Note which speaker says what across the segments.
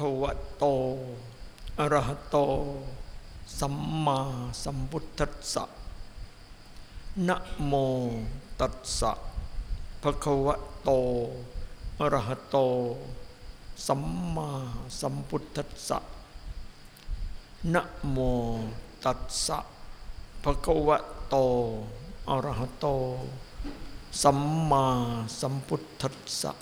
Speaker 1: ภควะโต อรหะโต สัมมาสัมพุทธัสสะนะโมตัสสะภะคะวะโต อรหะโต สัมมาสัมพุทธัสสะนะโมตัสสะภะคะวะโต อรหะโต สัมมาสัมพุทธัสสะ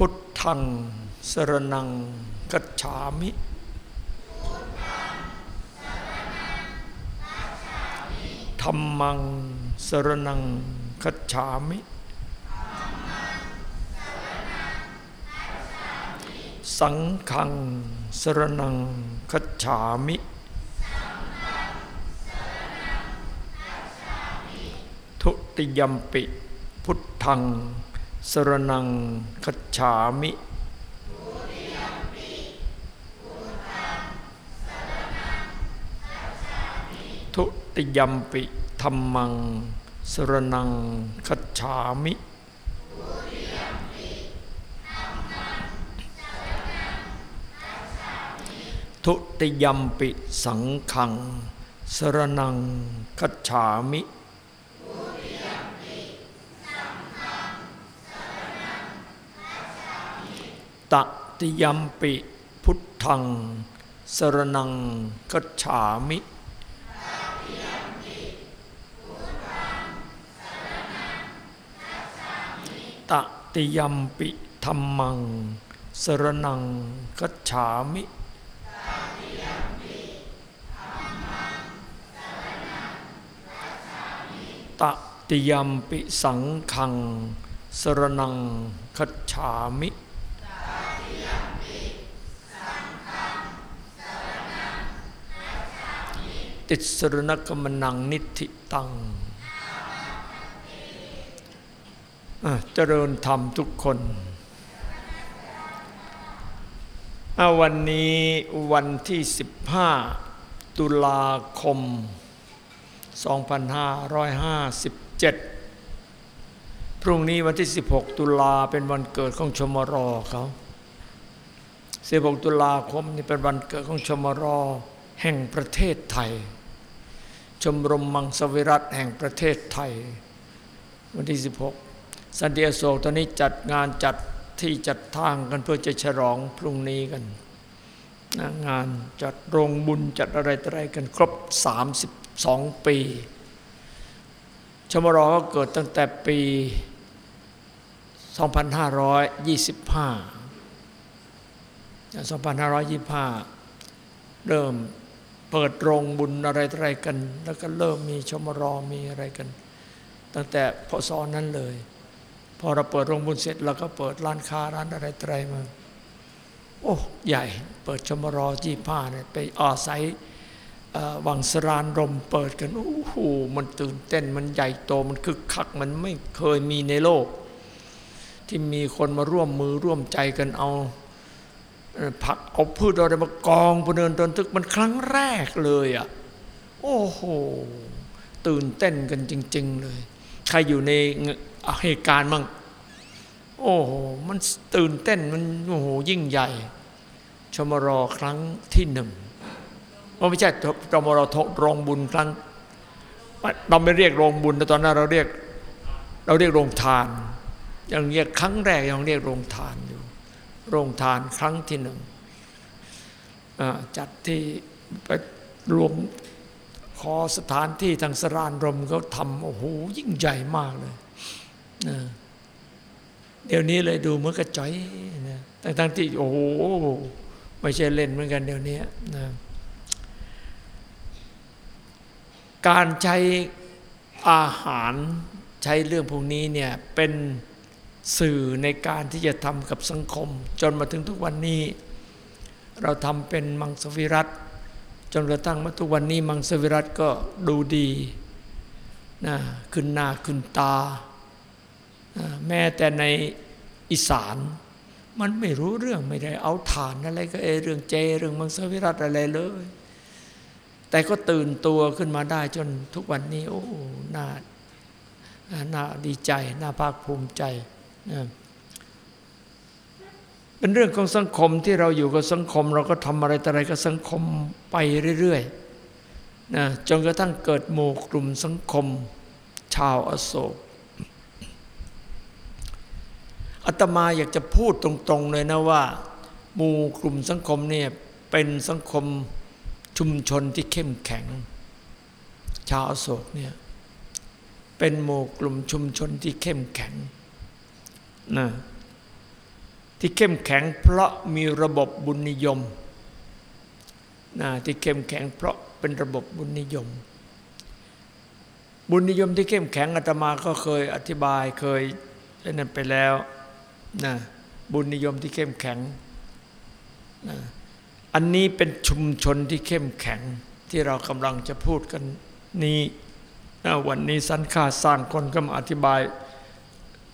Speaker 1: พุ ทังสรนังกัจฉามิ ธรรมังสรนังกัจฉามิ สังฆังสรนังกัจฉามิ ทุติยมปิพุทธัง สรนังคัจฉามิทุติยมปิธรรมัง สรนังคัจฉามิทุติยมปิสังขัง สรนังคัจฉามิ ตติยมปิพุทธัง สรนังกัจฉามิตติยมปิธรรมัง สรนังกัจฉามิตติยมปิสังขัง สรนังคัจฉามิ ติสรณกมนังนิธิตังอะเจริญธรรมทุกคนวันนี้วันที่ 15 ตุลาคม 2557 พรุ่งนี้วันที่ 16 ตุลาเป็นวันเกิดของชมรอเขา 16 ตุลาคมนี่เป็นวันเกิดของชมรอแห่งประเทศไทย ชมรมมังสวิรัตแห่งประเทศไทย วันที่ 16 สันติอโศกตอนนี้จัดงานจัดที่จัดทางกันเพื่อจะฉลองพรุ่งนี้กัน งานจัดโรงบุญจัดอะไรต่ออะไรกันครบ 32 ปี ชมรอก็เกิดตั้งแต่ปี 2525 2525 เริ่ม เปิดโรงบุญอะไรอะไรกัน แล้วก็เริ่มมีชมรอมีอะไรกัน ตั้งแต่พศนั้นเลย พอเราเปิดโรงบุญเสร็จเราก็เปิดร้านค้าร้านอะไรอะไรมาโอ้ใหญ่เปิดชมรอยี่ผ้าเนี่ยไปอาศัยวังสรานรมเปิดกันโอ้โหมันตื่นเต้นมันใหญ่โตมันคึกคักมันไม่เคยมีในโลก ที่มีคนมาร่วมมือร่วมใจกันเอา ผักเอาพืชอะไรมากองพเนินตนทึกมันครั้งแรกเลยอะโอ้โหตื่นเต้นกันจริง ๆ เลย ใครอยู่ในเหตุการณ์มั่งโอ้โหมันตื่นเต้นมันโอ้โหยิ่งใหญ่ชมรอครั้งที่หนึ่งไม่ใช่ชมรอโรงบุญครั้งเราไม่เรียกโรงบุญแต่ตอนนั้นเราเรียก เราเรียกโรงทานยังเรียกครั้งแรกยังเรียกโรงทาน โรงทานครั้งที่หนึ่งจัดที่ไปรวมขอสถานที่ทางสรานรมเขาทำโอ้โหยิ่งใหญ่มากเลยเดี๋ยวนี้เลยดูเหมือนกระจอยนะทั้งทั้งที่โอ้โหไม่ใช่เล่นเหมือนกันเดี๋ยวนี้นะการใช้อาหารใช้เรื่องพวกนี้เนี่ยเป็น สื่อในการที่จะทำกับสังคม จนมาถึงทุกวันนี้ เราทำเป็นมังสวิรัตจนกระทั่งมาทุกวันนี้มังสวิรัตก็ดูดีนะขึ้นหน้าขึ้นตานะแม้แต่ในอีสาน มันไม่รู้เรื่องไม่ได้เอาฐานอะไรก็เอเรื่องเจเรื่องมังสวิรัตอะไรเลย แต่ก็ตื่นตัวขึ้นมาได้จนทุกวันนี้ โอ้น่าน่าดีใจ น่าภาคภูมิใจ เป็นเรื่องของสังคมที่เราอยู่กับสังคม เราก็ทำอะไรต่อะไรกับสังคมไปเรื่อยๆนะจนกระทั่งเกิดหมู่กลุ่มสังคม ชาวอโศกอาตมาอยากจะพูดตรงๆเลยนะว่า หมู่กลุ่มสังคมเนี่ยเป็นสังคมชุมชนที่เข้มแข็ง ชาวอโศกเนี่ยเป็นหมู่กลุ่มชุมชนที่เข้มแข็ง นะที่เข้มแข็งเพราะมีระบบบุญนิยมนะที่เข้มแข็งเพราะเป็นระบบบุญนิยม บุญนิยมที่เข้มแข็งอาตมาก็เคยอธิบายเคยนั่นไปแล้วนะบุญนิยมที่เข้มแข็งนะอันนี้เป็นชุมชนที่เข้มแข็งที่เรากำลังจะพูดกันนี้นะวันนี้สันค่าสร้างคนก็มาอธิบาย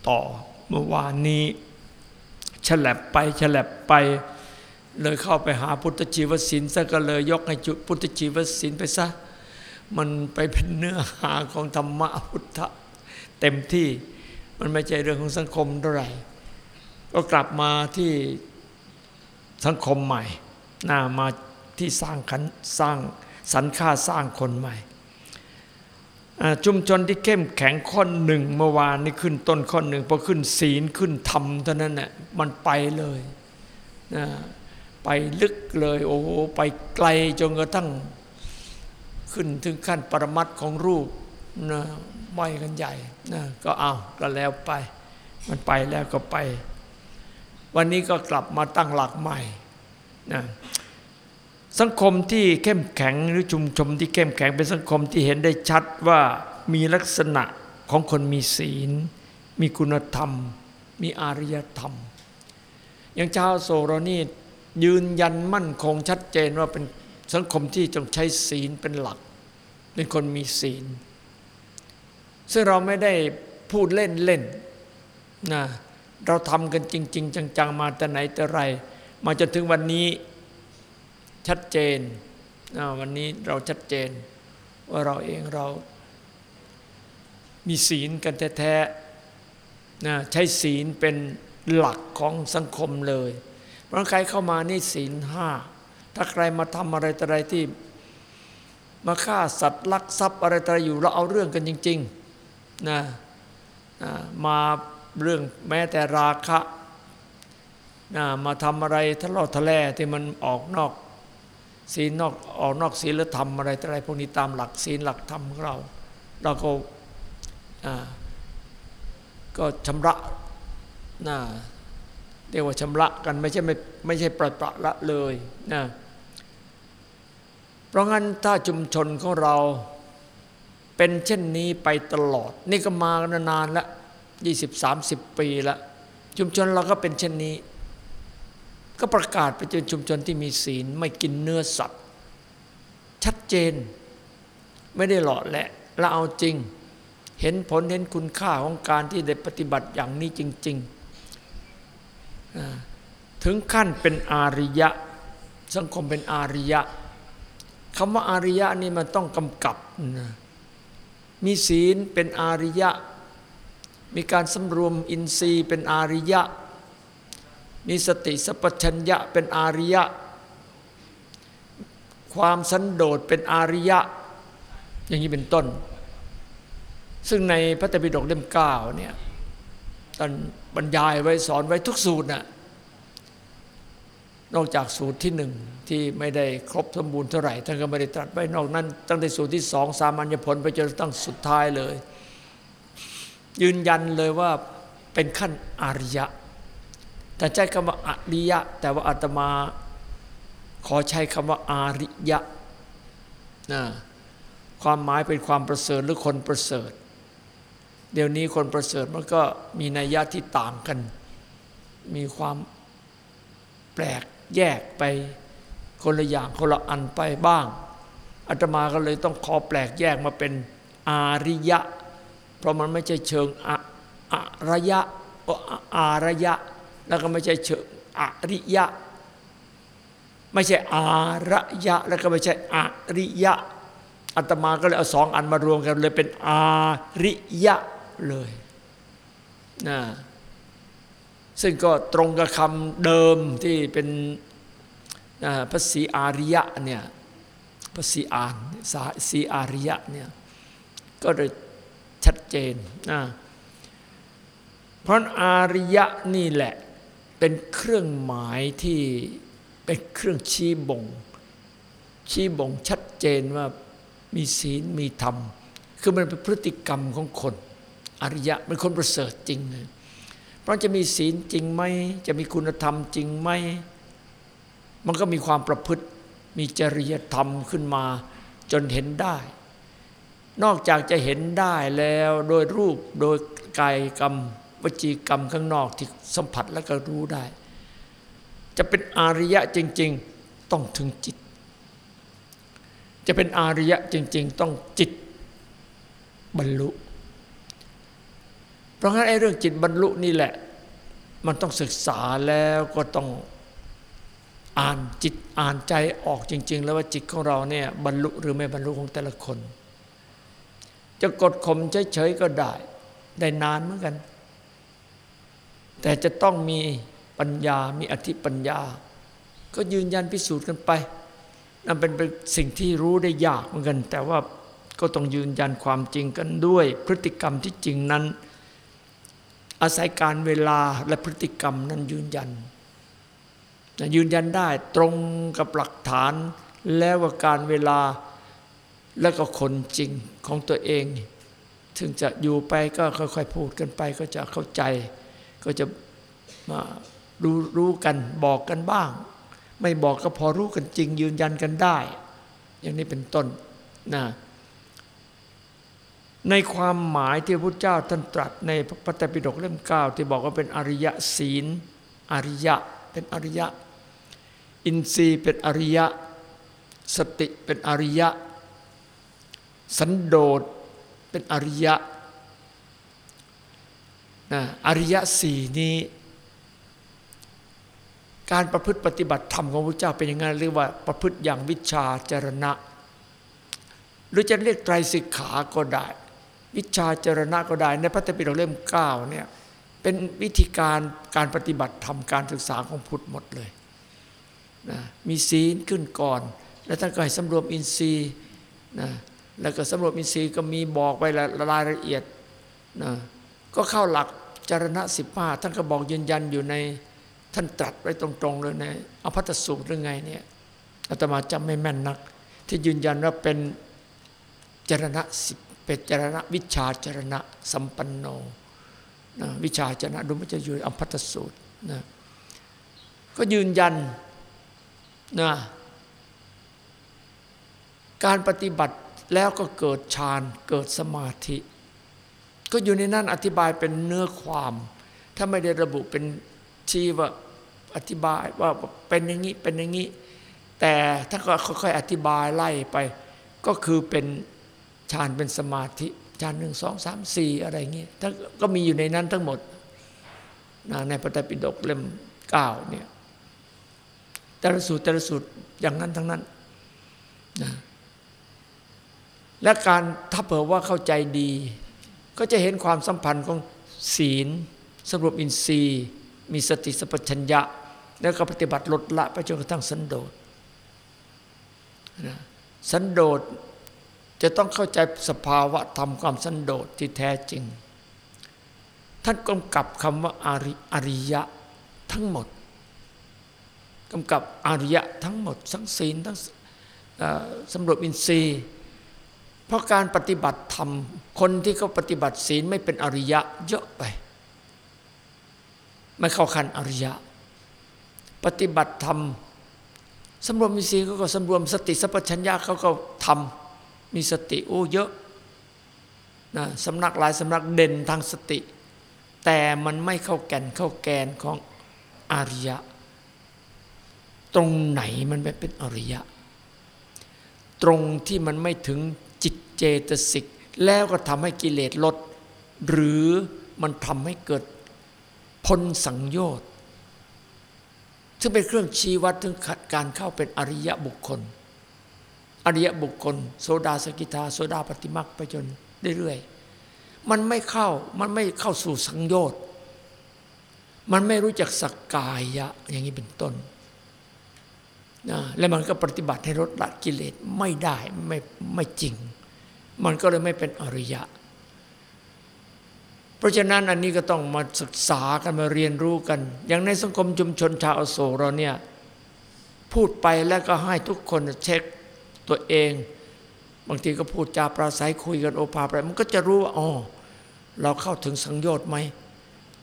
Speaker 1: ต่อ เมื่อวานนี้ฉลับไปฉลับไป เลยเข้าไปหาพุทธจีวศิลป์ซะก็เลยยกให้จุพุทธจีวศิลป์ไปซะ มันไปเป็นเนื้อหาของธรรมะพุทธเต็มที่มันไม่ใช่เรื่องของสังคมเท่าไหร่ ก็กลับมาที่สังคมใหม่น่ามาที่สร้างขันสร้างสรรค่าสร้างคนใหม่ ชุมชนที่เข้มแข็งข้อหนึ่งเมื่อวานนี้ขึ้นต้นข้อหนึ่งพอขึ้นศีลขึ้นธรรมเท่านั้นแหละมันไปเลยนะไปลึกเลยโอ้โหไปไกลจนกระทั่งขึ้นถึงขั้นปรมัตของรูปนะไม่กันใหญ่นะก็เอาก็แล้วไป มันไปแล้วก็ไป วันนี้ก็กลับมาตั้งหลักใหม่นะ สังคมที่เข้มแข็งหรือชุมชนที่เข้มแข็งเป็นสังคมที่เห็นได้ชัดว่ามีลักษณะของคนมีศีล มีคุณธรรม มีอารยธรรม อย่างชาวโซโรนี่ยืนยันมั่นคงชัดเจนว่าเป็นสังคมที่ต้องใช้ศีลเป็นหลัก เป็นคนมีศีล ซึ่งเราไม่ได้พูดเล่นเล่นนะเราทำกันจริง ๆ จัง ๆ มาแต่ไหนแต่ไร มาจนถึงวันนี้ ชัดเจน วันนี้เราชัดเจน ว่าเราเองเรามีศีลกันแท้ๆใช้ศีลเป็นหลักของสังคมเลยเพราะใครเข้ามานี่ศีลห้าถ้าใครมาทำอะไรต่อะไรที่มาฆ่าสัตว์ลักทรัพย์อะไรต่ออะไรอยู่เราเอาเรื่องกันจริงๆนะมาเรื่องแม้แต่ราคะนะมาทำอะไรทะเลาะทะแล่ที่มันออกนอก ศีลนอกออกนอกศีลธรรมอะไรอะไรพวกนี้ตามหลักศีลหลักธรรมของเรา เราก็ก็ชำระนะเรียกว่าชำระกันไม่ใช่ไม่ไม่ใช่ประประละเลยนะเพราะงั้นถ้าชุมชนของเราเป็นเช่นนี้ไปตลอด นี่ก็มานานแล้วยี่สิบสามสิบปีแล้วชุมชนเราก็เป็นเช่นนี้ ก็ประกาศไปจนชุมชนที่มีศีลไม่กินเนื้อสัตว์ ชัดเจน ไม่ได้หล่อแหละเราเอาจริง เห็นผลเห็นคุณค่าของการที่ได้ปฏิบัติอย่างนี้จริง ๆ ถึงขั้นเป็นอาริยะ สังคมเป็นอาริยะคำว่าอาริยะนี่มันต้องกำกับนะมีศีลเป็นอาริยะ มีการสำรวมอินทรีย์เป็นอาริยะ มีสติสัพชัญญะเป็นอาริยะ ความสันโดษเป็นอาริยะ อย่างนี้เป็นต้น ซึ่งในพระตปิฎกเล่มเก้าเนี่ยตอนบรรยายไว้สอนไว้ทุกสูตรน่ะนอกจากสูตรที่หนึ่งที่ไม่ได้ครบสมบูรณ์เท่าไหร่ท่านก็ไม่ได้ตรัสไว้นอกนั้น ตั้งแต่สูตรที่สองสามัญญผลไปจนตั้งสุดท้ายเลย ยืนยันเลยว่าเป็นขั้นอาริยะ แต่ใช้คำว่าอริยะ แต่ว่าอาตมา ขอใช้คำว่าอาริยะนะความหมายเป็นความประเสริฐหรือคนประเสริฐ เดี๋ยวนี้คนประเสริฐมันก็มีนัยยะที่ต่างกัน มีความแปลกแยกไปคนละอย่างคนละอันไปบ้างอาตมาก็เลยต้องขอแปลกแยกมาเป็นอาริยะ เพราะมันไม่ใช่เชิงอะอระยะอาระยะ แล้วก็ไม่ใช่เชิงอริยะ ไม่ใช่อาระยะ แล้วก็ไม่ใช่อริยะอาตมาก็เลยเอาสองอันมารวมกันเลยเป็นอาริยะเลยนะซึ่งก็ตรงกับคำเดิมที่เป็นพระศรีอาริยะเนี่ยพระศรีอานสาสีอาริยะเนี่ยก็เลยชัดเจนนะเพราะอาริยะนี่แหละ เป็นเครื่องหมายที่เป็นเครื่องชี้บ่ง ชี้บ่งชัดเจนว่ามีศีลมีธรรม คือมันเป็นพฤติกรรมของคน อริยะเป็นคนประเสริฐจริงเลยเพราะจะมีศีลจริงไหมจะมีคุณธรรมจริงไหมมันก็มีความประพฤติมีจริยธรรมขึ้นมาจนเห็นได้ นอกจากจะเห็นได้แล้วโดยรูปโดยกายกรรม วจีกรรมข้างนอกที่สัมผัสแล้วก็รู้ได้ จะเป็นอาริยะจริง ๆต้องถึงจิต จะเป็นอาริยะจริง ๆ ต้องจิตบรรลุ เพราะงั้นไอ้เรื่องจิตบรรลุนี่แหละ มันต้องศึกษาแล้วก็ต้องอ่านจิตอ่านใจออกจริง ๆ แล้วว่าจิตของเราเนี่ยบรรลุหรือไม่บรรลุของแต่ละคน จะกดข่มเฉยๆก็ได้ ได้นานเหมือนกัน แต่จะต้องมีปัญญา มีอธิปัญญา ก็ยืนยันพิสูจน์กันไป นั่นเป็นสิ่งที่รู้ได้ยากเหมือนกัน แต่ว่าก็ต้องยืนยันความจริงกันด้วย พฤติกรรมที่จริงนั้น อาศัยการเวลาและพฤติกรรมนั้นยืนยัน ยืนยันได้ตรงกับหลักฐานแล้วว่าการเวลาแล้วก็คนจริงของตัวเอง ถึงจะอยู่ไปก็ค่อยๆพูดกันไปก็จะเข้าใจ ก็จะมารู้รู้กันบอกกันบ้าง ไม่บอกก็พอรู้กันจริง ยืนยันกันได้ อย่างนี้เป็นต้นนะในความหมายที่พระเจ้าท่านตรัสในพระไตรปิฎกเล่มเก้าที่บอกว่าเป็นอริยศีล อริยะเป็นอริยะ อินทรีย์เป็นอริยะ สติเป็นอริยะ สันโดษเป็นอริยะ อริยะสี่นี้ การประพฤติปฏิบัติธรรมของพระเจ้าเป็นยังไงเรียกว่าประพฤติอย่างวิชาจรณะ หรือจะเรียกไตรสิกขาก็ได้ วิชาจรณะก็ได้ ในพระไตรปิฎกเล่มเก้าเนี่ยเป็นวิธีการการปฏิบัติธรรมการศึกษาของพุทธหมดเลยนะมีศีลขึ้นก่อน แล้วท่านก็ให้สำรวมอินทรีย์นะแล้วก็สำรวมอินทรีย์ก็มีบอกไว้รายละเอียดนะก็เข้าหลัก จารณะสิบห้าท่านก็บอกยืนยันอยู่ในท่านตรัสไว้ตรงๆเลยในอภัตสูตรหรือไงเนี่ยอาตมาจำไม่แม่นนัก ที่ยืนยันว่าเป็นจารณะสิบเป็นจารณะวิชาจารณะสัมปันโนนะวิชาจารณะดูมันจะอยู่อภัตสูตรนะก็ยืนยันนะการปฏิบัติแล้วก็เกิดฌานเกิดสมาธิ ก็อยู่ในนั้นอธิบายเป็นเนื้อความ ถ้าไม่ได้ระบุเป็นชี้ว่าอธิบายว่าเป็นอย่างนี้เป็นอย่างนี้ แต่ถ้าก็ค่อยๆอธิบายไล่ไป ก็คือเป็นฌานเป็นสมาธิฌานหนึ่งสองสามสี่อะไรเงี้ยถ้าก็มีอยู่ในนั้นทั้งหมดในพระไตรปิฎกเล่มเก้าเนี่ยแต่ละสูตรแต่ละสูตรอย่างนั้นทั้งนั้นนะและการถ้าเผื่อว่าเข้าใจดี ก็จะเห็นความสัมพันธ์ของศีลสรุปอินทรีย์ มีสติสัพชัญญะ แล้วก็ปฏิบัติลดละไปจนกระทั่งสันโดษนะสันโดษจะต้องเข้าใจสภาวะธรรมความสันโดษที่แท้จริง ท่านกำกับคำว่าอาริยะทั้งหมดกำกับอริยะทั้งหมด ทั้งศีลทั้งสำรวจอินทรีย์ เพราะการปฏิบัติธรรม คนที่เขาปฏิบัติศีลไม่เป็นอริยะ เยอะไป ไม่เข้าขันอริยะ ปฏิบัติธรรมสำรวมอินทรีย์เขาก็สำรวมสติสัพพัญญาเขาก็ทำมีสติโอ้เยอะนะสำนักหลายสำนักเด่นทางสติ แต่มันไม่เข้าแก่นเข้าแกนของอริยะ ตรงไหนมันไม่เป็นอริยะ ตรงที่มันไม่ถึงจิตเจตสิก แล้วก็ทำให้กิเลสลด หรือมันทำให้เกิดพ้นสังโยชน์ซึ่งเป็นเครื่องชี้วัดถึงการเข้าเป็นอริยบุคคล อริยบุคคล โสดาสกิทาโสดาปฏิมักไปจนเรื่อยๆมันไม่เข้ามันไม่เข้าสู่สังโยชน์มันไม่รู้จักสักกายะอย่างนี้เป็นต้นนะและมันก็ปฏิบัติให้ลดละกิเลสไม่ได้ไม่ไม่จริง มันก็เลยไม่เป็นอริยะ เพราะฉะนั้นอันนี้ก็ต้องมาศึกษากันมาเรียนรู้กัน อย่างในสังคมชุมชนชาวอโศกเราเนี่ยพูดไปแล้วก็ให้ทุกคนเช็คตัวเอง บางทีก็พูดจาปราศัยคุยกันโอภาไปมันก็จะรู้ว่าอ๋อเราเข้าถึงสังโยชน์ไหม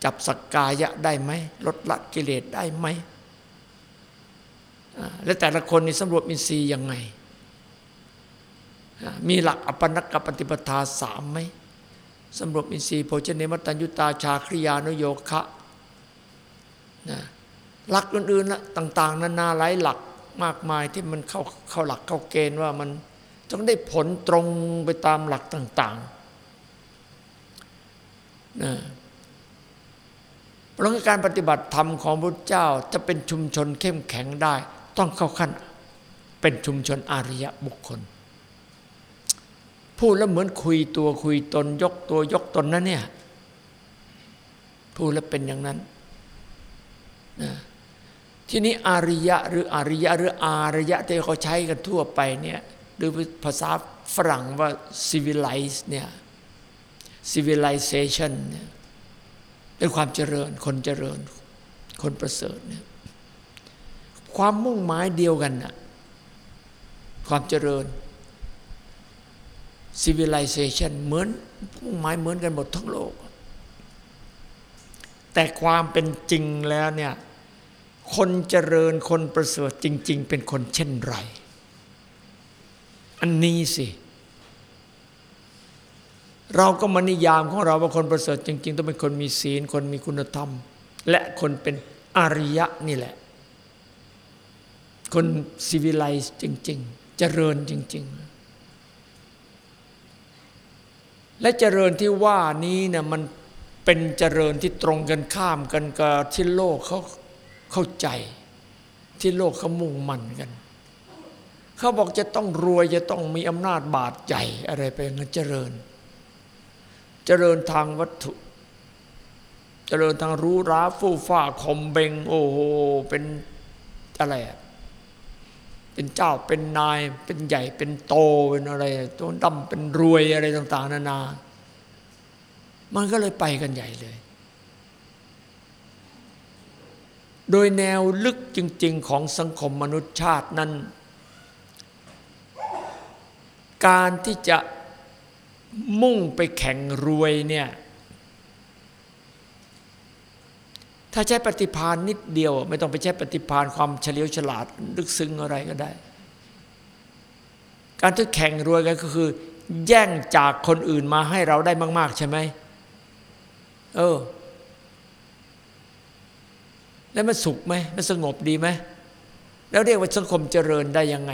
Speaker 1: จับสักกายะได้ไหมลดละกิเลสได้ไหมและแต่ละคนนี่สำรวจมินทรีย์ยังไง มีหลักอปนักกปฏิปทาสามไหมสำรวจอินทรีย์โภชเนมตัญยุตาชาคริยานโยคะนะหลักอื่นๆละต่าง ๆ นานาหลายหลักมากมายที่มันเข้าเข้าหลักเข้าเกณฑ์ว่ามันต้องได้ผลตรงไปตามหลักต่างๆนะเพราะการปฏิบัติธรรมของพระเจ้าจะเป็นชุมชนเข้มแข็งได้ ต้องเข้าขั้นเป็นชุมชนอาริยบุคคล พูดแล้วเหมือนคุยตัวคุยตน ยกตัวยกตนนะเนี่ยพูดแล้วเป็นอย่างนั้นนะทีนี้อาริยะหรืออาริยะหรืออารยะที่เขาใช้กันทั่วไปเนี่ยหรือภาษาฝรั่งว่า civilize เนี่ย civilization เนี่ยเป็นความเจริญคนเจริญ คนประเสริฐเนี่ยความมุ่งหมายเดียวกันน่ะความเจริญ civilization เหมือนมุ่งหมายเหมือนกันหมดทั้งโลก แต่ความเป็นจริงแล้วเนี่ยคนเจริญคนประเสริฐจริง ๆ เป็นคนเช่นไร อันนี้สิ เราก็มานิยามของเราว่าคนประเสริฐจริง ๆ ต้องเป็นคนมีศีล คนมีคุณธรรม และคนเป็นอริยะนี่แหละ คนซีวิไลซ์จริง ๆ เจริญจริง ๆ และเจริญที่ว่านี้เนี่ยมันเป็นเจริญที่ตรงกันข้ามกันกับที่โลกเขาเข้าใจ ที่โลกเขามุ่งมั่นกัน เขาบอกจะต้องรวยจะต้องมีอำนาจบาดใหญ่อะไรไปงั้นเจริญ เจริญทางวัตถุ เจริญทางรู้ราฟู่ฟ้าคมเบงโอ้โหเป็นอะไรอะ เป็นเจ้าเป็นนาย เป็นใหญ่เป็นโตเป็นอะไรตัวดำเป็นรวยอะไรต่าง ๆ นานา มันก็เลยไปกันใหญ่เลย โดยแนวลึกจริง ๆ ของสังคมมนุษยชาตินั้น การที่จะมุ่งไปแข่งรวยเนี่ย ถ้าใช้ปฏิพานนิดเดียว ไม่ต้องไปใช้ปฏิพานความเฉลียวฉลาดลึกซึ้งอะไรก็ได้ การที่แข่งรวยกันก็คือ แย่งจากคนอื่นมาให้เราได้มาก ๆ ใช่ไหมเออ แล้วมันสุขไหมมันสงบดีไหมแล้วเรียกว่าสังคมเจริญได้ยังไง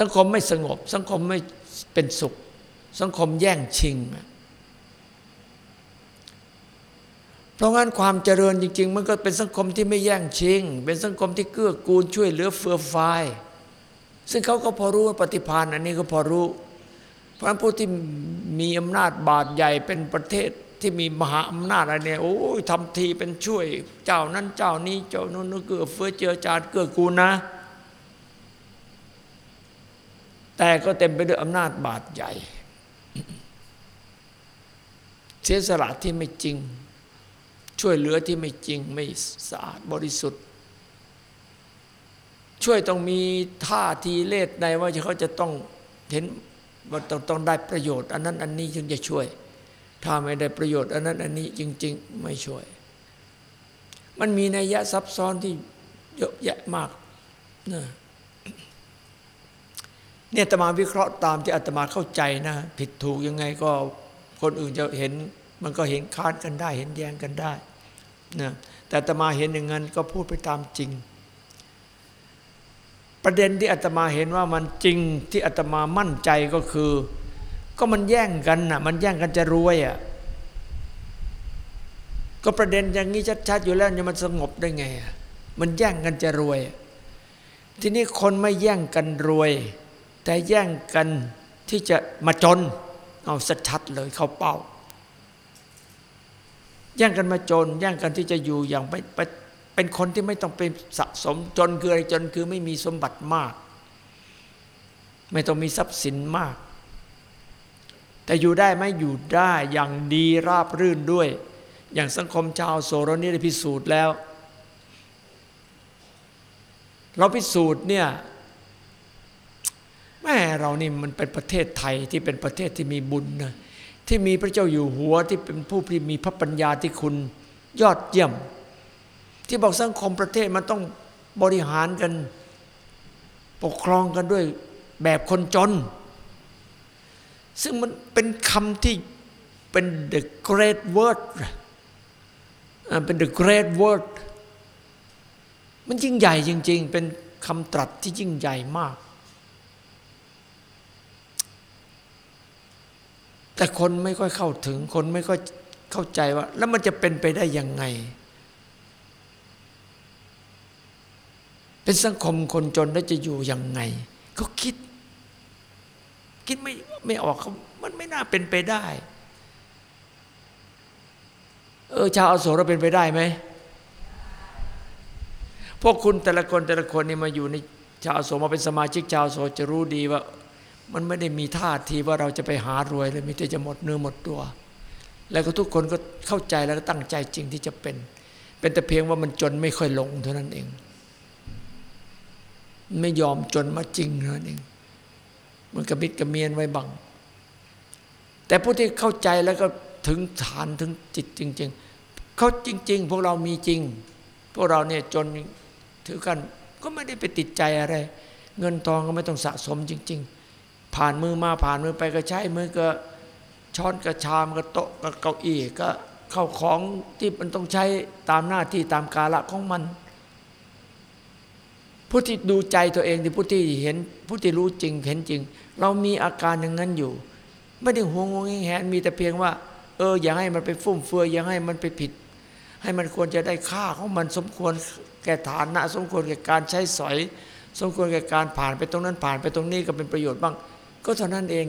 Speaker 1: สังคมไม่สงบ สังคมไม่เป็นสุข สังคมแย่งชิง เพ ราะงั้นความเจริญจริง ๆ มันก็เป็นสังคมที่ไม่แย่งชิง เป็นสังคมที่เกื้อกูลช่วยเหลือเฟื่อฟายซึ่งเขาก็พอรู้ว่าปฏิภาณอันนี้ก็พอรู้ เพราะนั้นผู้ที่มีอำนาจบาดใหญ่เป็นประเทศที่มีมหาอำนาจอะไรเนี่ยโอ้ยทำทีเป็นช่วย เจ้านั้นเจ้านี้เจ้านู้นเกื้อเฟื้อเจือจานเกื้อกูลนะ แต่ก็เต็มไปด้วยอำนาจบาดใหญ่ เสียสละที่ไม่จริง ช่วยเหลือที่ไม่จริงไม่สะอาดบริสุทธิ์ ช่วยต้องมีท่าทีเลดในว่าเขาจะต้องเห็นว่าต้องต้องได้ประโยชน์ อันนั้นอันนี้จึงจะช่วย ถ้าไม่ได้ประโยชน์ อันนั้นอันนี้จริง ๆ ไม่ช่วย มันมีนัยยะซับซ้อนที่เยอะแยะมากนะเนี่ยอาตมาวิเคราะห์ตามที่อาตมาเข้าใจนะ ผิดถูกยังไงก็คนอื่นจะเห็น มันก็เห็นค้านกันได้ เห็นแย้งกันได้ นะแต่อาตมาเห็นอย่างนั้นก็พูดไปตามจริง ประเด็นที่อาตมาเห็นว่ามันจริงที่อาตมามั่นใจก็คือ ก็มันแย่งกันนะมันแย่งกันจะรวยอะก็ประเด็นอย่างนี้ชัดๆอยู่แล้วจะมันสงบได้ไงอะมันแย่งกันจะรวย ทีนี้คนไม่แย่งกันรวย แต่แย่งกันที่จะมาจน เอาชัดๆเลยเข้าเป้า แย่งกันมาจน แย่งกันที่จะอยู่อย่างไม่ไปเป็นคนที่ไม่ต้องไปสะสมจนคืออะไรจนคือไม่มีสมบัติมาก ไม่ต้องมีทรัพย์สินมาก แต่อยู่ได้ไหมอยู่ได้อย่างดีราบรื่นด้วย อย่างสังคมชาวโสรนี่ได้พิสูจน์แล้ว เราพิสูจน์เนี่ยแม่เรานี่มันเป็นประเทศไทยที่เป็นประเทศที่มีบุญนะ ที่มีพระเจ้าอยู่หัวที่เป็นผู้ที่มีพระปัญญาที่คุณยอดเยี่ยม ที่บอกสังคมประเทศมันต้องบริหารกัน ปกครองกันด้วยแบบคนจน ซึ่งมันเป็นคำที่เป็น the great word อ่าเป็น the great word มันยิ่งใหญ่จริง ๆ เป็นคำตรัสที่ยิ่งใหญ่มาก แต่คนไม่ค่อยเข้าถึงคนไม่ค่อยเข้าใจว่า แล้วมันจะเป็นไปได้ยังไง เป็นสังคมคนจนแล้วจะอยู่ยังไงเขาคิด คิดไม่ไม่ออกเขามันไม่น่าเป็นไปได้ เออชาวอโศกเป็นไปได้ไหมพวกคุณแต่ละคนแต่ละคนนี่มาอยู่ในชาวอโศกมาเป็นสมาชิกชาวอโศกจะรู้ดีว่า มันไม่ได้มีท่าทีว่าเราจะไปหารวยเลยมีแต่จะหมดเนื้อหมดตัว แล้วก็ทุกคนก็เข้าใจแล้วก็ตั้งใจจริงที่จะเป็น เป็นแต่เพียงว่ามันจนไม่ค่อยลงเท่านั้นเอง ไม่ยอมจนมาจริงเท่านั้นเองมันกระมิดกระเมียนไว้บัง แต่ผู้ที่เข้าใจแล้วก็ถึงฐานถึงจิตจริง ๆ เขาจริง ๆ พวกเรามีจริง พวกเราเนี่ยจนถือกันก็ไม่ได้ไปติดใจอะไร เงินทองก็ไม่ต้องสะสมจริง ๆ ผ่านมือมาผ่านมือไปก็ใช้มือก็ช้อนกระชามก็โต๊ะก็เก้าอี้ก็เข้าของที่มันต้องใช้ตามหน้าที่ตามกาละของมัน ผู้ที่ดูใจตัวเองที่ผู้ที่เห็นผู้ที่รู้จริงเห็นจริง เรามีอาการอย่างนั้นอยู่ ไม่ได้ห่วงห่วงแหนมีแต่เพียงว่า เอออย่าให้มันไปฟุ่มเฟือยอย่าให้มันไปผิด ให้มันควรจะได้ค่าของมันสมควรแก่ฐานะ สมควรแก่การใช้สอย สมควรแก่การผ่านไปตรงนั้นผ่านไปตรงนี้ก็เป็นประโยชน์บ้าง ก็เท่านั้นเอง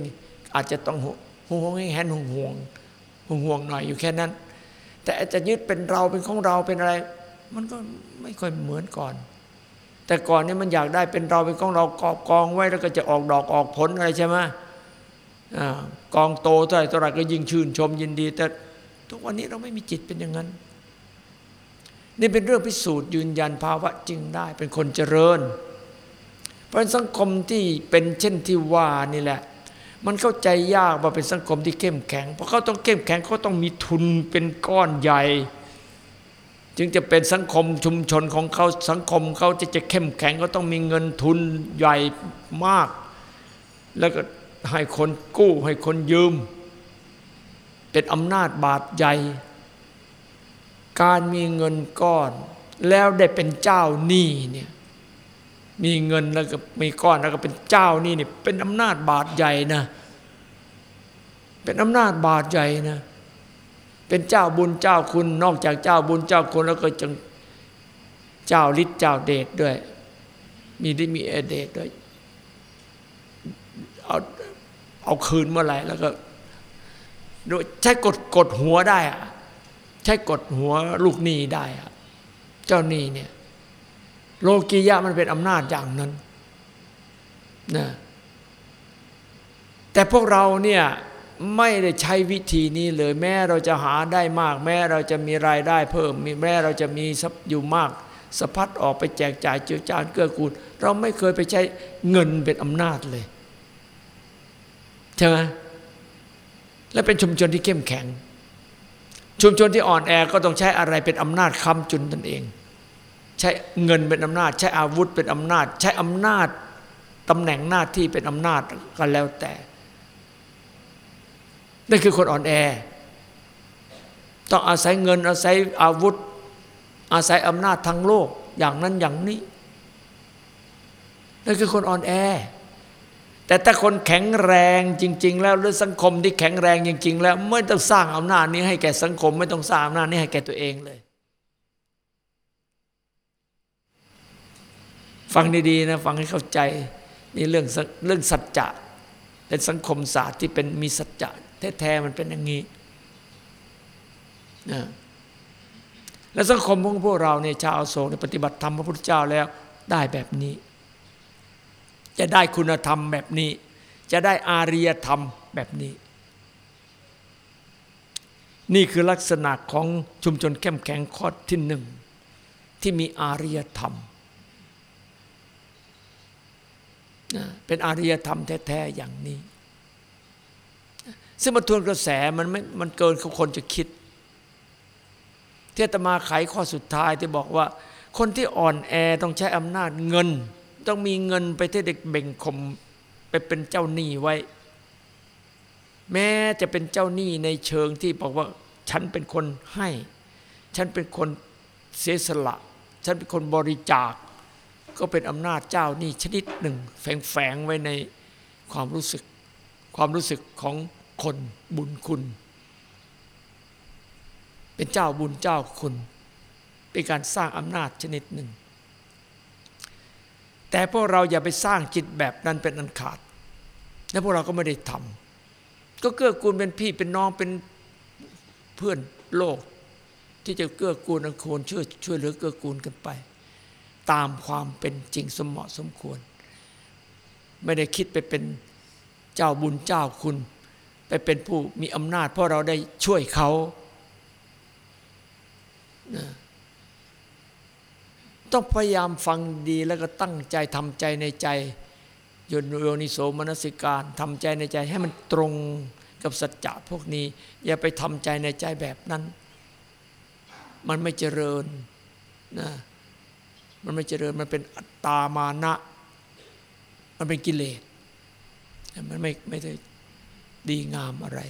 Speaker 1: อาจจะต้องห่วงห่วงแหนห่วงห่วงห่วงห่วงหน่อยอยู่แค่นั้น แต่จะยึดเป็นเราเป็นของเราเป็นอะไร มันก็ไม่ค่อยเหมือนก่อน แต่ก่อนนี่มันอยากได้เป็นเราเป็นของเรากอบกองไว้แล้วก็จะออกดอกออกผลอะไรใช่ไหมอกองโตเท่าไหร่เท่าไรก็ยิ่งชื่นชมยินดี แต่ทุกวันนี้เราไม่มีจิตเป็นอย่างนั้น นี่เป็นเรื่องพิสูจน์ยืนยันภาวะจริงได้เป็นคนเจริญ ราะสังคมที่เป็นเช่นที่ว่านี่แหละ มันเข้าใจยากว่าเป็นสังคมที่เข้มแข็ง เพราะเขาต้องเข้มแข็งเขาต้องมีทุนเป็นก้อนใหญ่ จึงจะเป็นสังคมชุมชนของเขาสังคมเขาจะจะเข้มแข็งก็ต้องมีเงินทุนใหญ่มาก แล้วก็ให้คนกู้ให้คนยืม เป็นอำนาจบาดใหญ่ การมีเงินก้อน แล้วได้เป็นเจ้าหนี้เนี่ย มีเงินแล้วก็มีก้อนแล้วก็เป็นเจ้านี้เนี่ยเป็นอำนาจบาดใหญ่นะ เป็นอำนาจบาดใหญ่นะ เป็นเจ้าบุญเจ้าคุณนอกจากเจ้าบุญเจ้าคุณแล้วก็จังเจ้าฤทธิ์เจ้าเดชด้วย มีได้มีเดชด้วยเอาเอาคืนเมื่อไหร่แล้วก็ใช้กดกดหัวได้อะใช้กดหัวลูกหนี้ได้อะเจ้าหนี้เนี่ย โลกียะมันเป็นอำนาจอย่างนั้นนะแต่พวกเราเนี่ยไม่ได้ใช้วิธีนี้เลย แม้เราจะหาได้มาก แม้เราจะมีรายได้เพิ่ม มีแม้เราจะมีทรัพย์อยู่มากสะพัดออกไปแจกจ่ายเจือจานเกื้อกูล เราไม่เคยไปใช้เงินเป็นอำนาจเลยใช่ไหมและเป็นชุมชนที่เข้มแข็ง ชุมชนที่อ่อนแอก็ต้องใช้อะไรเป็นอำนาจค้ำจุนตนเอง ใช้เงินเป็นอำนาจ ใช้อาวุธเป็นอำนาจ ใช้อำนาจตำแหน่งหน้าที่เป็นอำนาจก็แล้วแต่นั่นคือคนอ่อนแอ ต้องอาศัยเงินอาศัยอาวุธ อาศัยอำนาจทางโลกอย่างนั้นอย่างนี้นั่นคือคนอ่อนแอ แต่ถ้าคนแข็งแรงจริง ๆ แล้วหรือสังคมที่แข็งแรงจริง ๆ แล้วไม่ต้องสร้างอำนาจนี้ให้แก่สังคม ไม่ต้องสร้างอำนาจนี้ให้แก่ตัวเองเลย ฟังดีๆนะฟังให้เข้าใจนี่เรื่องเรื่องสัจจะเป็นสังคมศาสตร์ที่เป็นมีสัจจะแท้ๆมันเป็นอย่างนี้นะและสังคมของพวกเราเนี่ยชาวอโศกในยปฏิบัติธรรมพระพุทธเจ้าแล้วได้แบบนี้ จะได้คุณธรรมแบบนี้ จะได้อารียธรรมแบบนี้ นี่คือลักษณะของชุมชนเข้มแข็งข้อที่หนึ่งที่มีอารียธรรมนะ เป็นอารยธรรมแท้ๆอย่างนี้ ซึ่งมาทวนกระแสมันไม่มันเกินคนจะคิดที่อาตมาไขข้อสุดท้ายที่บอกว่า คนที่อ่อนแอต้องใช้อำนาจเงิน ต้องมีเงินไปที่เด็กเบ่งข่มไปเป็นเจ้าหนี้ไว้ แม้จะเป็นเจ้าหนี้ในเชิงที่บอกว่าฉันเป็นคนให้ ฉันเป็นคนเสียสละ ฉันเป็นคนบริจาค ก็เป็นอำนาจเจ้านี้ชนิดหนึ่ง แฝงไว้ในความรู้สึก ความรู้สึกของคนบุญคุณ เป็นเจ้าบุญเจ้าคุณ เป็นการสร้างอำนาจชนิดหนึ่ง แต่พวกเราอย่าไปสร้างจิตแบบนั้นเป็นอันขาด และพวกเราก็ไม่ได้ทำก็เกื้อกูลเป็นพี่เป็นน้องเป็นเพื่อนโลก ที่จะเกื้อกูลอันควรช่วยช่วยเหลือเกื้อกูลกันไป ตามความเป็นจริงสมเหมาะสมควร ไม่ได้คิดไปเป็นเจ้าบุญเจ้าคุณ ไปเป็นผู้มีอำนาจ เพราะเราได้ช่วยเขานะต้องพยายามฟังดีแล้วก็ตั้งใจทำใจในใจโยนโยนิโสมนสิการทำใจในใจให้มันตรงกับสัจจะพวกนี้ อย่าไปทำใจในใจแบบนั้น มันไม่เจริญนะ มันไม่เจริญมันเป็นอัตตามานะ มันเป็นกิเลสมันไม่ไม่ได้ดีงามอะไร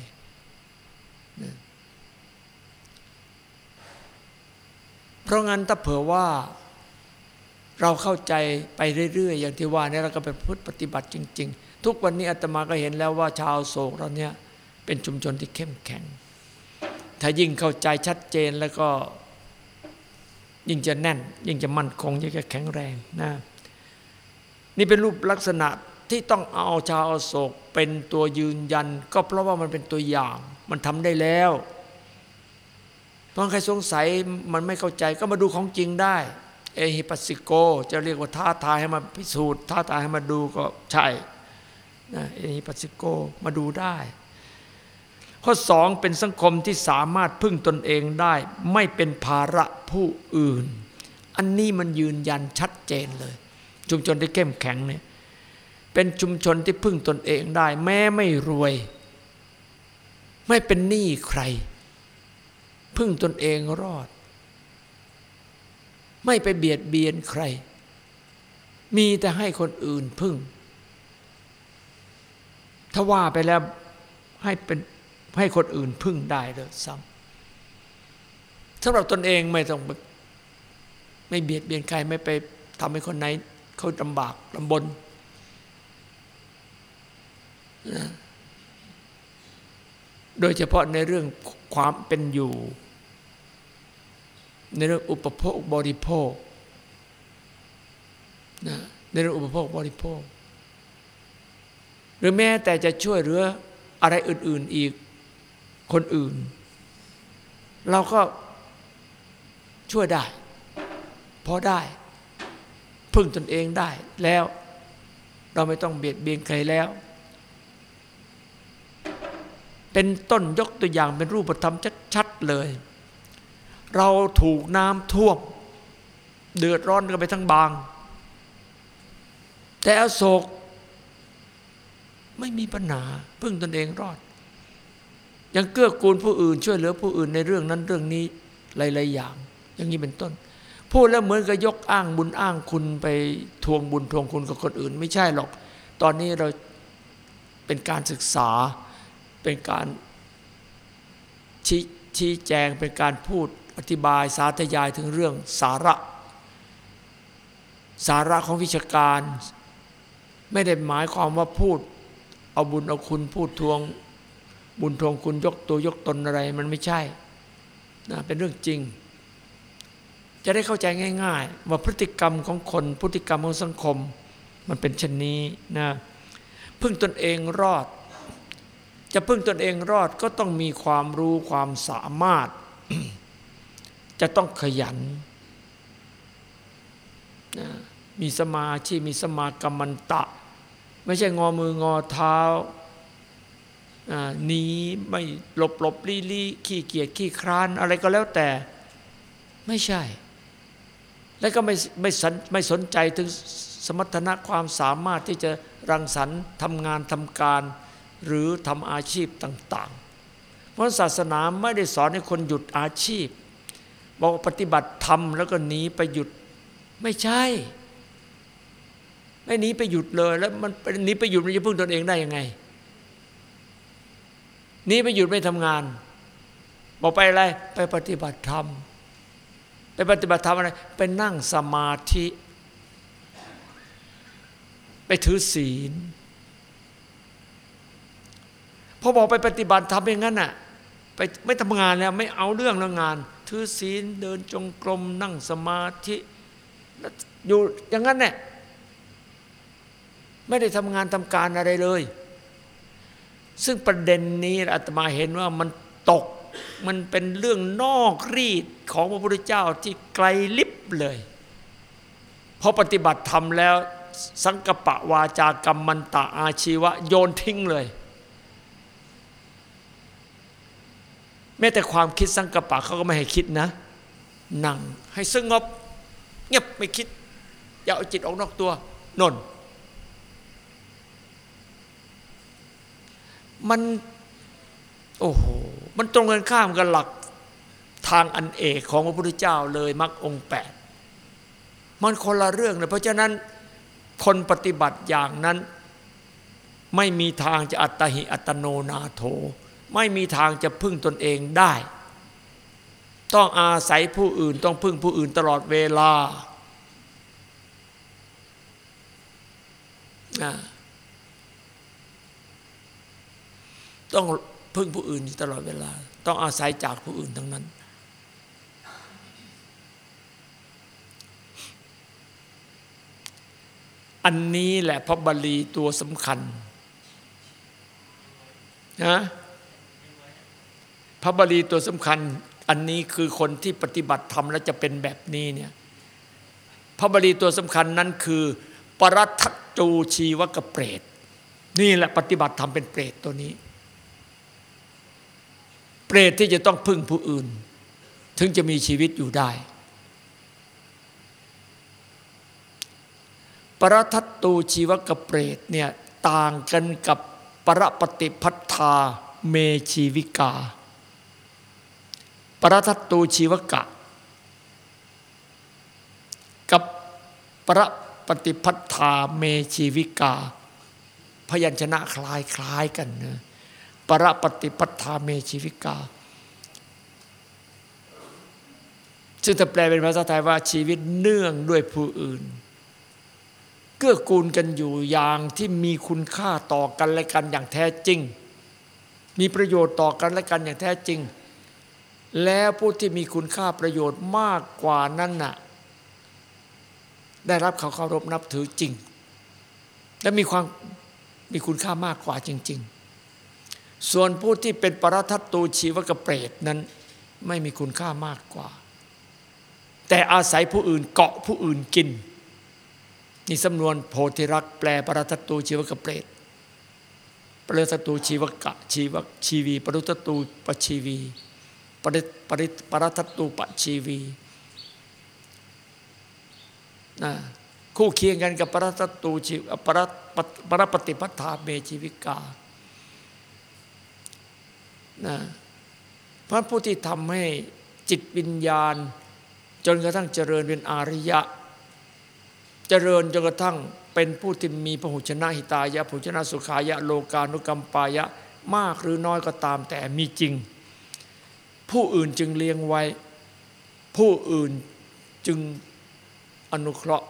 Speaker 1: เพราะงั้นถ้าเผื่อว่าเราเข้าใจไปเรื่อยๆ อย่างที่ว่านี่เราก็ไปพุทธปฏิบัติจริง ๆ ทุกวันนี้อาตมาก็เห็นแล้วว่าชาวโศกเราเนี่ยเป็นชุมชนที่เข้มแข็ง ถ้ายิ่งเข้าใจชัดเจนแล้วก็ ยิ่งจะแน่น ยิ่งจะมั่นคง ยิ่งจะแข็งแรงนะนี่เป็นรูปลักษณะที่ต้องเอาชาวโศกเป็นตัวยืนยัน ก็เพราะว่ามันเป็นตัวอย่าง มันทำได้แล้วเพราะใครสงสัยมันไม่เข้าใจก็มาดูของจริงได้ เอหิปัสสิโก จะเรียกว่าท้าทายให้มาพิสูจน์ท้าทายให้มาดูก็ใช่นะเอหิปัสสิโกมาดูได้ ข้อสองเป็นสังคมที่สามารถพึ่งตนเองได้ ไม่เป็นภาระผู้อื่น อันนี้มันยืนยันชัดเจนเลย ชุมชนที่เข้มแข็งเนี่ยเป็นชุมชนที่พึ่งตนเองได้ แม้ไม่รวย ไม่เป็นหนี้ใคร พึ่งตนเองรอด ไม่ไปเบียดเบียนใคร มีแต่ให้คนอื่นพึ่ง ถ้าว่าไปแล้วให้เป็น ให้คนอื่นพึ่งได้เลยซ้ำสำหรับตนเองไม่ต้องไม่เบียดเบียนใครไม่ไปทำให้คนไหนเขาลำบากลำบนนะโดยเฉพาะในเรื่องความเป็นอยู่ ในเรื่องอุปโภคบริโภคนะในเรื่องอุปโภคบริโภค หรือแม้แต่จะช่วยเหลืออะไรอื่น ๆ อีก คนอื่น เราก็ช่วยได้พอได้ พึ่งตนเองได้แล้ว เราไม่ต้องเบียดเบียนใครแล้ว เป็นต้นยกตัวอย่างเป็นรูปธรรมชัดๆเลย เราถูกน้ำท่วม เดือดร้อนกันไปทั้งบาง แต่อโศกไม่มีปัญหาพึ่งตนเองรอด ยังเกื้อกูลผู้อื่น ช่วยเหลือผู้อื่นในเรื่องนั้นเรื่องนี้หลายๆอย่าง อย่างนี้เป็นต้น พูดแล้วเหมือนกับยกอ้างบุญอ้างคุณไปทวงบุญทวงคุณกับคนอื่น ไม่ใช่หรอก ตอนนี้เราเป็นการศึกษาเป็นการชี้ชี้แจงเป็นการพูดอธิบายสาธยายถึงเรื่องสาระ สาระของวิชาการ ไม่ได้หมายความว่าพูด เอาบุญเอาคุณพูดทวง บุญทวงคุณยกตัวยกตนอะไรมันไม่ใช่นะเป็นเรื่องจริง จะได้เข้าใจง่าย ๆ ว่าพฤติกรรมของคนพฤติกรรมของสังคม มันเป็นเช่นนี้นะพึ่งตนเองรอด จะพึ่งตนเองรอดก็ต้องมีความรู้ความสามารถ จะต้องขยันนะมีสมาธิมีสมากรรมันตะ ไม่ใช่งอมืองอเท้า หนีไม่หลบหลบลี่ลี่ขี้เกียจขี้คร้านอะไรก็แล้วแต่ ไม่ใช่ แล้วก็ไม่ไม่สนไม่สนใจถึงสมรรถนะความสามารถที่จะรังสรรค์ทำงานทำการ หรือทำอาชีพต่าง ๆ เพราะศาสนาไม่ได้สอนให้คนหยุดอาชีพ บอกปฏิบัติธรรมแล้วก็หนีไปหยุดไม่ใช่ ไม่หนีไปหยุดเลย แล้วมันหนีไปหยุดมันจะพึ่งตนเองได้ยังไง นีไปหยุดไม่ทำงาน บอกไปอะไร ไปปฏิบัติธรรม ไปปฏิบัติธรรมอะไร ไปนั่งสมาธิ ไปถือศีลพอบอกไปปฏิบัติธรรมอย่างนั้นน่ะไปไม่ทำงานแล้วไม่เอาเรื่องแล้วงาน ถือศีลเดินจงกรมนั่งสมาธิอยู่อย่างนั้นเนี่ยไม่ได้ทำงานทำการอะไรเลย ซึ่งประเด็นนี้อาตมาเห็นว่ามันตกมันเป็นเรื่องนอกรีดของพระพุทธเจ้าที่ไกลลิบเลยพอปฏิบัติธรรมแล้ว สังกปะวาจากรรมมันตะอาชีวะ โยนทิ้งเลย แม้แต่ความคิดสังกปะเขาก็ไม่ให้คิดนะ นั่งให้สงบเงียบไม่คิด อย่าเอาจิตออกนอกตัวนน มัน โอ้โห มันตรงกันข้ามกับหลักทางอันเอกของพระพุทธเจ้าเลยมรรคองแปดมันคนละเรื่องเลยเพราะฉะนั้นคนปฏิบัติอย่างนั้น ไม่มีทางจะอัตหิอัตโนนาโถ ไม่มีทางจะพึ่งตนเองได้ ต้องอาศัยผู้อื่นต้องพึ่งผู้อื่นตลอดเวลา ต้องพึ่งผู้อื่นตลอดเวลา ต้องอาศัยจากผู้อื่นทั้งนั้น อันนี้แหละพระบาลีตัวสำคัญนะพระบาลีตัวสำคัญ อันนี้คือคนที่ปฏิบัติธรรมแล้วจะเป็นแบบนี้เนี่ยพระบาลีตัวสำคัญนั้นคือปรัตตูชีวกเปรตนี่แหละปฏิบัติธรรมเป็นเปรตตัวนี้ รตที่จะต้องพึ่งผู้อื่น ถึงจะมีชีวิตอยู่ได้ ปรทัตตูชีวกเปรตเนี่ยต่างกันกับปรปฏิพัทธาเมชีวิกา ปรทัตตูชีวกะ กับปรปฏิพัทธาเมชีวิกา พยัญชนะคล้ายคล้ายกันเนะ ปรปฏิปัฏฐาเมชีวิกา ซึ่งถ้าแปลเป็นภาษาไทยว่าชีวิตเนื่องด้วยผู้อื่น เกื้อกูลกันอยู่อย่างที่มีคุณค่าต่อกันและกันอย่างแท้จริง มีประโยชน์ต่อกันและกันอย่างแท้จริง แล้วผู้ที่มีคุณค่าประโยชน์มากกว่านั้นน่ะได้รับเขาเคารพนับถือจริง และมีความมีคุณค่ามากกว่าจริง ๆ ส่วนผู้ที่เป็นปรทัตตูชีวกเปรตนั้นไม่มีคุณค่ามากกว่า แต่อาศัยผู้อื่นเกาะผู้อื่นกิน นี่สำนวนโพธิรักแปลปรทัตตูชีวกเปรตปรทัตตูชีวกะชีวชีวี ปรุทัตตูปชีวีปริปริปรทัตตูปชีวีนะคู่เคียงกันกับปรทัตตูชีปรปรปฏิพัฏฐาเมชีวิกา นะพราะผู้ที่ทำให้จิตวิญญาณ จนกระทั่งเจริญเป็นอาริยะ เจริญจนกระทั่งเป็นผู้ที่มีพหุชนะหิตายะพหุชนะสุขายะโลกานุกรรมปายะมากหรือน้อยก็ตามแต่มีจริง ผู้อื่นจึงเลี้ยงไว้ ผู้อื่นจึงอนุเคราะห์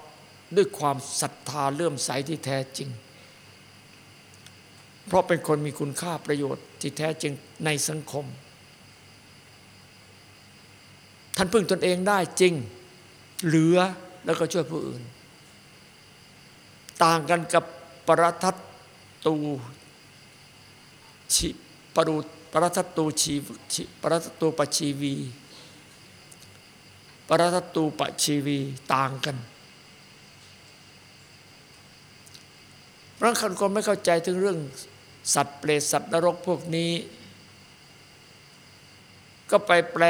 Speaker 1: ด้วยความศรัทธาเลื่อมใสที่แท้จริง เพราะเป็นคนมีคุณค่าประโยชน์ ที่แท้จริงในสังคม ท่านพึ่งตนเองได้จริง เหลือแล้วก็ช่วยผู้อื่น ต่างกันกับปรทัตตูชิปรุปรทัตตูชีปรทัตตูปชีวี ปรทัตตูปชีวีต่างกันเพราะคนคนไม่เข้าใจถึงเรื่อง สัตว์เปรตสัตว์นรกพวกนี้ ก็ไปแปล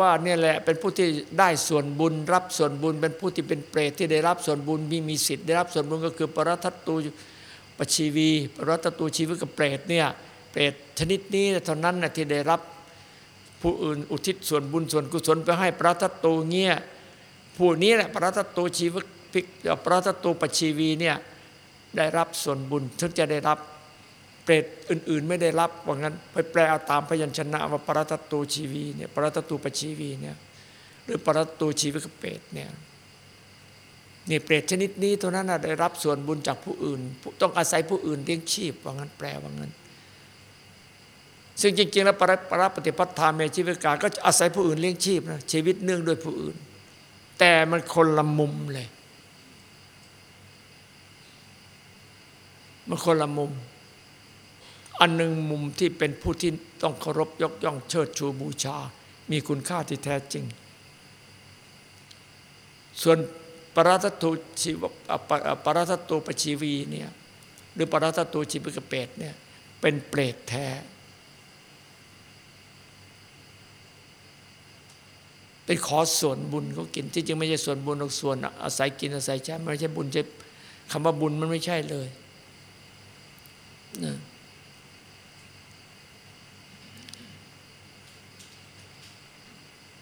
Speaker 1: ว่าเนี่ยแหละเป็นผู้ที่ได้ส่วนบุญ รับส่วนบุญ เป็นผู้ที่เป็นเปรตที่ได้รับส่วนบุญมีมีสิทธิ์ได้รับส่วนบุญก็คือปรัตตูปชีวีปรัตตูชีวิตกับเปรตเนี่ยเปรตชนิดนี้เท่านั้นนะที่ได้รับผู้อื่นอุทิศส่วนบุญส่วนกุศลไปให้ปรัตตูเงี้ยผู้นี้แหละปรัตตูชีวิตพิกปรัตตูปชีวีเนี่ยได้รับส่วนบุญถึงจะได้รับ เปรตอื่น ๆ ไม่ได้รับว่างั้น ไปแปลเอาตามพยัญชนะว่าปรัตตูชีวีเนี่ยปรัตตูปชีวีเนี่ยหรือปรัตตูชีวิกเปรตเนี่ยนี่เปรตชนิดนี้เท่านั้นนะได้รับส่วนบุญจากผู้อื่น ต้องอาศัยผู้อื่นเลี้ยงชีพว่างั้นแปลว่างั้น ซึ่งจริง ๆ แล้วปรปรปฏิปัฏฐานเมชีวิกา ก็อาศัยผู้อื่นเลี้ยงชีพนะชีวิตเนื่องด้วยผู้อื่น แต่มันคนละมุมเลยมันคนละมุม อันหนึ่งมุมที่เป็นผู้ที่ต้องเคารพยกย่องเชิดชูบูชา มีคุณค่าที่แท้จริง ส่วนปรัตตุชีวปรัตตุปชีวีเนี่ยหรือปรัตตุชีวิกเปตเนี่ยเป็นเปรตแท้ เป็นขอส่วนบุญเขากินที่จริงไม่ใช่ส่วนบุญหรอกส่วนอาศัยกินอาศัยใช้ไม่ใช่บุญใช่คำว่าบุญมันไม่ใช่เลยนะ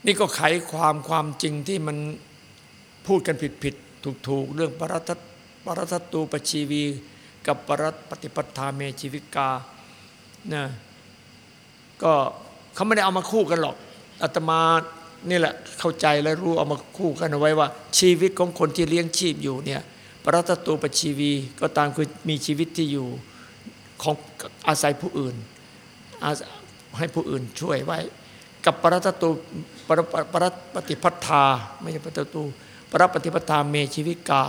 Speaker 1: นี่ก็ไขความความจริงที่มันพูดกันผิดผิดถูกถูกเรื่องปรัตปรัตตูปชีวี กับปรัตปฏิปทาเมชีวิกานะก็เขาไม่ได้เอามาคู่กันหรอกอาตมานี่แหละเข้าใจและรู้เอามาคู่กันเอาไว้ว่า ชีวิตของคนที่เลี้ยงชีพอยู่เนี่ยปรัตตูปชีวีก็ตามคือมีชีวิตที่อยู่ของอาศัยผู้อื่นให้ผู้อื่นช่วยไว้ กับปรัตตู ปรปรปฏิพัทธาไม่ใช่ปรัตตูปรปฏิปทาเมชีวิกา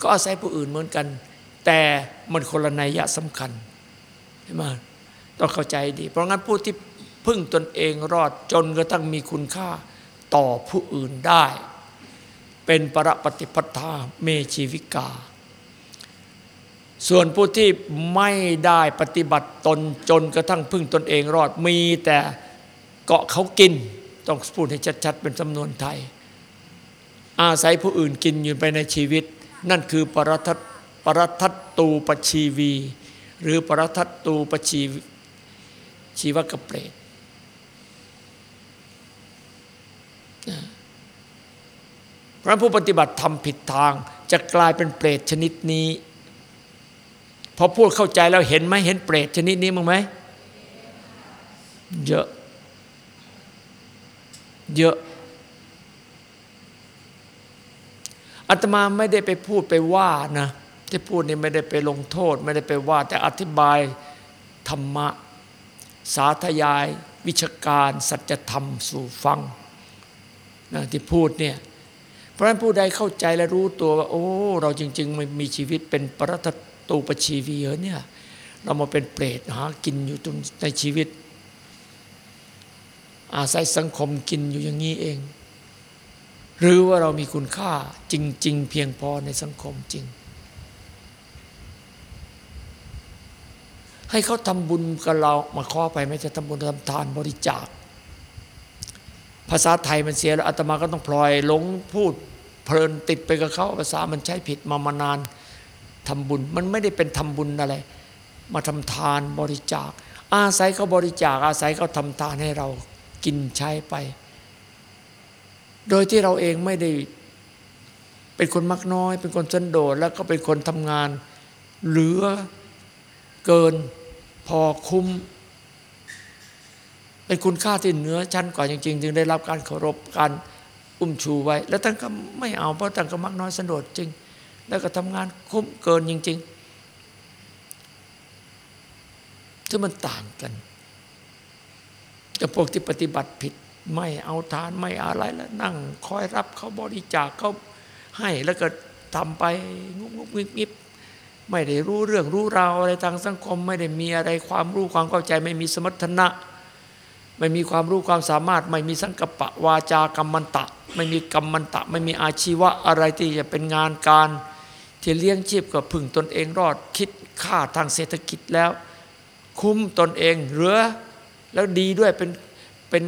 Speaker 1: ก็อาศัยผู้อื่นเหมือนกัน แต่มันคนละนัยยะสำคัญใช่ไหมต้องเข้าใจดี เพราะงั้นผู้ที่พึ่งตนเองรอดจนกระทั่งมีคุณค่าต่อผู้อื่นได้ เป็นปรปฏิปทาเมชีวิกา ส่วนผู้ที่ไม่ได้ปฏิบัติตนจนกระทั่งพึ่งตนเองรอดมีแต่เกาะเขากิน ต้องพูดให้ชัดๆ เป็นจำนวนไทย อาศัยผู้อื่นกินอยู่ไปในชีวิต นั่นคือปรทัตปรทัตตูปชีวี หรือปรทัตตูปชีชีวกเปรตเพราะผู้ปฏิบัติทำผิดทางจะกลายเป็นเปรตชนิดนี้ พอพูดเข้าใจแล้วเห็นไหมเห็นเปรตชนิดนี้มั้งไหมเยอะ เยอะอาตมาไม่ได้ไปพูดไปว่านะที่พูดนี่ไม่ได้ไปลงโทษ ไม่ได้ไปว่า แต่อธิบายธรรมะ สาธยาย วิชาการสัจธรรมสู่ฟังนะที่พูดเนี่ยเพราะฉะนั้นผู้ใดเข้าใจและรู้ตัวว่า โอ้ เราจริงๆไม่มีชีวิตเป็นปรัตตูปชีวีเหรอเนี่ยเรามาเป็นเปรตหากินอยู่ตรงในชีวิต อาศัยสังคมกินอยู่อย่างนี้เอง หรือว่าเรามีคุณค่าจริง ๆ เพียงพอในสังคมจริง ให้เขาทำบุญกับเรามาขอไปไม่จะทำบุญทำทานบริจาค ภาษาไทยมันเสียแล้วอาตมาก็ต้องพลอยหลงพูดเพลินติดไปกับเขาภาษามันใช้ผิดมามานานทำบุญมันไม่ได้เป็นทำบุญอะไร มาทำทานบริจาค อาศัยเขาบริจาคอาศัยเขาทำทานให้เรา กินใช้ไป โดยที่เราเองไม่ได้ เป็นคนมักน้อย เป็นคนสันโดษแล้วก็เป็นคนทำงาน เหลือเกินพอคุ้ม เป็นคุณค่าที่เหนือชั้นกว่าจริงๆ จึงได้รับการเคารพการอุ้มชูไว้ แล้วท่านก็ไม่เอาเพราะท่านก็มักน้อยสันโดษจริง แล้วก็ทำงานคุ้มเกินจริงๆที่มันต่างกัน แต่พวกที่ปฏิบัติผิดไม่เอาทานไม่อะไรแล้วนั่ง คอยรับเขาบริจาคเขาให้แล้วก็ทำไปงุบงุบงิบงิบไม่ได้รู้เรื่องรู้ราวอะไรทางสังคม ไม่ได้มีอะไรความรู้ความเข้าใจ ไม่มีสมรรถนะ ไม่มีความรู้ความสามารถ ไม่มีสังกปะวาจากรรมันตะ ไม่มีกรรมันตะ ไม่มีอาชีวะอะไรที่จะเป็นงานการที่เลี้ยงชีพกับพึ่งตนเองรอดคิดค่าทางเศรษฐกิจแล้ว คุ้มตนเองเหลือ แล้วดีด้วยเป็นเป็น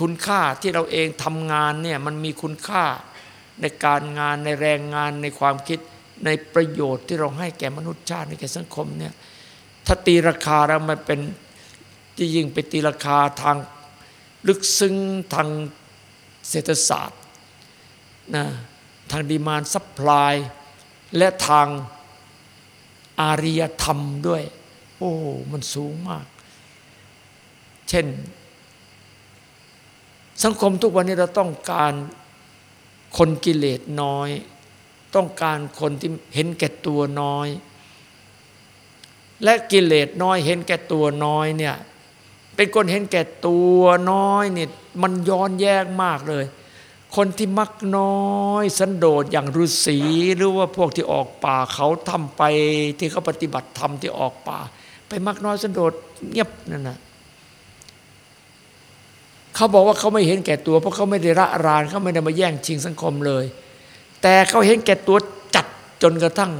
Speaker 1: คุณค่าที่เราเองทำงานเนี่ยมันมีคุณค่าในการงานในแรงงานในความคิดในประโยชน์ที่เราให้แก่มนุษยชาติในแก่สังคมเนี่ยถ้าตีราคาแล้วมันเป็นที่ยิ่งไปตีราคาทางลึกซึ้งทางเศรษฐศาสตร์นะทาง demand supply และทางอารยธรรมด้วย โอ้ มันสูงมาก เช่น สังคมทุกวันนี้เราต้องการคนกิเลสน้อย ต้องการคนที่เห็นแก่ตัวน้อย และกิเลสน้อยเห็นแก่ตัวน้อยเนี่ยเป็นคนเห็นแก่ตัวน้อยเนี่ยมันย้อนแย้งมากเลย คนที่มักน้อย สันโดษอย่างฤาษีหรือว่าพวกที่ออกป่าเขาทำไปที่เขาปฏิบัติธรรมที่ออกป่า ไปมักน้อยสันโดษเงียบนั่นนะ เขาบอกว่าเขาไม่เห็นแก่ตัว เพราะเขาไม่ได้ระรานเขาไม่ได้มาแย่งชิงสังคมเลย แต่เขาเห็นแก่ตัวจัดจนกระทั่ง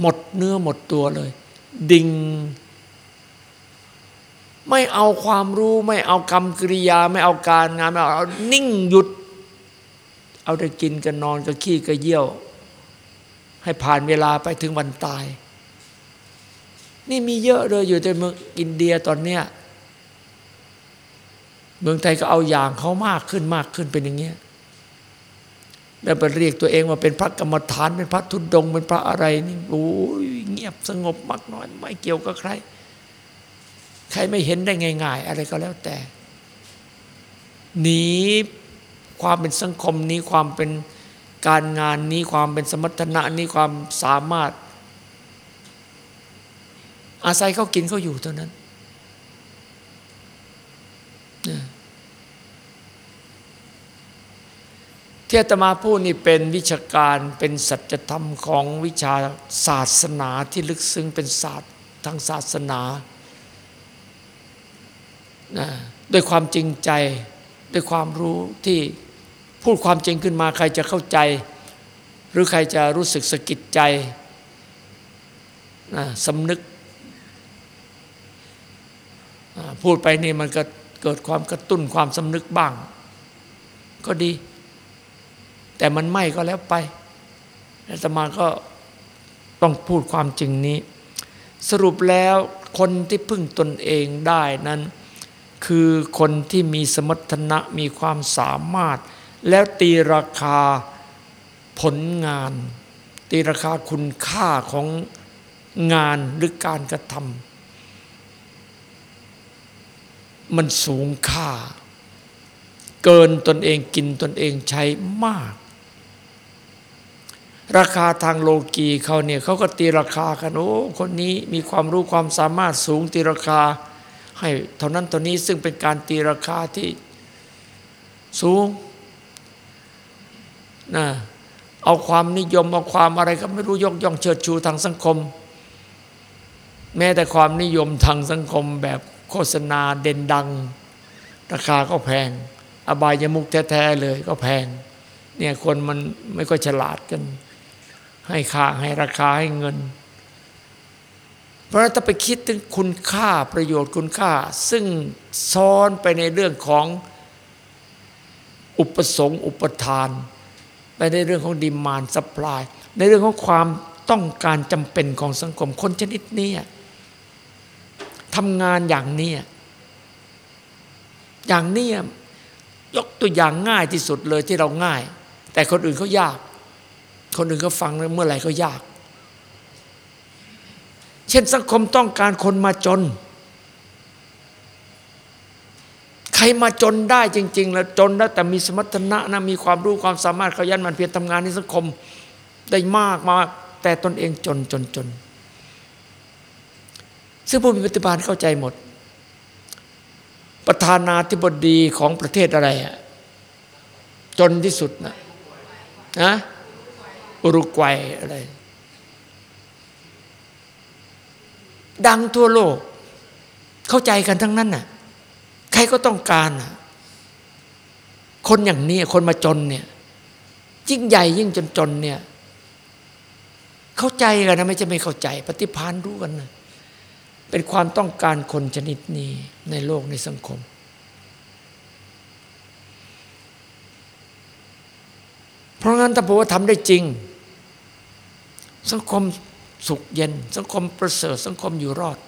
Speaker 1: หมดเนื้อหมดตัวเลย ดิ่งไม่เอาความรู้ไม่เอากรรมกริยา ไม่เอาการงานไม่เอานิ่งหยุด เอาแต่กินกันนอนกับขี้กับเยี่ยว ให้ผ่านเวลาไปถึงวันตาย นี่มีเยอะเลยอยู่ในเมืองอินเดียตอนเนี้ย เมืองไทยก็เอาอย่างเขามากขึ้นมากขึ้นเป็นอย่างเงี้ยแล้วไปเรียกตัวเองว่าเป็นพระกรรมฐานเป็นพระทุดงเป็นพระอะไรนี่โอ้ยเงียบสงบมากน้อย ไม่เกี่ยวกับใคร ใครไม่เห็นได้ง่าย ๆ อะไรก็แล้วแต่หนีความเป็นสังคมนี้ความเป็นการงานนี้ความเป็นสมรรถนะนี้ความสามารถ อาศัยเขากินเขาอยู่เท่านั้น ที่อาตมาพูดนี่เป็นวิชาการเป็นสัจธรรมของวิชาศาสนาที่ลึกซึ้งเป็นศาสตร์ทางศาสนานะด้วยความจริงใจด้วยความรู้ที่พูดความจริงขึ้นมาใครจะเข้าใจ หรือใครจะรู้สึกสะกิดใจนะสำนึกพูดไปนี่มันก็ เกิดความกระตุ้นความสำนึกบ้าง ก็ดี แต่มันไม่ก็แล้วไปอาตมาก็ต้องพูดความจริงนี้ สรุปแล้วคนที่พึ่งตนเองได้นั้น คือคนที่มีสมรรถนะมีความสามารถ แล้วตีราคาผลงาน ตีราคาคุณค่าของงานหรือการกระทำ มันสูงค่า เกินตนเองกินตนเองใช้มาก ราคาทางโลกีเขาเนี่ยเขาก็ตีราคากันโอ้คนนี้มีความรู้ความสามารถสูงตีราคา ให้เท่านั้นเท่านี้ซึ่งเป็นการตีราคาที่สูงนะเอาความนิยมเอาความอะไรก็ไม่รู้ยกย่องเชิดชูทางสังคม แม้แต่ความนิยมทางสังคมแบบ โฆษณาเด่นดัง ราคาก็แพง อบายมุกแท้ๆเลยก็แพง เนี่ยคนมันไม่ค่อยฉลาดกัน ให้ค่าให้ราคาให้เงิน เพราะถ้าไปคิดถึงคุณค่าประโยชน์คุณค่า ซึ่งซ้อนไปในเรื่องของอุปสงค์อุปทาน ไปในเรื่องของดิมานสป라이ในเรื่องของความต้องการจำเป็นของสังคมคนชนิดนี้ ทำงานอย่างนี้อย่างนี้ยกตัวอย่างง่ายที่สุดเลยที่เราง่าย แต่คนอื่นเขายาก คนอื่นเขาฟังเมื่อไหร่ก็ยาก เช่นสังคมต้องการคนมาจน ใครมาจนได้จริง ๆ แล้วจนแล้วแต่มีสมรรถนะนะมีความรู้ความสามารถเขายันมันเพียรทำงานในสังคมได้มากมาแต่ตนเองจนจนจน ซึ่งผู้มีปฏิบัติเข้าใจหมด ประธานาธิบดีของประเทศอะไรอะจนที่สุดนะนะอุรุกวัยอะไร ดังทั่วโลก เข้าใจกันทั้งนั้นน่ะ ใครก็ต้องการน่ะ คนอย่างนี้คนมาจนเนี่ย ยิ่งใหญ่ยิ่งจนจนเนี่ย เข้าใจกันนะไม่ใช่ไม่เข้าใจ ปฏิพานรู้กันนะ เป็นความต้องการคนชนิดนี้ในโลกในสังคม เพราะงั้นถ้าบอกว่าทำได้จริง สังคมสุขเย็น สังคมประเสริฐสังคมอยู่รอด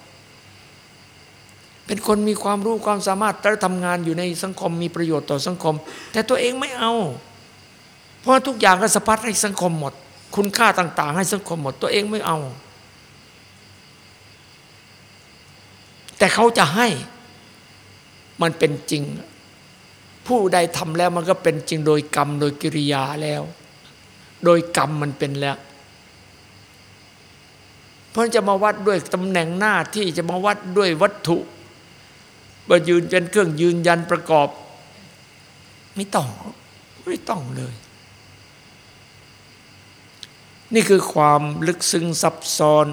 Speaker 1: เป็นคนมีความรู้ความสามารถและทำงานอยู่ในสังคมมีประโยชน์ต่อสังคม แต่ตัวเองไม่เอา เพราะทุกอย่างก็สะพัดให้สังคมหมด คุณค่าต่าง ๆ ให้สังคมหมด ตัวเองไม่เอา แต่เขาจะให้มันเป็นจริง ผู้ใดทำแล้วมันก็เป็นจริงโดยกรรมโดยกิริยาแล้ว โดยกรรมมันเป็นแล้วเพราะจะมาวัดด้วยตำแหน่งหน้าที่จะมาวัดด้วยวัตถุมายืนเป็นเครื่องยืนยันประกอบ ไม่ต้องไม่ต้องเลย นี่คือความลึกซึ้งซับซ้อน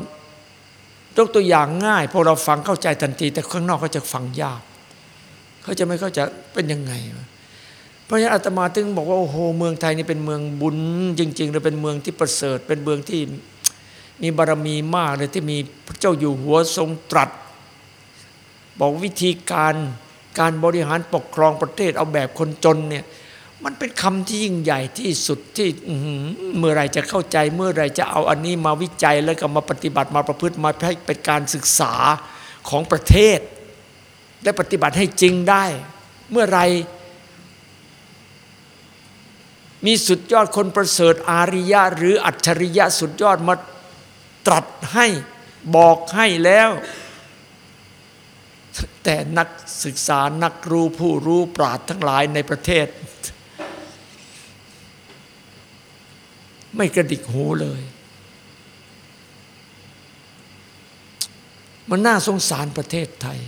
Speaker 1: ยกตัวอย่างง่ายพอเราฟังเข้าใจทันที แต่ข้างนอกเขาจะฟังยากเขาจะไม่เข้าใจเป็นยังไง เพราะฉะนั้นอาตมาถึงบอกว่าโอ้โหเมืองไทยนี่เป็นเมืองบุญจริงๆเลยเป็นเมืองที่ประเสริฐ เป็นเมืองที่มีบารมีมากเลยที่มีพระเจ้าอยู่หัวทรงตรัส บอกวิธีการการบริหารปกครองประเทศเอาแบบคนจนเนี่ย มันเป็นคำที่ยิ่งใหญ่ที่สุดที่เมื่อไรจะเข้าใจ เมื่อไรจะเอาอันนี้มาวิจัยแล้วก็มาปฏิบัติมาประพฤติมาให้เป็นการศึกษาของประเทศได้ปฏิบัติให้จริงได้ เมื่อไรมีสุดยอดคนประเสริฐอาริยะ หรืออัจฉริยะสุดยอดมาตรัสให้บอกให้แล้ว แต่นักศึกษานักรู้ผู้รู้ปราดทั้งหลายในประเทศ ไม่กระดิกหูเลย มันน่าสงสารประเทศไทย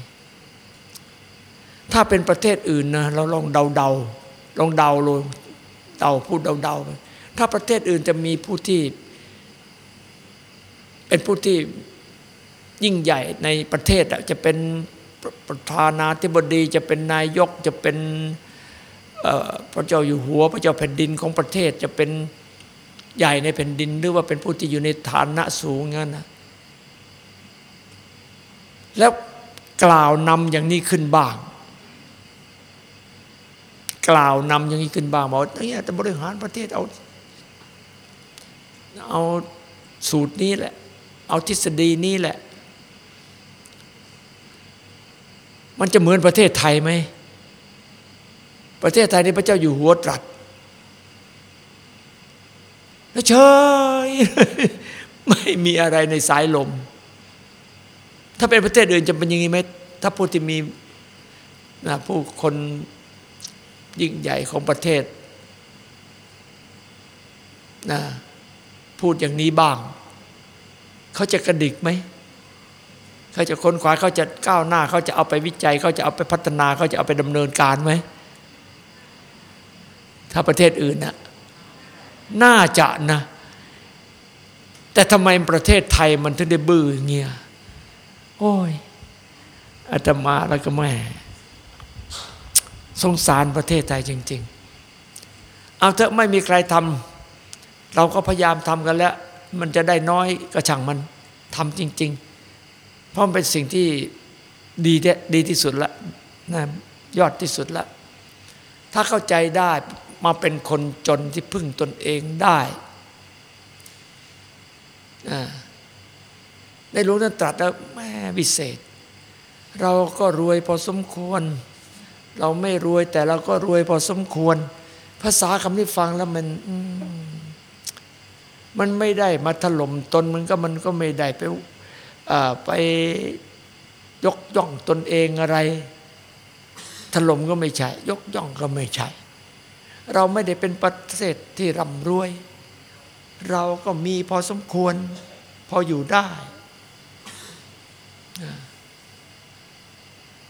Speaker 1: ถ้าเป็นประเทศอื่นนะเราลองเดาเดาลองเดาเลยเดาพูดเดาเดาถ้าประเทศอื่นจะมีผู้ที่ เป็นผู้ที่ยิ่งใหญ่ในประเทศจะเป็นประธานาธิบดีจะเป็นนายกจะเป็นพระเจ้าอยู่หัว พระเจ้าแผ่นดินของประเทศจะเป็น ใหญ่ในแผ่นดินหรือว่าเป็นผู้ที่อยู่ในฐานะสูงงั้นนะแล้วกล่าวนำอย่างนี้ขึ้นบ้าง กล่าวนำอย่างนี้ขึ้นบ้างบอกเนี่ยจะบริหารประเทศเอา เอาสูตรนี้แหละ เอาทฤษฎีนี้แหละ มันจะเหมือนประเทศไทยไหมประเทศไทยนี่พระเจ้าอยู่หัวตรัส แล้วเฉยไม่มีอะไรในสายลม ถ้าเป็นประเทศอื่นจะเป็นย่างนี้ไหมถ้าผู้ที่มีนะผู้คนยิ่งใหญ่ของประเทศนะพูดอย่างนี้บ้าง เขาจะกระดิกไหม เขาจะค้นคว้าเขาจะก้าวหน้า เขาจะเอาไปวิจัย เขาจะเอาไปพัฒนา เขาจะเอาไปดำเนินการไหม ถ้าประเทศอื่นน่ะ น่าจะนะ แต่ทำไมประเทศไทยมันถึงได้บื้อเงี้ยโอ้ยอาตมาแล้วก็แม่ สงสารประเทศไทยจริง ๆ เอาเถอะไม่มีใครทำเราก็พยายามทำกันแล้ว มันจะได้น้อยก็ช่างมันทำจริง ๆ เพราะมันเป็นสิ่งที่ดีดีที่สุดละนะยอดที่สุดละถ้าเข้าใจได้ มาเป็นคนจนที่พึ่งตนเองได้ในหลวงท่านตรัสแล้วแม่วิเศษ เราก็รวยพอสมควร เราไม่รวยแต่เราก็รวยพอสมควร ภาษาคำนี้ฟังแล้วมันมันไม่ได้มาถล่มตนมันก็มันก็ไม่ได้ไปไปยกย่องตนเองอะไร ถล่มก็ไม่ใช่ ยกย่องก็ไม่ใช่ เราไม่ได้เป็นประเทศที่ร่ำรวย เราก็มีพอสมควรพออยู่ได้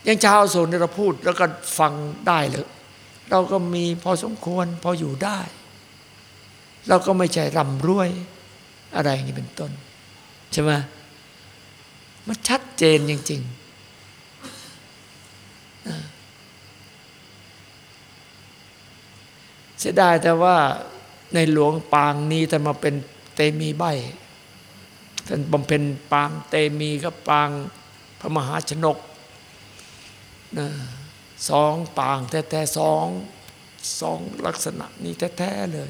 Speaker 1: ยังชาวโซนเราพูดแล้วก็ฟังได้เลยเราก็มีพอสมควรพออยู่ได้ เราก็ไม่ใช่ร่ำรวยอะไรอย่างนี้เป็นต้น ใช่ไหมมันชัดเจนจริง ๆ เสียดายแต่ว่าในหลวงปางนี้ท่านมาเป็นเตมีใบท่านบำเพ็ญปางเตมีกับปางพระมหาชนกนะสองปางแท้ๆสองสองลักษณะนี้แท้ๆเลย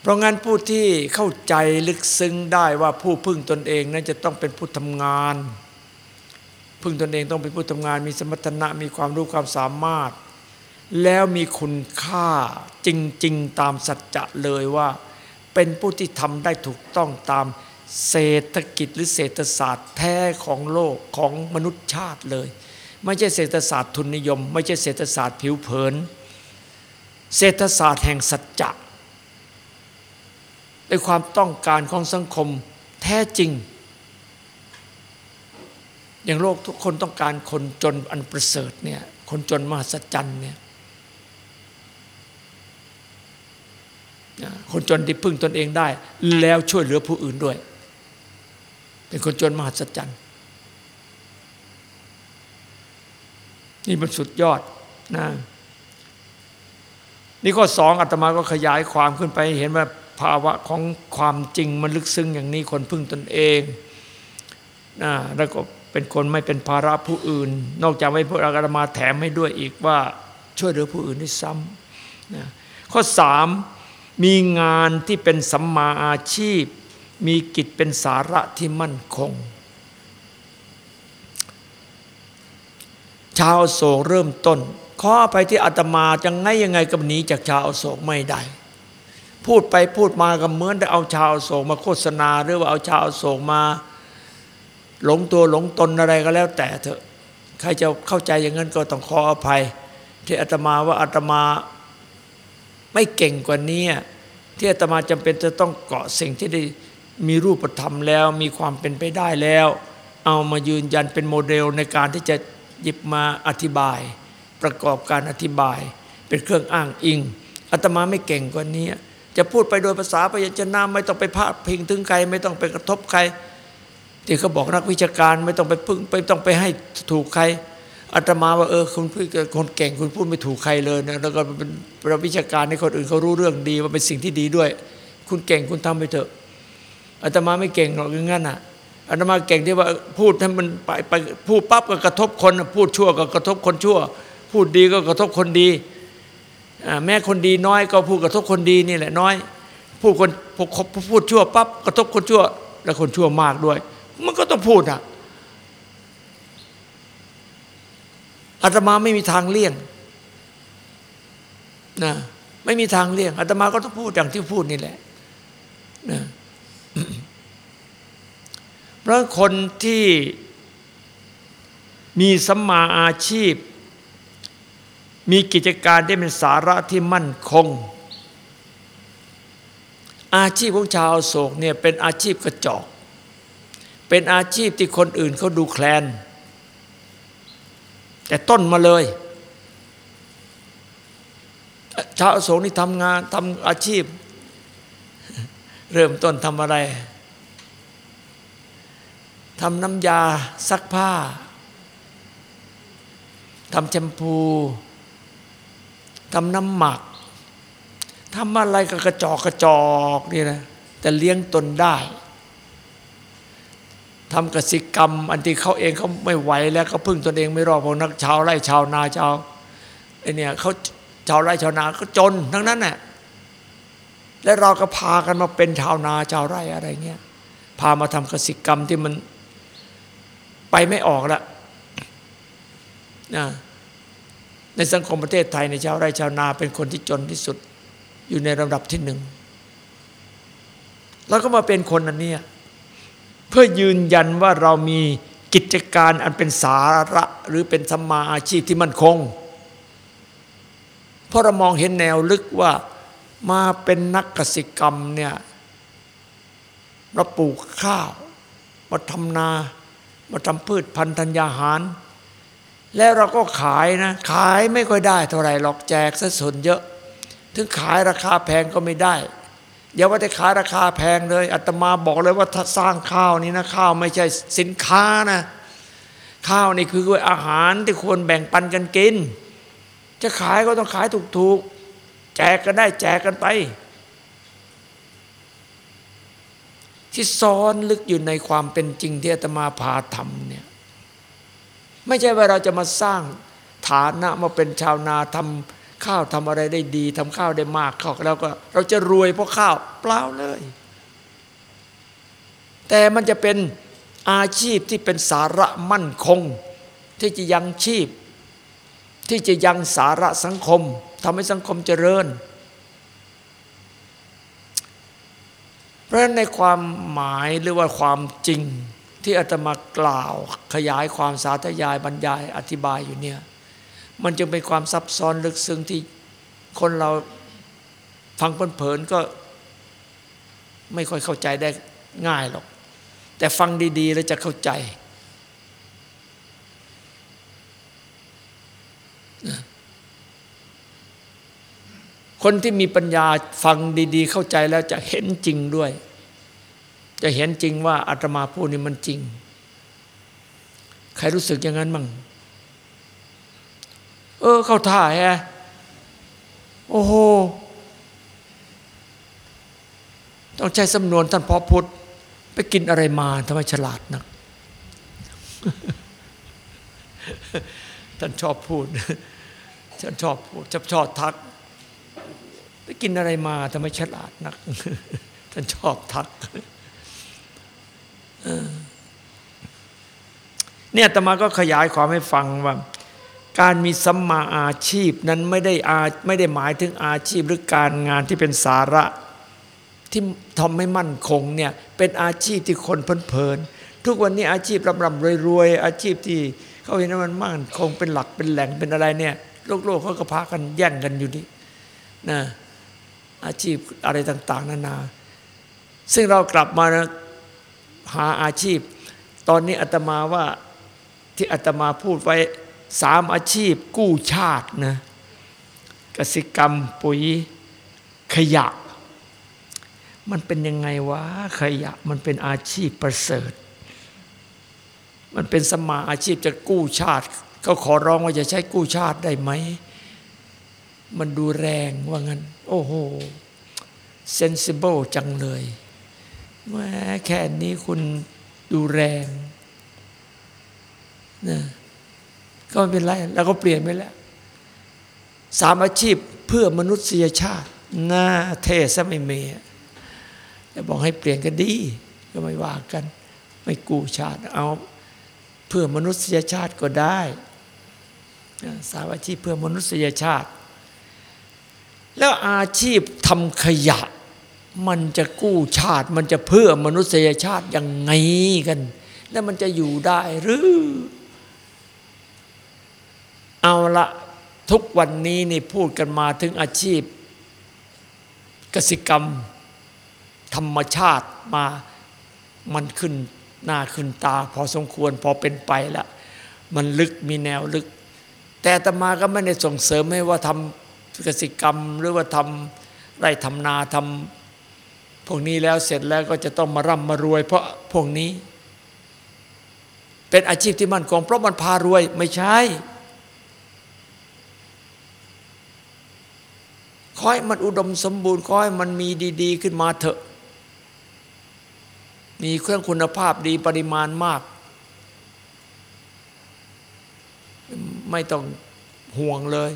Speaker 1: เพราะงั้นผู้ที่เข้าใจลึกซึ้งได้ว่าผู้พึ่งตนเองนั้นจะต้องเป็นผู้ทำงาน พึ่งตนเองต้องเป็นผู้ทำงาน มีสมรรถนะมีความรู้ความสามารถ แล้วมีคุณค่าจริง ๆ ตามสัจจะเลยว่า เป็นผู้ที่ทำได้ถูกต้องตามเศรษฐกิจหรือเศรษฐศาสตร์แท้ของโลกของมนุษยชาติเลย ไม่ใช่เศรษฐศาสตร์ทุนนิยม ไม่ใช่เศรษฐศาสตร์ผิวเผิน เศรษฐศาสตร์แห่งสัจจะในความต้องการของสังคมแท้จริง อย่างโลกทุกคนต้องการคนจนอันประเสริฐเนี่ยคนจนมหัศจรรย์เนี่ยคนจนที่พึ่งตนเองได้ แล้วช่วยเหลือผู้อื่นด้วย เป็นคนจนมหัศจรรย์นี่มันสุดยอดนะนี่ข้อสองอาตมาก็ขยายความขึ้นไปเห็นว่าภาวะของความจริงมันลึกซึ้งอย่างนี้คนพึ่งตนเองนะแล้วก็ เป็นคนไม่เป็นภาระผู้อื่น นอกจากไม่พวกอาตมาแถมให้ด้วยอีกว่าช่วยเหลือผู้อื่นด้วยซ้ำนะข้อสามมีงานที่เป็นสัมมาอาชีพ มีกิจเป็นสาระที่มั่นคง ชาวโศกเริ่มต้น ข้อไปที่อาตมาจะไงยังไงกับหนีจากชาวโศกไม่ได้ พูดไปพูดมาก็เหมือนได้เอาชาวโศกมาโฆษณาหรือว่าเอาชาวโศกมา หลงตัวหลงตนอะไรก็แล้ว แต่เถอะใครจะเข้าใจอย่างนั้นก็ต้องขออภัย ที่อาตมาว่าอาตมาไม่เก่งกว่านี้ที่อาตมาจำเป็นจะต้องเกาะสิ่งที่ได้มีรูปธรรมแล้ว มีความเป็นไปได้แล้ว เอามายืนยันเป็นโมเดลในการที่จะหยิบมาอธิบาย ประกอบการอธิบาย เป็นเครื่องอ้างอิงอาตมาไม่เก่งกว่านี้จะพูดไปโดยภาษาพยัญชนะไม่ต้องไปพาดพิงถึงใคร ไม่ต้องไปกระทบใคร ที่เขาบอกนักวิชาการไม่ต้องไปพึ่งไปต้องไปให้ถูกใครอาตมาว่าเออคุณพูดคนเก่งคุณพูดไม่ถูกใครเลยนะแล้วก็เป็นประวิชาการให้คนอื่นเขารู้เรื่องดีว่าเป็นสิ่งที่ดีด้วย คุณเก่งคุณทำไปเถอะอาตมาไม่เก่งหรอกงั้นอะอาตมาเก่งที่ว่าพูดให้มันไปไปพูดปั๊บก็กระทบคน พูดชั่วก็กระทบคนชั่ว พูดดีก็กระทบคนดีแม้คนดีน้อยก็พูดกระทบคนดีนี่แหละน้อย พูดคนพูดชั่วปั๊บกระทบคนชั่ว แล้วคนชั่วมากด้วย มันก็ต้องพูดอะอาตมาไม่มีทางเลี่ยงนะไม่มีทางเลี่ยงอาตมาก็ต้องพูดอย่างที่พูดนี่แหละนะเพราะคนที่มีสัมมาอาชีพ มีกิจการที่เป็นสาระที่มั่นคง อาชีพของชาวโศกเนี่ยเป็นอาชีพกระจอก เป็นอาชีพที่คนอื่นเขาดูแคลน แต่ต้นมาเลยชาวโสนี่ทำงานทำอาชีพ เริ่มต้นทำอะไรทำน้ำยาซักผ้าทำแชมพูทำน้ำหมักทำอะไรก็กระจอกกระจอกนี่นะแต่เลี้ยงตนได้ ทำกสิกรรม อันที่เขาเองเขาไม่ไหวแล้วเขาพึ่งตนเองไม่รอดพวกนักชาวไร่ชาวนาชาวไอเนี่ยเขาชาวไร่ชาวนาก็จนทั้งนั้นแหละและเราก็พากันมาเป็นชาวนาชาวไร่อะไรเงี้ยพามาทำกสิกรรมที่มันไปไม่ออกละนะในสังคมประเทศไทยในชาวไร่ชาวนาเป็นคนที่จนที่สุดอยู่ในระดับที่หนึ่งแล้วก็มาเป็นคนอันเนี้ย เพื่อยืนยันว่าเรามีกิจการอันเป็นสาระหรือเป็นสมมาอาชีพที่มั่นคง เพราะเรามองเห็นแนวลึกว่ามาเป็นนักกสิกรรมเนี่ยเราปลูกข้าว มาทำนา มาทำพืชพันธุ์ธัญญาหาร แล้วเราก็ขายนะ ขายไม่ค่อยได้เท่าไหร่หรอกแจกซะส่วนเยอะ ถึงขายราคาแพงก็ไม่ได้ อย่าว่าแต่ขายราคาแพงเลยอาตมาบอกเลยว่าถ้าสร้างข้าวนี้นะข้าวไม่ใช่สินค้านะ ข้าวนี่คืออาหารที่ควรแบ่งปันกันกิน จะขายก็ต้องขายถูกๆ แจกกันได้แจกกันไป ที่ซ้อนลึกอยู่ในความเป็นจริงที่อาตมาพาทำเนี่ยไม่ใช่ว่าเราจะมาสร้างฐานะมาเป็นชาวนาทำ ข้าวทำอะไรได้ดีทำข้าวได้มากเข้าแล้วก็ เราจะรวยเพราะข้าวเปล่าเลย แต่มันจะเป็นอาชีพที่เป็นสาระมั่นคง ที่จะยังชีพ ที่จะยังสาระสังคมทำให้สังคมเจริญ เพราะฉะนั้นในความหมายหรือว่าความจริงที่อาตมากล่าวขยายความสาธยายบรรยายอธิบายอยู่เนี่ย มันจึงเป็นความซับซ้อนลึกซึ้งที่คนเราฟังเพลินๆก็ไม่ค่อยเข้าใจได้ง่ายหรอก แต่ฟังดีๆแล้วจะเข้าใจคนที่มีปัญญาฟังดีๆ เข้าใจแล้วจะเห็นจริงด้วย จะเห็นจริงว่าอาตมาพูดนี่มันจริง ใครรู้สึกอย่างนั้นมั่ง เออ เข้าท่าแฮะโอ้โหต้องใช้สำนวนท่านพ่อพุทธไปกินอะไรมาทำไมฉลาดนัก ท่านชอบพูดท่านชอบพูดชอบชอบทัก ไปกินอะไรมาทำไมฉลาดนัก ท่านชอบทักเนี่ยตมาก็ขยายความให้ฟังว่า การมีสัมมาอาชีพนั้นไม่ได้อาไม่ได้หมายถึงอาชีพหรือการงานที่เป็นสาระที่ทำให้มั่นคงเนี่ยเป็นอาชีพที่คนเพลินๆทุกวันนี้อาชีพร่ำๆรวยๆอาชีพที่เขาเห็นว่ามันมั่นคงเป็นหลักเป็นแหล่งเป็นอะไรเนี่ยโลกโลกเขาก็พากันแย่งกันอยู่นี่นะอาชีพอะไรต่าง ๆ นานา ซึ่งเรากลับมานะหาอาชีพ ตอนนี้อาตมาว่าที่อาตมาพูดไว้ สามอาชีพกู้ชาตินะกสิกรรมปุ๋ยขยะ มันเป็นยังไงวะขยะมันเป็นอาชีพประเสริฐ มันเป็นสมาอาชีพจะกู้ชาติ ก็ขอร้องว่าจะใช้กู้ชาติได้ไหม มันดูแรงว่างั้น โอ้โหเซนซิเบิลจังเลยแม้แค่นี้คุณดูแรงนะ ก็ไม่เป็นไรเราก็เปลี่ยนไปแล้วสามอาชีพเพื่อมนุษยชาติน่าเทซะไม่เมแต่บอกให้เปลี่ยนก็ดี ก็ไม่ว่ากัน ไม่กู้ชาติเอาเพื่อมนุษยชาติก็ได้สามอาชีพเพื่อมนุษยชาติ แล้วอาชีพทำขยะ มันจะกู้ชาติ มันจะเพื่อมนุษยชาติยังไงกัน แล้วมันจะอยู่ได้หรือ เอาละทุกวันนี้นี่พูดกันมาถึงอาชีพ กสิกรรม ธรรมชาติมามันขึ้นหน้าขึ้นตา พอสมควรพอเป็นไปล้วมันลึกมีแนวลึก แต่ตมาก็ไม่ได้ส่งเสริมให้ว่าทำกสิกรรม หรือว่าทำไร่ทำนาทำพวกนี้แล้วเสร็จแล้วก็จะต้องมาร่ำมารวย เพราะพวกนี้ เป็นอาชีพที่มั่นคงเพราะมันพารวยไม่ใช่ อให้มันอุดมสมบูรณ์ขอให้มันมีดี ๆ ขึ้นมาเถอะ มีเครื่องคุณภาพดีปริมาณมาก ไม่ต้องห่วงเลย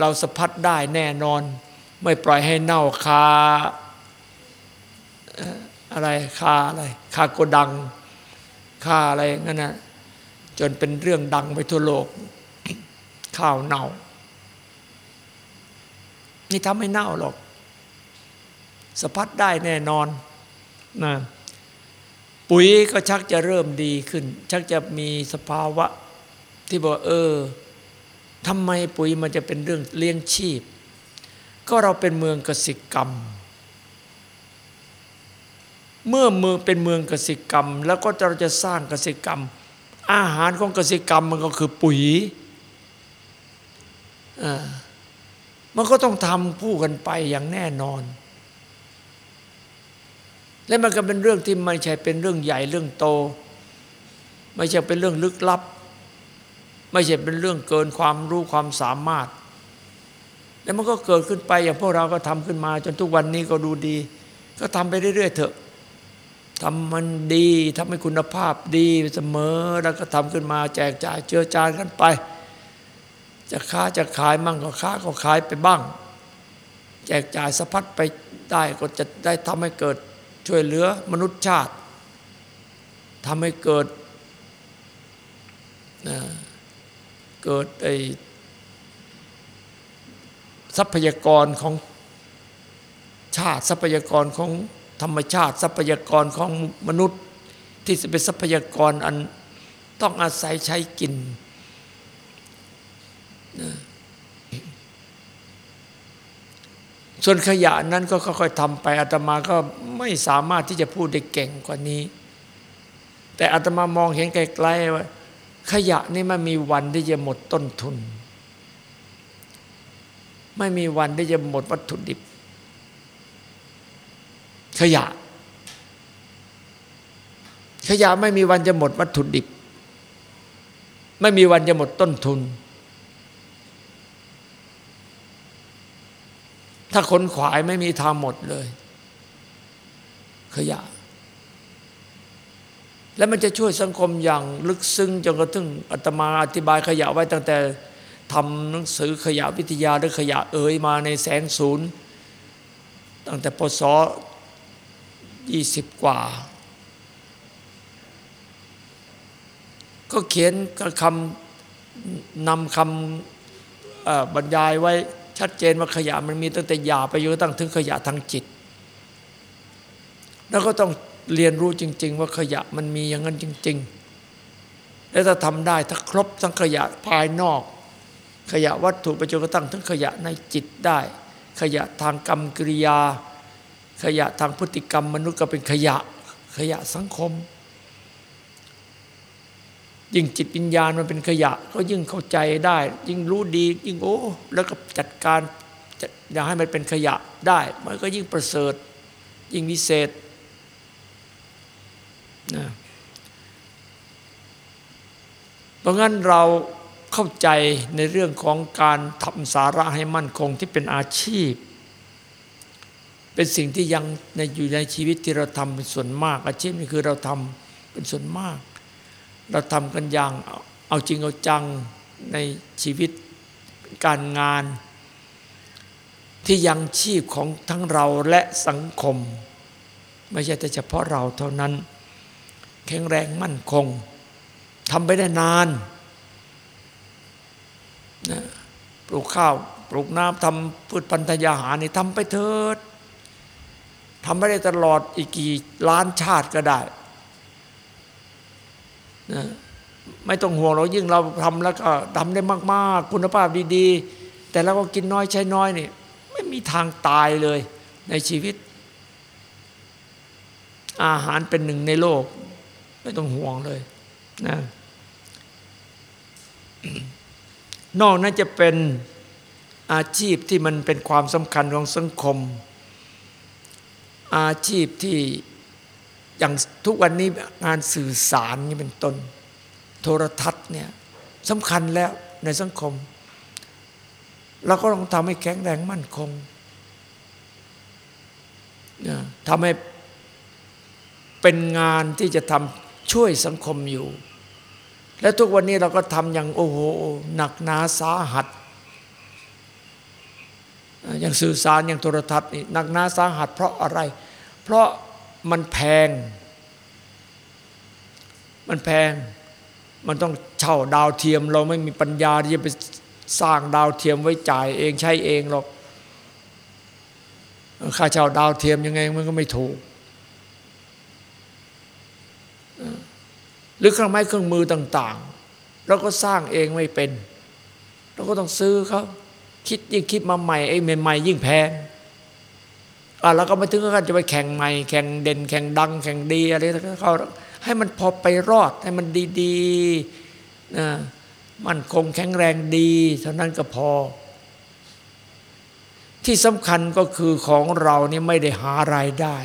Speaker 1: เราสะพัดได้แน่นอน ไม่ปล่อยให้เน่าคาอะไรคาอะไรคาโกดังคาอะไรงั้นนะจนเป็นเรื่องดังไปทั่วโลก ข้าวเน่า นี่ทำไม่เน่าหรอกสะพัดได้แน่นอนนะปุ๋ยก็ชักจะเริ่มดีขึ้น ชักจะมีสภาวะ ที่บอกเออทำไมปุ๋ยมันจะเป็นเรื่องเลี้ยงชีพ ก็เราเป็นเมืองกสิกรรม เมื่อเมืองเป็นเมืองกสิกรรม แล้วก็เราจะสร้างกสิกรรม อาหารของกสิกรรมมันก็คือปุ๋ยอ่า มันก็ต้องทำคู่กันไปอย่างแน่นอน และมันก็เป็นเรื่องที่ไม่ใช่เป็นเรื่องใหญ่เรื่องโต ไม่ใช่เป็นเรื่องลึกลับ ไม่ใช่เป็นเรื่องเกินความรู้ความสามารถ แล้วมันก็เกิดขึ้นไปอย่างพวกเราก็ทำขึ้นมา จนทุกวันนี้ก็ดูดี ก็ทำไปเรื่อยๆเถอะทำมันดีทำให้คุณภาพดีเสมอ แล้วก็ทำขึ้นมาแจกจ่ายเจือจานกันไป จะค้าจะขายมั่งก็ค้าก็ขายไปบ้าง แจกจ่ายสะพัดไปได้ก็จะได้ทำให้เกิดช่วยเหลือมนุษยชาติทำให้เกิดเกิดไอทรัพยากรของชาติทรัพยากรของธรรมชาติ ทรัพยากรของมนุษย์ที่จะเป็นทรัพยากรอันต้องอาศัยใช้กิน ส่วนขยะนั้นก็ค่อยๆทำไปอาตมาก็ไม่สามารถที่จะพูดได้เก่งกว่านี้ แต่อาตมามองเห็นไกลๆว่า ขยะนี่มันมีวันที่จะหมดต้นทุน ไม่มีวันที่จะหมดวัตถุดิบ ขยะ ขยะไม่มีวันจะหมดวัตถุดิบ ไม่มีวันจะหมดต้นทุน ถ้าขนขวายไม่มีทางหมดเลย ขยะ แล้วมันจะช่วยสังคมอย่างลึกซึ้งจนกระทั่งอาตมาอธิบายขยะไว้ตั้งแต่ทำหนังสือขยะวิทยาหรือขยะเอ๋ยมาในแสงศูนย์ ตั้งแต่ปศยี่สิบกว่า ก็เขียนคำนำคำบรรยายไว้ ชัดเจนว่าขยะมันมีตั้งแต่หยาไปจนตั้งถึงขยะทางจิต แล้วก็ต้องเรียนรู้จริง ๆ ว่าขยะมันมีอย่างนั้นจริง ๆ แล้วถ้าทำได้ถ้าครบทั้งขยะภายนอก ขยะวัตถุไปจนกระทั่งถึงขยะในจิตได้ ขยะทางกรรมกิริยา ขยะทางพฤติกรรมมนุษย์ก็เป็นขยะขยะสังคม ยิ่งจิตวิญญาณมันเป็นขยะ ก็ยิ่งเข้าใจได้ ยิ่งรู้ดียิ่งโอ้แล้วก็จัดการอยากให้มันเป็นขยะได้ มันก็ยิ่งประเสริฐ ยิ่งวิเศษนะเพราะงั้นเราเข้าใจในเรื่องของการทำสาระให้มั่นคงที่เป็นอาชีพ เป็นสิ่งที่ยังในอยู่ในชีวิตที่เราทำเป็นส่วนมาก อาชีพนี้คือเราทำเป็นส่วนมาก เราทำกันอย่างเอาจริงเอาจังในชีวิตการงาน ที่ยังชีพของทั้งเราและสังคม ไม่ใช่แต่เฉพาะเราเท่านั้น แข็งแรงมั่นคงทำไปได้นานนะปลูกข้าวปลูกน้ำทำพืชพันธุ์ยาหารนี่ทำไปเถิดทำไม่ได้ตลอดอีกกี่ล้านชาติก็ได้ นะไม่ต้องห่วงเรายิ่งเราทำแล้วก็ทำได้มากๆ คุณภาพดีๆ แต่เราก็กินน้อยใช้น้อยนี่ไม่มีทางตายเลยในชีวิต อาหารเป็นหนึ่งในโลก ไม่ต้องห่วงเลยนะนอกนั้นจะเป็นอาชีพที่มันเป็นความสำคัญของสังคม อาชีพที่ อย่างทุกวันนี้งานสื่อสารนี่เป็นต้นโทรทัศน์เนี่ยสำคัญแล้วในสังคม เราก็ต้องทำให้แข็งแรงมั่นคงทำให้เป็นงานที่จะทำช่วยสังคมอยู่ และทุกวันนี้เราก็ทำอย่างโอ้โหหนักหนาสาหัส อย่างสื่อสารอย่างโทรทัศน์นี่หนักหนาสาหัส เพราะอะไร เพราะ มันแพง มันแพง มันต้องเช่าดาวเทียม เราไม่มีปัญญาที่จะไปสร้างดาวเทียมไว้จ่ายเองใช้เองหรอกค่าเช่าดาวเทียมยังไงมันก็ไม่ถูก หรือเครื่องไม้เครื่องมือต่าง ๆ เราก็สร้างเองไม่เป็น เราก็ต้องซื้อเขาคิดยิ่งคิดมาใหม่ไอ้ใหม่ๆยิ่งแพง เราก็ไม่ถึงกับจะไปแข่งใหม่แข่งเด่นแข่งดัง แข่งดีอะไรเขาให้มันพอไปรอดให้มันดีๆนะมันคงแข็งแรงดีเท่านั้นก็พอ ที่สำคัญก็คือของเรานี่ไม่ได้หารายได้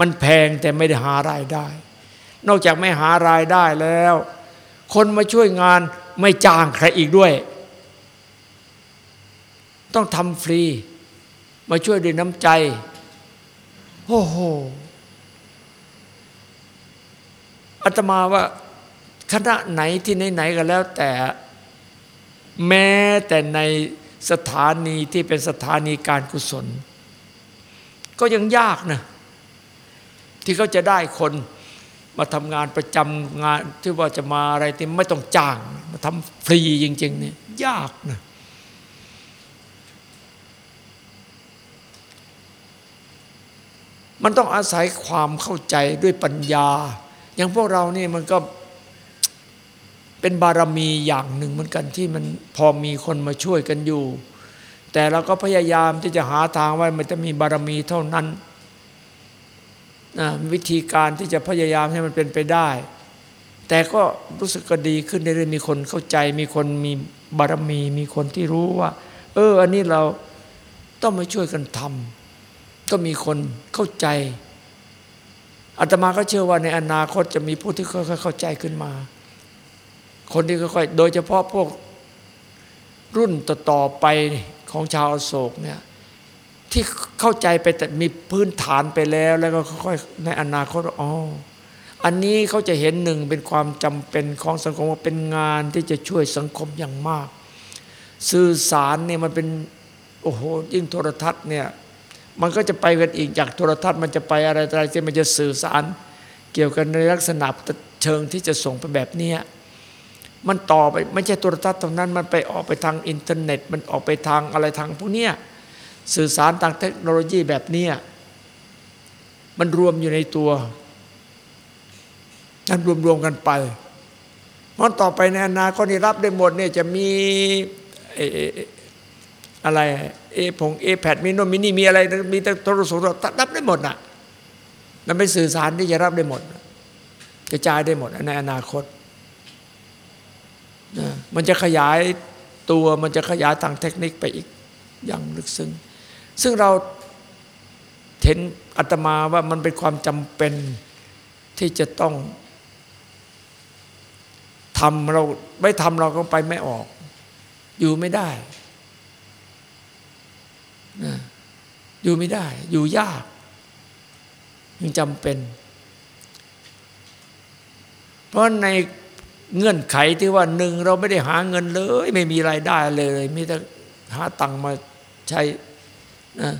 Speaker 1: มันแพงแต่ไม่ได้หารายได้ นอกจากไม่หารายได้แล้ว คนมาช่วยงานไม่จ้างใครอีกด้วย ต้องทำฟรี มาช่วยด้วยน้ำใจ โอ้โหอาตมาว่าคณะไหนที่ไหนๆก็แล้วแต่แม้แต่ในสถานีที่เป็นสถานีการกุศล ก็ยังยากนะที่เขาจะได้คนมาทำงานประจำงานที่ว่าจะมาอะไรที่ไม่ต้องจ้าง มาทำฟรีจริง ๆ เนี่ยยากนะ มันต้องอาศัยความเข้าใจด้วยปัญญา อย่างพวกเรานี่มันก็เป็นบารมีอย่างหนึ่งเหมือนกันที่มันพอมีคนมาช่วยกันอยู่ แต่เราก็พยายามที่จะหาทางว่ามันจะมีบารมีเท่านั้นนะวิธีการที่จะพยายามให้มันเป็นไปได้ แต่ก็รู้สึกก็ดีขึ้นได้เลยมีคนเข้าใจ มีคนมีบารมี มีคนที่รู้ว่า เออ อันนี้เราต้องมาช่วยกันทำ ก็มีคนเข้าใจอาตมาก็เชื่อว่าในอนาคตจะมีผู้ที่ค่อยๆเข้าใจขึ้นมา คนที่ค่อยๆโดยเฉพาะพวกรุ่นต่อๆไปของชาวอโศกเนี่ยที่เข้าใจไปแต่มีพื้นฐานไปแล้ว แล้วก็ค่อยๆในอนาคตอ๋ออันนี้เขาจะเห็นหนึ่งเป็นความจำเป็นของสังคมว่าเป็นงานที่จะช่วยสังคมอย่างมาก สื่อสารเนี่ยมันเป็นโอ้โหยิ่งโทรทัศน์เนี่ย มันก็จะไปกันอีกจากโทรทัศน์มันจะไปอะไรอะไรที่มันจะสื่อสาร เกี่ยวกันในลักษณะเชิงที่จะส่งไปแบบนี้มันต่อไปไม่ใช่โทรทัศน์ตรงนั้น มันไปออกไปทางอินเทอร์เน็ต มันออกไปทางอะไรทางพวกเนี้ยสื่อสารทางเทคโนโลยีแบบนี้มันรวมอยู่ในตัวนั่นรวมๆกันไปเพราะต่อไปในอนาคตที่รับได้หมดเนี่ยจะมีอะไร เอผงเอแพดมีโนมินี่มีอะไร มีโทรศัพท์รับได้หมดน่ะมันเป็นสื่อสารที่จะรับได้หมด กระจายได้หมดในอนาคต มันจะขยายตัวมันจะขยายทางเทคนิคไปอีกอย่างลึกซึ้งซึ่งเราเห็นอาตมาว่ามันเป็นความจำเป็นที่จะต้องทำเราไม่ทำเราก็ไปไม่ออก อยู่ไม่ได้ อยู่ไม่ได้ อยู่ยาก ยังจำเป็น เพราะในเงื่อนไขที่ว่าหนึ่งเราไม่ได้หาเงินเลย ไม่มีรายได้เลย มีแต่หาตังค์มาใช้นะ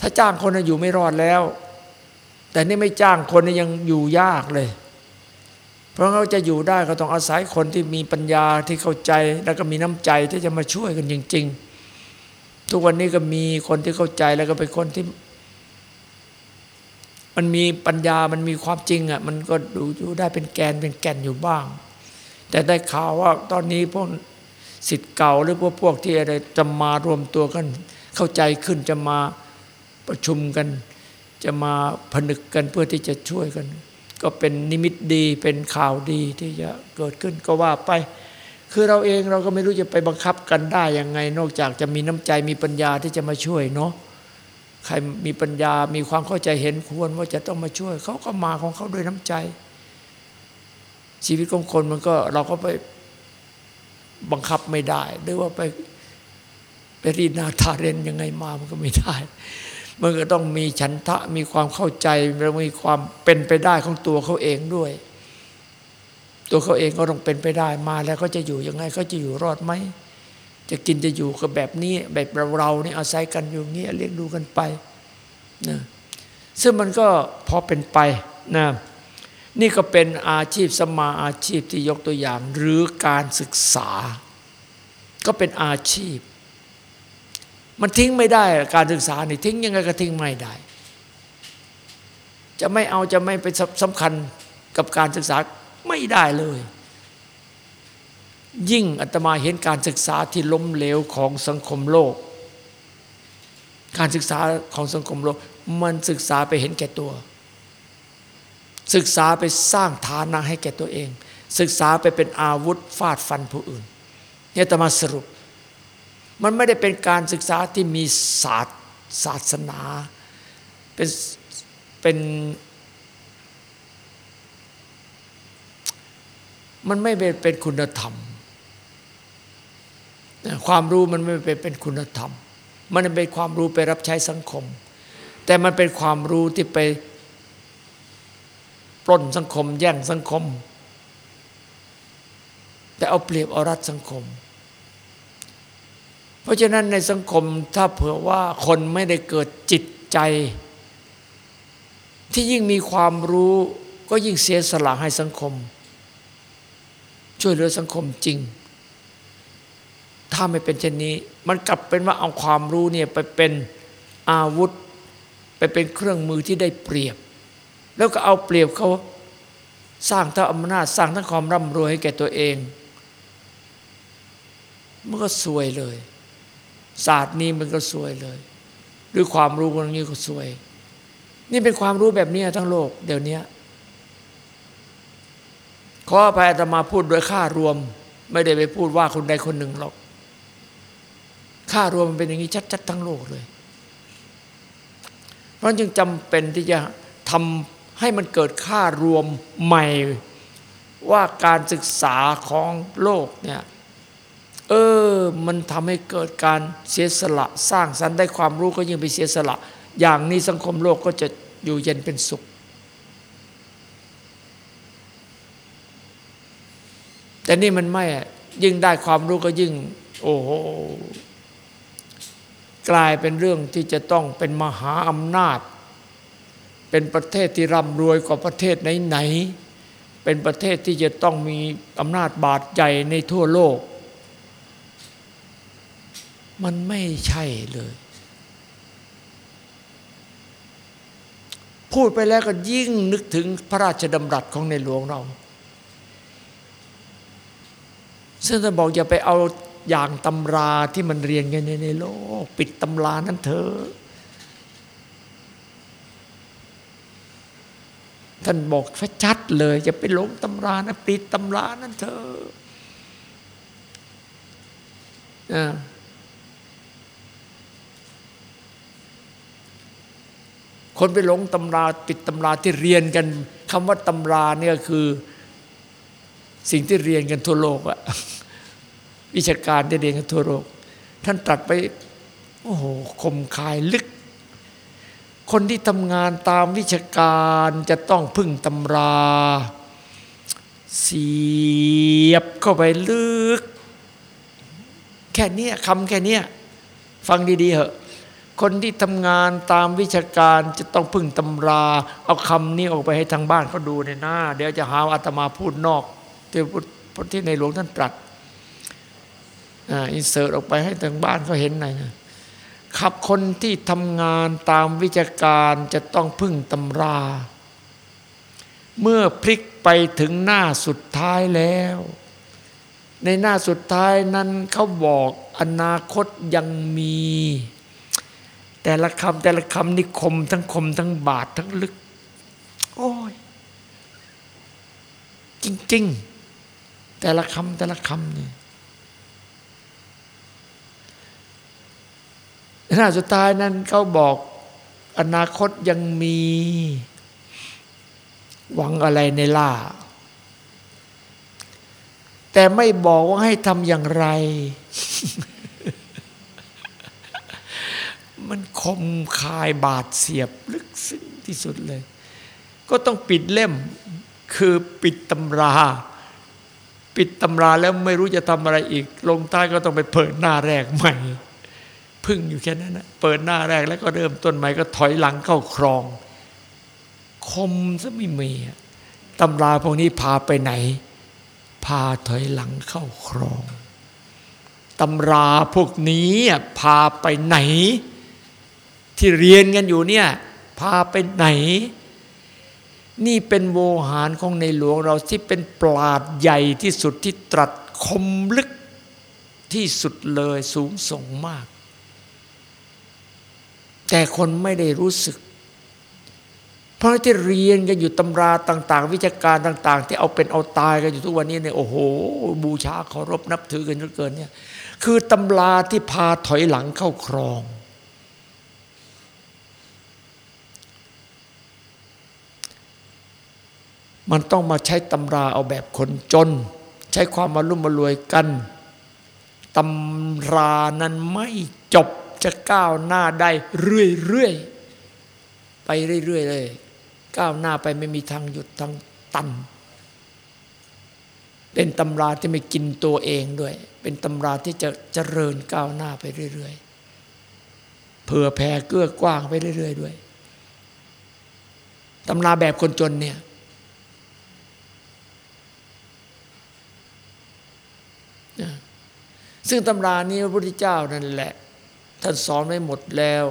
Speaker 1: ถ้าจ้างคนอยู่ไม่รอดแล้ว แต่นี่ไม่จ้างคนยังอยู่ยากเลย เพราะเขาจะอยู่ได้ก็ต้องอาศัยคนที่มีปัญญาที่เข้าใจ แล้วก็มีน้ำใจที่จะมาช่วยกันจริง ๆ ทุกวันนี้ก็มีคนที่เข้าใจแล้วก็เป็นคนที่ มันมีปัญญามันมีความจริงอะ มันก็ดูอยู่ได้เป็นแกนเป็นแก่นอยู่บ้าง แต่ได้ข่าวว่าตอนนี้พวกสิทธิ์เก่าหรือพวกพวกที่อะไรจะมารวมตัวกัน เข้าใจขึ้นจะมาประชุมกัน จะมาผนึกกันเพื่อที่จะช่วยกัน ก็เป็นนิมิตดีเป็นข่าวดีที่จะเกิดขึ้นก็ว่าไป คือเราเองเราก็ไม่รู้จะไปบังคับกันได้ยังไง นอกจากจะมีน้ำใจมีปัญญาที่จะมาช่วยเนาะใครมีปัญญามีความเข้าใจเห็นควรว่าจะต้องมาช่วยเขาก็มาของเขาด้วยน้ำใจ ชีวิตของคนมันก็เราก็ไปบังคับไม่ได้ หรือว่าไปไปรีนาทาเรนยังไงมามันก็ไม่ได้มันก็ต้องมีฉันทะมีความเข้าใจแล้วมีความเป็นไปได้ของตัวเขาเองด้วย ตัวเขาเองก็ต้องเป็นไปได้มาแล้วเขาจะอยู่ยังไงเขาจะอยู่รอดไหมจะกินจะอยู่กับแบบนี้แบบเราเรานี่ยอาศัยกันอยู่เงี้ยเลี้ยงดูกันไปนะซึ่งมันก็พอเป็นไปนะนี่ก็เป็นอาชีพสมมาอาชีพที่ยกตัวอย่าง หรือการศึกษา ก็เป็นอาชีพ มันทิ้งไม่ได้การศึกษานี่ทิ้งยังไงก็ทิ้งไม่ได้ จะไม่เอาจะไม่ไปสำคัญกับการศึกษา ไม่ได้เลย ยิ่งอาตมาเห็นการศึกษาที่ล้มเหลวของสังคมโลก การศึกษาของสังคมโลก มันศึกษาไปเห็นแก่ตัว ศึกษาไปสร้างฐานะให้แก่ตัวเอง ศึกษาไปเป็นอาวุธฟาดฟันผู้อื่นเนี่ยอาตมาสรุป มันไม่ได้เป็นการศึกษาที่มีศาสตร์ศาสนาเป็นเป็น มันไม่เป็นคุณธรรม ความรู้มันไม่เป็นคุณธรรม มันเป็นความรู้ไปรับใช้สังคม แต่มันเป็นความรู้ที่ไปปล้นสังคม แย่งสังคม แต่เอาเปรียบเอารัดสังคม เพราะฉะนั้นในสังคมถ้าเผื่อว่าคนไม่ได้เกิดจิตใจ ที่ยิ่งมีความรู้ก็ยิ่งเสียสละให้สังคม ช่วยเหลือสังคมจริง ถ้าไม่เป็นเช่นนี้ มันกลับเป็นว่าเอาความรู้เนี่ยไปเป็นอาวุธ ไปเป็นเครื่องมือที่ได้เปรียบ แล้วก็เอาเปรียบเขาสร้างทั้งอำนาจสร้างทั้งความร่ำรวยให้แก่ตัวเองมันก็สวยเลยศาสตร์นี้มันก็สวยเลยหรือความรู้คนนี้ก็สวย นี่เป็นความรู้แบบนี้ทั้งโลก เดี๋ยวนี้ ขออภัยอาตมาพูดโดยค่ารวม ไม่ได้ไปพูดว่าคนใดคนหนึ่งหรอก ค่ารวมมันเป็นอย่างนี้ชัดๆทั้งโลกเลย เพราะจึงจำเป็นที่จะทำให้มันเกิดค่ารวมใหม่ว่าการศึกษาของโลกเนี่ยเออ มันทำให้เกิดการเสียสละ สร้างสรรค์ได้ความรู้ก็ยิ่งไปเสียสละ อย่างนี้สังคมโลกก็จะอยู่เย็นเป็นสุข แต่นี่มันไม่ยิ่งได้ความรู้ก็ยิ่ง โอ้โหกลายเป็นเรื่องที่จะต้องเป็นมหาอำนาจ เป็นประเทศที่ร่ำรวยกว่าประเทศไหนๆเป็นประเทศที่จะต้องมีอำนาจบาดใหญ่ในทั่วโลก มันไม่ใช่เลย พูดไปแล้วก็ยิ่งนึกถึงพระราชดำรัสของในหลวงเรา ซึ่งท่านบอกอย่าไปเอาอย่างตำราที่มันเรียนกันในโลก ปิดตำรานั้นเถอะท่านบอกชัดเลยอย่าไปหลงตำรานะปิดตำรานั้นเถอะคนไปหลงตำราปิดตำราที่เรียนกันคำว่าตำราเนี่ยคือ สิ่งที่เรียนกันทั่วโลกอะ วิชาการที่เรียนกันทั่วโลกท่านตรัสไปโอ้โหคมคายลึก คนที่ทำงานตามวิชาการจะต้องพึ่งตำรา เสียบเข้าไปลึก แค่นี้คำแค่นี้ฟังดีๆเหอะคนที่ทำงานตามวิชาการจะต้องพึ่งตำรา เอาคำนี้ออกไปให้ทางบ้านเขาดูในหน้า เดี๋ยวจะหาอาตมาพูดนอกที่ที่ในหลวงท่านตรัส อินเสิร์ตออกไปให้ทางบ้านเขาเห็นหน่อยนะขับคนที่ทำงานตามวิชาการจะต้องพึ่งตำรา เมื่อพลิกไปถึงหน้าสุดท้ายแล้ว ในหน้าสุดท้ายนั้นเขาบอกอนาคตยังมี แต่ละคำแต่ละคำนิคมทั้งคมทั้งบาททั้งลึก โอ้ย จริง ๆ แต่ละคำแต่ละคำนี่ หน้าสุดท้ายนั้นเขาบอกอนาคตยังมี หวังอะไรในล่า แต่ไม่บอกว่าให้ทำอย่างไร มันคมคายบาดเสียบลึกซึ้งที่สุดเลย ก็ต้องปิดเล่ม คือปิดตำรา ปิดตำราแล้วไม่รู้จะทำอะไรอีก ลงใต้ก็ต้องไปเปิดหน้าแรกใหม่ พึ่งอยู่แค่นั้นนะเปิดหน้าแรกแล้วก็เริ่มต้นใหม่ก็ถอยหลังเข้าครอง คมซะไม่มีตำราพวกนี้พาไปไหน พาถอยหลังเข้าครองตำราพวกนี้พาไปไหน ที่เรียนกันอยู่เนี่ยพาไปไหน นี่เป็นโวหารของในหลวงเราที่เป็นปราดใหญ่ที่สุดที่ตรัสคมลึกที่สุดเลยสูงส่งมาก แต่คนไม่ได้รู้สึก เพราะที่เรียนกันอยู่ตำราต่าง ๆ วิชาการต่าง ๆ ที่เอาเป็นเอาตายกันอยู่ทุกวันนี้เนี่ยโอ้โห บูชาเคารพนับถือกันเหลือเกินเนี่ยคือตำราที่พาถอยหลังเข้าครอง มันต้องมาใช้ตำราเอาแบบคนจน ใช้ความมารุ่มมารวยกันตำรานั้นไม่จบ จะก้าวหน้าได้เรื่อยๆไปเรื่อยๆเลย ก้าวหน้าไปไม่มีทางหยุดทางตัน เป็นตำราที่ไม่กินตัวเองด้วย เป็นตำราที่จะเจริญก้าวหน้าไปเรื่อยๆเผื่อแผ่เกื้อกว้างไปเรื่อยๆด้วยตำราแบบคนจนเนี่ยซึ่งตำรานี้พระพุทธเจ้านั่นแหละ ท่านสอนไว้หมดแล้ว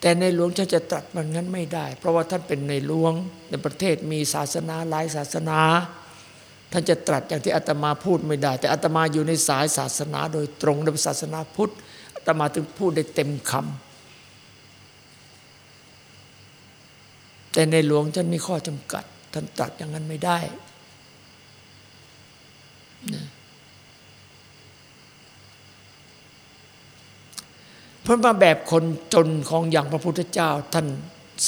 Speaker 1: แต่ในหลวงท่านจะตรัสมันงั้นไม่ได้ เพราะว่าท่านเป็นในหลวงในประเทศมีศาสนาหลายศาสนา ท่านจะตรัสอย่างที่อาตมาพูดไม่ได้ แต่อาตมาอยู่ในสายศาสนาโดยตรงในศาสนาพุทธอาตมาถึงพูดได้เต็มคำแต่ในหลวงท่านมีข้อจำกัด ท่านตรัสอย่างนั้นไม่ได้นะ เพราะมาแบบคนจนของอย่างพระพุทธเจ้า ท่าน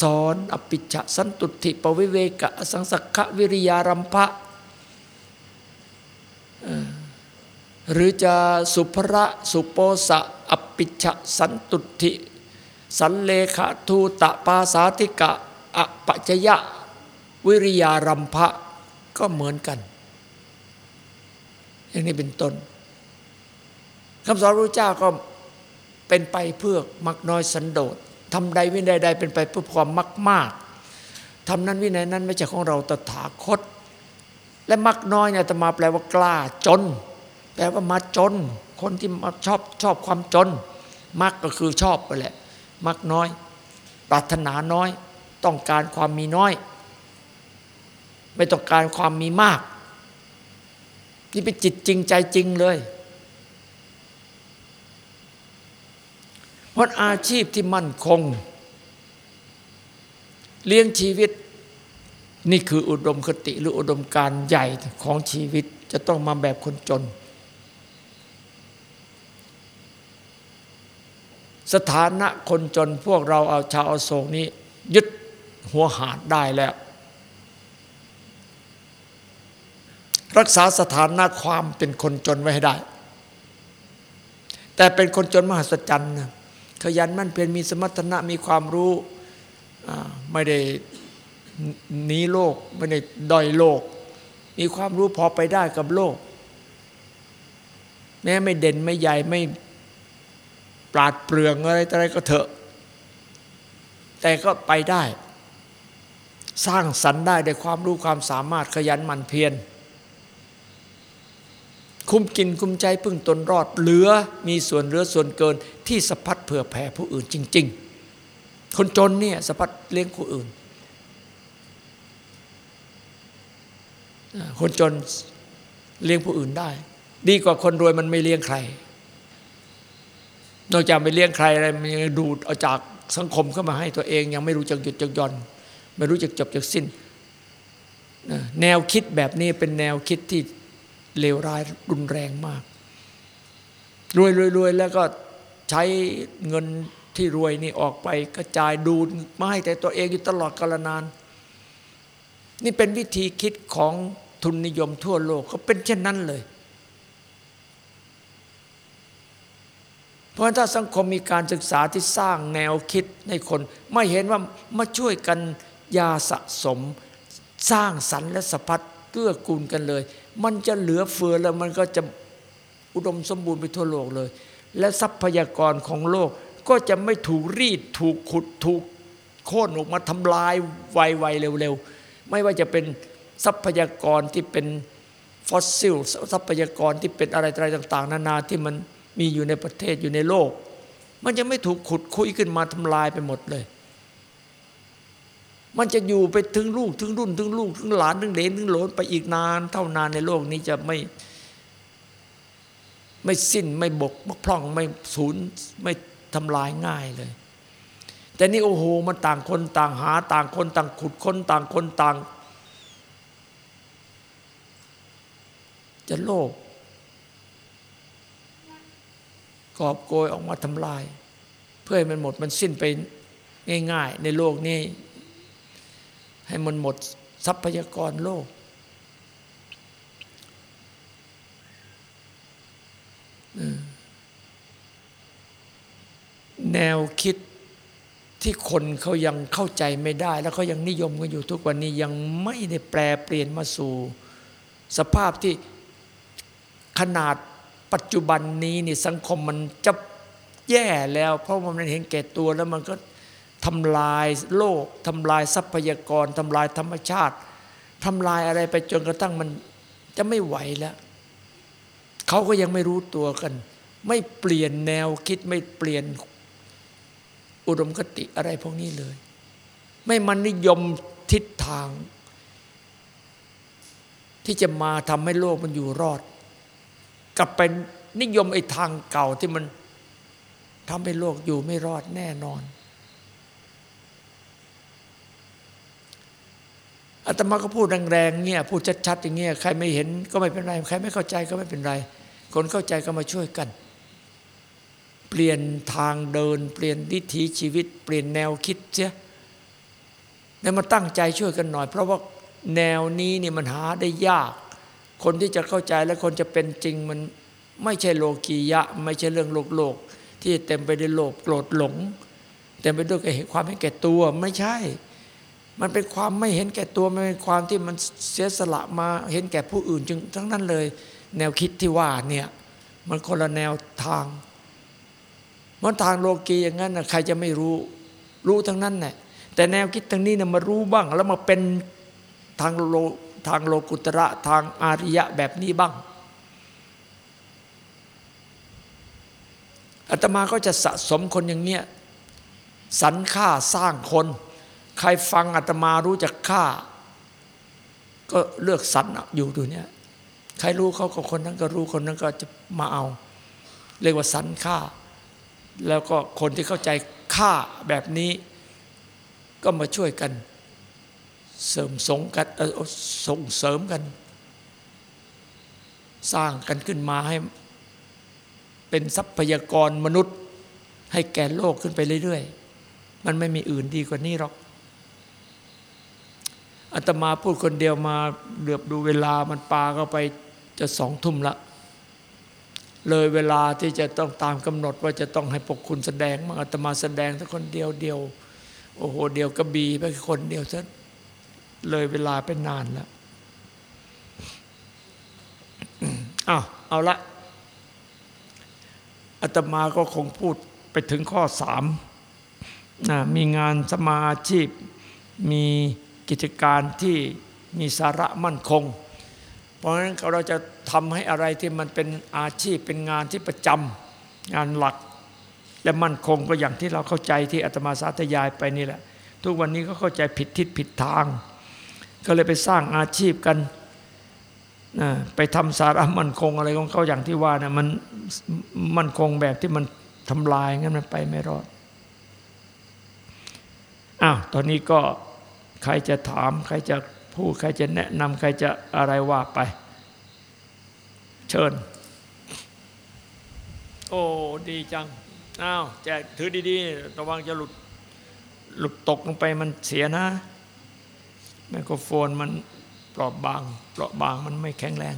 Speaker 1: สอนอภิชะสันตุติปวิเวกะสังสักขะวิริยารัมภะหรือจะสุภระสุโปสะอภิชะสันตุติสันเลขะทูตะปาสาธิกะอปัจยะ วิริยารัมภะก็เหมือนกัน อย่างนี้เป็นต้นคำสอนพระเจ้าก็ เป็นไปเพื่อมักน้อยสันโดษทำใดวินัยใดเป็นไปเพื่อความมักมากทำนั้นวินัยนั้นไม่ใช่ของเราตถาคต และมักน้อยเนี่ยตมาแปลว่ากล้าจน แปลว่ามาจน คนที่มาชอบชอบความจน มักก็คือชอบไปแหละ มักน้อย ปรารถนาน้อย ต้องการความมีน้อย ไม่ต้องการความมีมาก นี่เป็นจิตจริงใจจริงเลย เพราะอาชีพที่มั่นคง เลี้ยงชีวิต นี่คืออุดมคติหรืออุดมการใหญ่ของชีวิตจะต้องมาแบบคนจน สถานะคนจนพวกเราเอาชาวอโศกนี้ ยึดหัวหาดได้แล้ว รักษาสถานะความเป็นคนจนไว้ให้ได้ แต่เป็นคนจนมหัศจรรย์นะ ขยันมั่นเพียรมีสมรรถนะมีความรู้ไม่ได้หนีโลกไม่ได้ด้อยโลก มีความรู้พอไปได้กับโลก แม้ไม่เด่นไม่ใหญ่ไม่ปราดเปรื่องอะไรอะไรก็เถอะ แต่ก็ไปได้ สร้างสรรค์ได้ด้วยความรู้ความสามารถขยันหมั่นเพียรคุ้มกินคุ้มใจพึ่งตนรอดเหลือมีส่วนเหลือส่วนเกินที่สะพัด เผื่อแผ่ผู้อื่นจริง ๆ คนจนเนี่ยสะพัดเลี้ยงผู้อื่น คนจนเลี้ยงผู้อื่นได้ ดีกว่าคนรวยมันไม่เลี้ยงใคร นอกจากไม่เลี้ยงใครอะไรมันยังดูดเอาจากสังคมเข้ามาให้ตัวเอง ยังไม่รู้จักหยุดจักย่อน ไม่รู้จักจบจักสิ้น แนวคิดแบบนี้เป็นแนวคิดที่เลวร้ายรุนแรงมากรวยรวยรวยแล้วก็ ใช้เงินที่รวยนี่ออกไปกระจายดูดมาให้แต่ตัวเองอยู่ตลอดกาลนาน นี่เป็นวิธีคิดของทุนนิยมทั่วโลกเขาเป็นเช่นนั้นเลย เพราะถ้าสังคมมีการศึกษาที่สร้างแนวคิดในคน ไม่เห็นว่ามาช่วยกันยาสะสม สร้างสรรค์และสะพัดเกื้อกูลกันเลย มันจะเหลือเฟือแล้วมันก็จะอุดมสมบูรณ์ไปทั่วโลกเลย และทรัพยากรของโลกก็จะไม่ถูกรีดถูกขุดถูกโค่นออกมาทำลายไวๆเร็วๆ ไม่ว่าจะเป็นทรัพยากรที่เป็นฟอสซิลทรัพยากรที่เป็นอะไรอะไรต่างๆ นานาที่มันมีอยู่ในประเทศอยู่ในโลก มันจะไม่ถูกขุดคุยขึ้นมาทำลายไปหมดเลย มันจะอยู่ไปถึงลูกถึงรุ่นถึงลูกถึงหลานถึงเหลนถึงหลนไปอีกนาน เท่านานในโลกนี้จะไม่ ไม่สิ้นไม่บกพร่องไม่สูญไม่ทำลายง่ายเลย แต่นี่โอ้โหมันต่างคนต่างหา ต่างคนต่างขุดค้นต่างคนต่าง จะโลภกอบโกยออกมาทำลาย เพื่อให้มันหมดมันสิ้นไปง่าย ๆ ในโลกนี้ ให้มันหมดทรัพยากรโลก แนวคิดที่คนเขายังเข้าใจไม่ได้ แล้วเขายังนิยมกันอยู่ทุกวันนี้ยังไม่ได้แปลเปลี่ยนมาสู่ สภาพที่ขนาดปัจจุบันนี้นี่สังคมมันจะแย่แล้ว เพราะมันเห็นแก่ตัวแล้วมันก็ทำลายโลกทำลายทรัพยากรทำลายธรรมชาติทำลายอะไรไปจนกระทั่งมันจะไม่ไหวแล้ว เขาก็ยังไม่รู้ตัวกัน ไม่เปลี่ยนแนวคิดไม่เปลี่ยนอุดมคติอะไรพวกนี้เลย ไม่มันนิยมทิศทาง ที่จะมาทำให้โลกมันอยู่รอด กลับเป็นนิยมไอ้ทางเก่าที่มันทำให้โลกอยู่ไม่รอดแน่นอน อาตมาก็พูดแรงๆเงี้ยพูดชัดๆอย่างเงี้ยใครไม่เห็นก็ไม่เป็นไร ใครไม่เข้าใจก็ไม่เป็นไร คนเข้าใจก็มาช่วยกัน เปลี่ยนทางเดิน เปลี่ยนวิถีชีวิต เปลี่ยนแนวคิดเสียแล้วมาตั้งใจช่วยกันหน่อย เพราะว่าแนวนี้นี่มันหาได้ยาก คนที่จะเข้าใจและคนจะเป็นจริงมันไม่ใช่โลกียะ ไม่ใช่เรื่องโลกโลก ที่เต็มไปด้วยโลภโกรธหลงเต็มไปด้วยความเห็นแก่ตัวไม่ใช่ มันเป็นความไม่เห็นแก่ตัวมันเป็นความที่มันเสียสละมาเห็นแก่ผู้อื่นจึงทั้งนั้นเลย แนวคิดที่ว่าเนี่ยมันคนละแนวทางมันทางโลกีอย่างนั้นนะใครจะไม่รู้ รู้ทั้งนั้นแหละแต่แนวคิดทางนี้นะมารู้บ้าง แล้วมาเป็นทางโลทางโลกุตระทางอาริยะแบบนี้บ้างอาตมาก็จะสะสมคนอย่างเนี้ยสรรค่าสร้างคน ใครฟังอาตมารู้จักค่า ก็เลือกสรรอยู่ดูเนี่ยใครรู้เขาก็คนนั้นก็รู้คนนั้นก็จะมาเอา เรียกว่าสรรค่า แล้วก็คนที่เข้าใจค่าแบบนี้ ก็มาช่วยกัน เสริมสงกันส่งเสริมกัน สร้างกันขึ้นมาให้ เป็นทรัพยากรมนุษย์ ให้แก่โลกขึ้นไปเรื่อยๆมันไม่มีอื่นดีกว่านี้หรอก อาตมาพูดคนเดียวมาเหลือบดูเวลามันปาเข้าไปจะสองทุ่มละ เลยเวลาที่จะต้องตามกำหนดว่าจะต้องให้ปกคุณแสดงมั่งอาตมาแสดงแต่คนเดียวเดียว โอ้โหเดียวกระบีไปคนเดียวซะเลยเวลาไปนานแล้วอ้าวเอาละอาตมาก็คงพูดไปถึงข้อสามนะมีงานสมาอาชีพมี กิจการที่มีสาระมั่นคง เพราะฉะนั้นเราจะทำให้อะไรที่มันเป็นอาชีพเป็นงานที่ประจำงานหลัก และมั่นคงก็อย่างที่เราเข้าใจที่อาตมาสาธยายไปนี่แหละ ทุกวันนี้ก็เข้าใจผิดทิศผิดทาง ก็เลยไปสร้างอาชีพกันนะไปทำสาระมั่นคงอะไรของเขาอย่างที่ว่านะมันมั่นคงแบบที่มันทำลายงั้นมันไปไม่รอดอ้าวตอนนี้ก็ ใครจะถาม ใครจะพูด ใครจะแนะนำใครจะอะไรว่าไป เชิญ โอ้ดีจังอ้าวแจกถือดีๆ ระวังจะหลุดหลุดตกลงไปมันเสียนะ ไมโครโฟนมันเปราะบางเปราะบางมันไม่แข็งแรง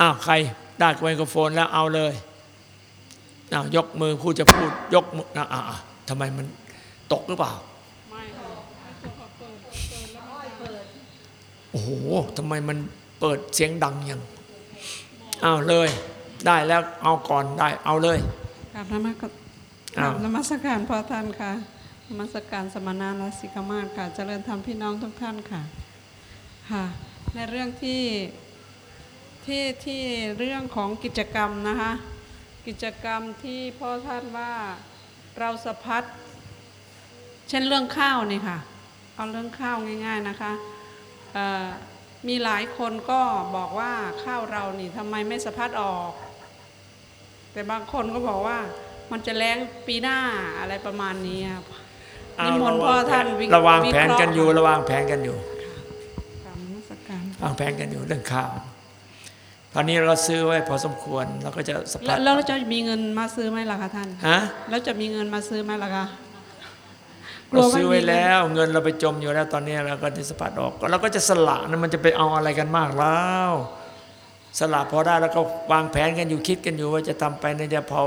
Speaker 1: อ้าวใครได้ไมโครโฟนแล้วเอาเลยอ้าวยกมือผู้จะพูดยกมืออ่าทำไมมันตกหรือเปล่า
Speaker 2: ไม่ค่ะเปิดเปิดแล้วมันเปิด
Speaker 1: โอ้โหทำไมมันเปิดเสียงดังยังอ้าวเลย ได้แล้วเอาก่อนได้เอาเลย
Speaker 2: กราบนมัสก
Speaker 1: อ้าว
Speaker 2: ราบนมัสการพระท่านค่ะนมัสการสมณะรัสิกมาศค่ะ เจริญธรรมพี่น้องทุกท่านค่ะค่ะ ในเรื่องที่ที่ที่เรื่องของกิจกรรมนะคะ กิจกรรมที่พ่อท่านว่าเราสะพัดเช่นเรื่องข้าวนี่ค่ะ เอาเรื่องข้าวง่าย ๆนะคะเอ่อ มีหลายคนก็บอกว่าข้าวเรานี่ทำไมไม่สะพัดออก แต่บางคนก็บอกว่ามันจะแล้งปีหน้าอะไรประมาณนี้ครับ
Speaker 1: เอา
Speaker 2: นิมนต์พ่อท่านวิ
Speaker 1: ระวางแผน
Speaker 2: วิเคราะห์
Speaker 1: กันอยู่ระวางแผนกันอยู่
Speaker 2: กรรมนมัสการ
Speaker 1: วางแผนกันอยู่เรื่องข้าวตอนนี้เราซื้อไว้พอสมควรเราก็จะสะพั
Speaker 2: แล้ว
Speaker 1: ด
Speaker 2: แล้วเราจะมีเงินมาซื้อไหมล่ะคะท่าน
Speaker 1: ฮะ
Speaker 2: แล้วจะมีเงินมาซื้อไหมล่ะคะ
Speaker 1: เราซื้อไว้แล้ว เงินเราไปจมอยู่แล้วตอนนี้เราก็จะสะพัดออกเราก็จะสละนะมันจะไปเอาอะไรกันมากแล้วสละพอได้แล้วก็วางแผนกันอยู่คิดกันอยู่ว่าจะทำไปในเดียพอ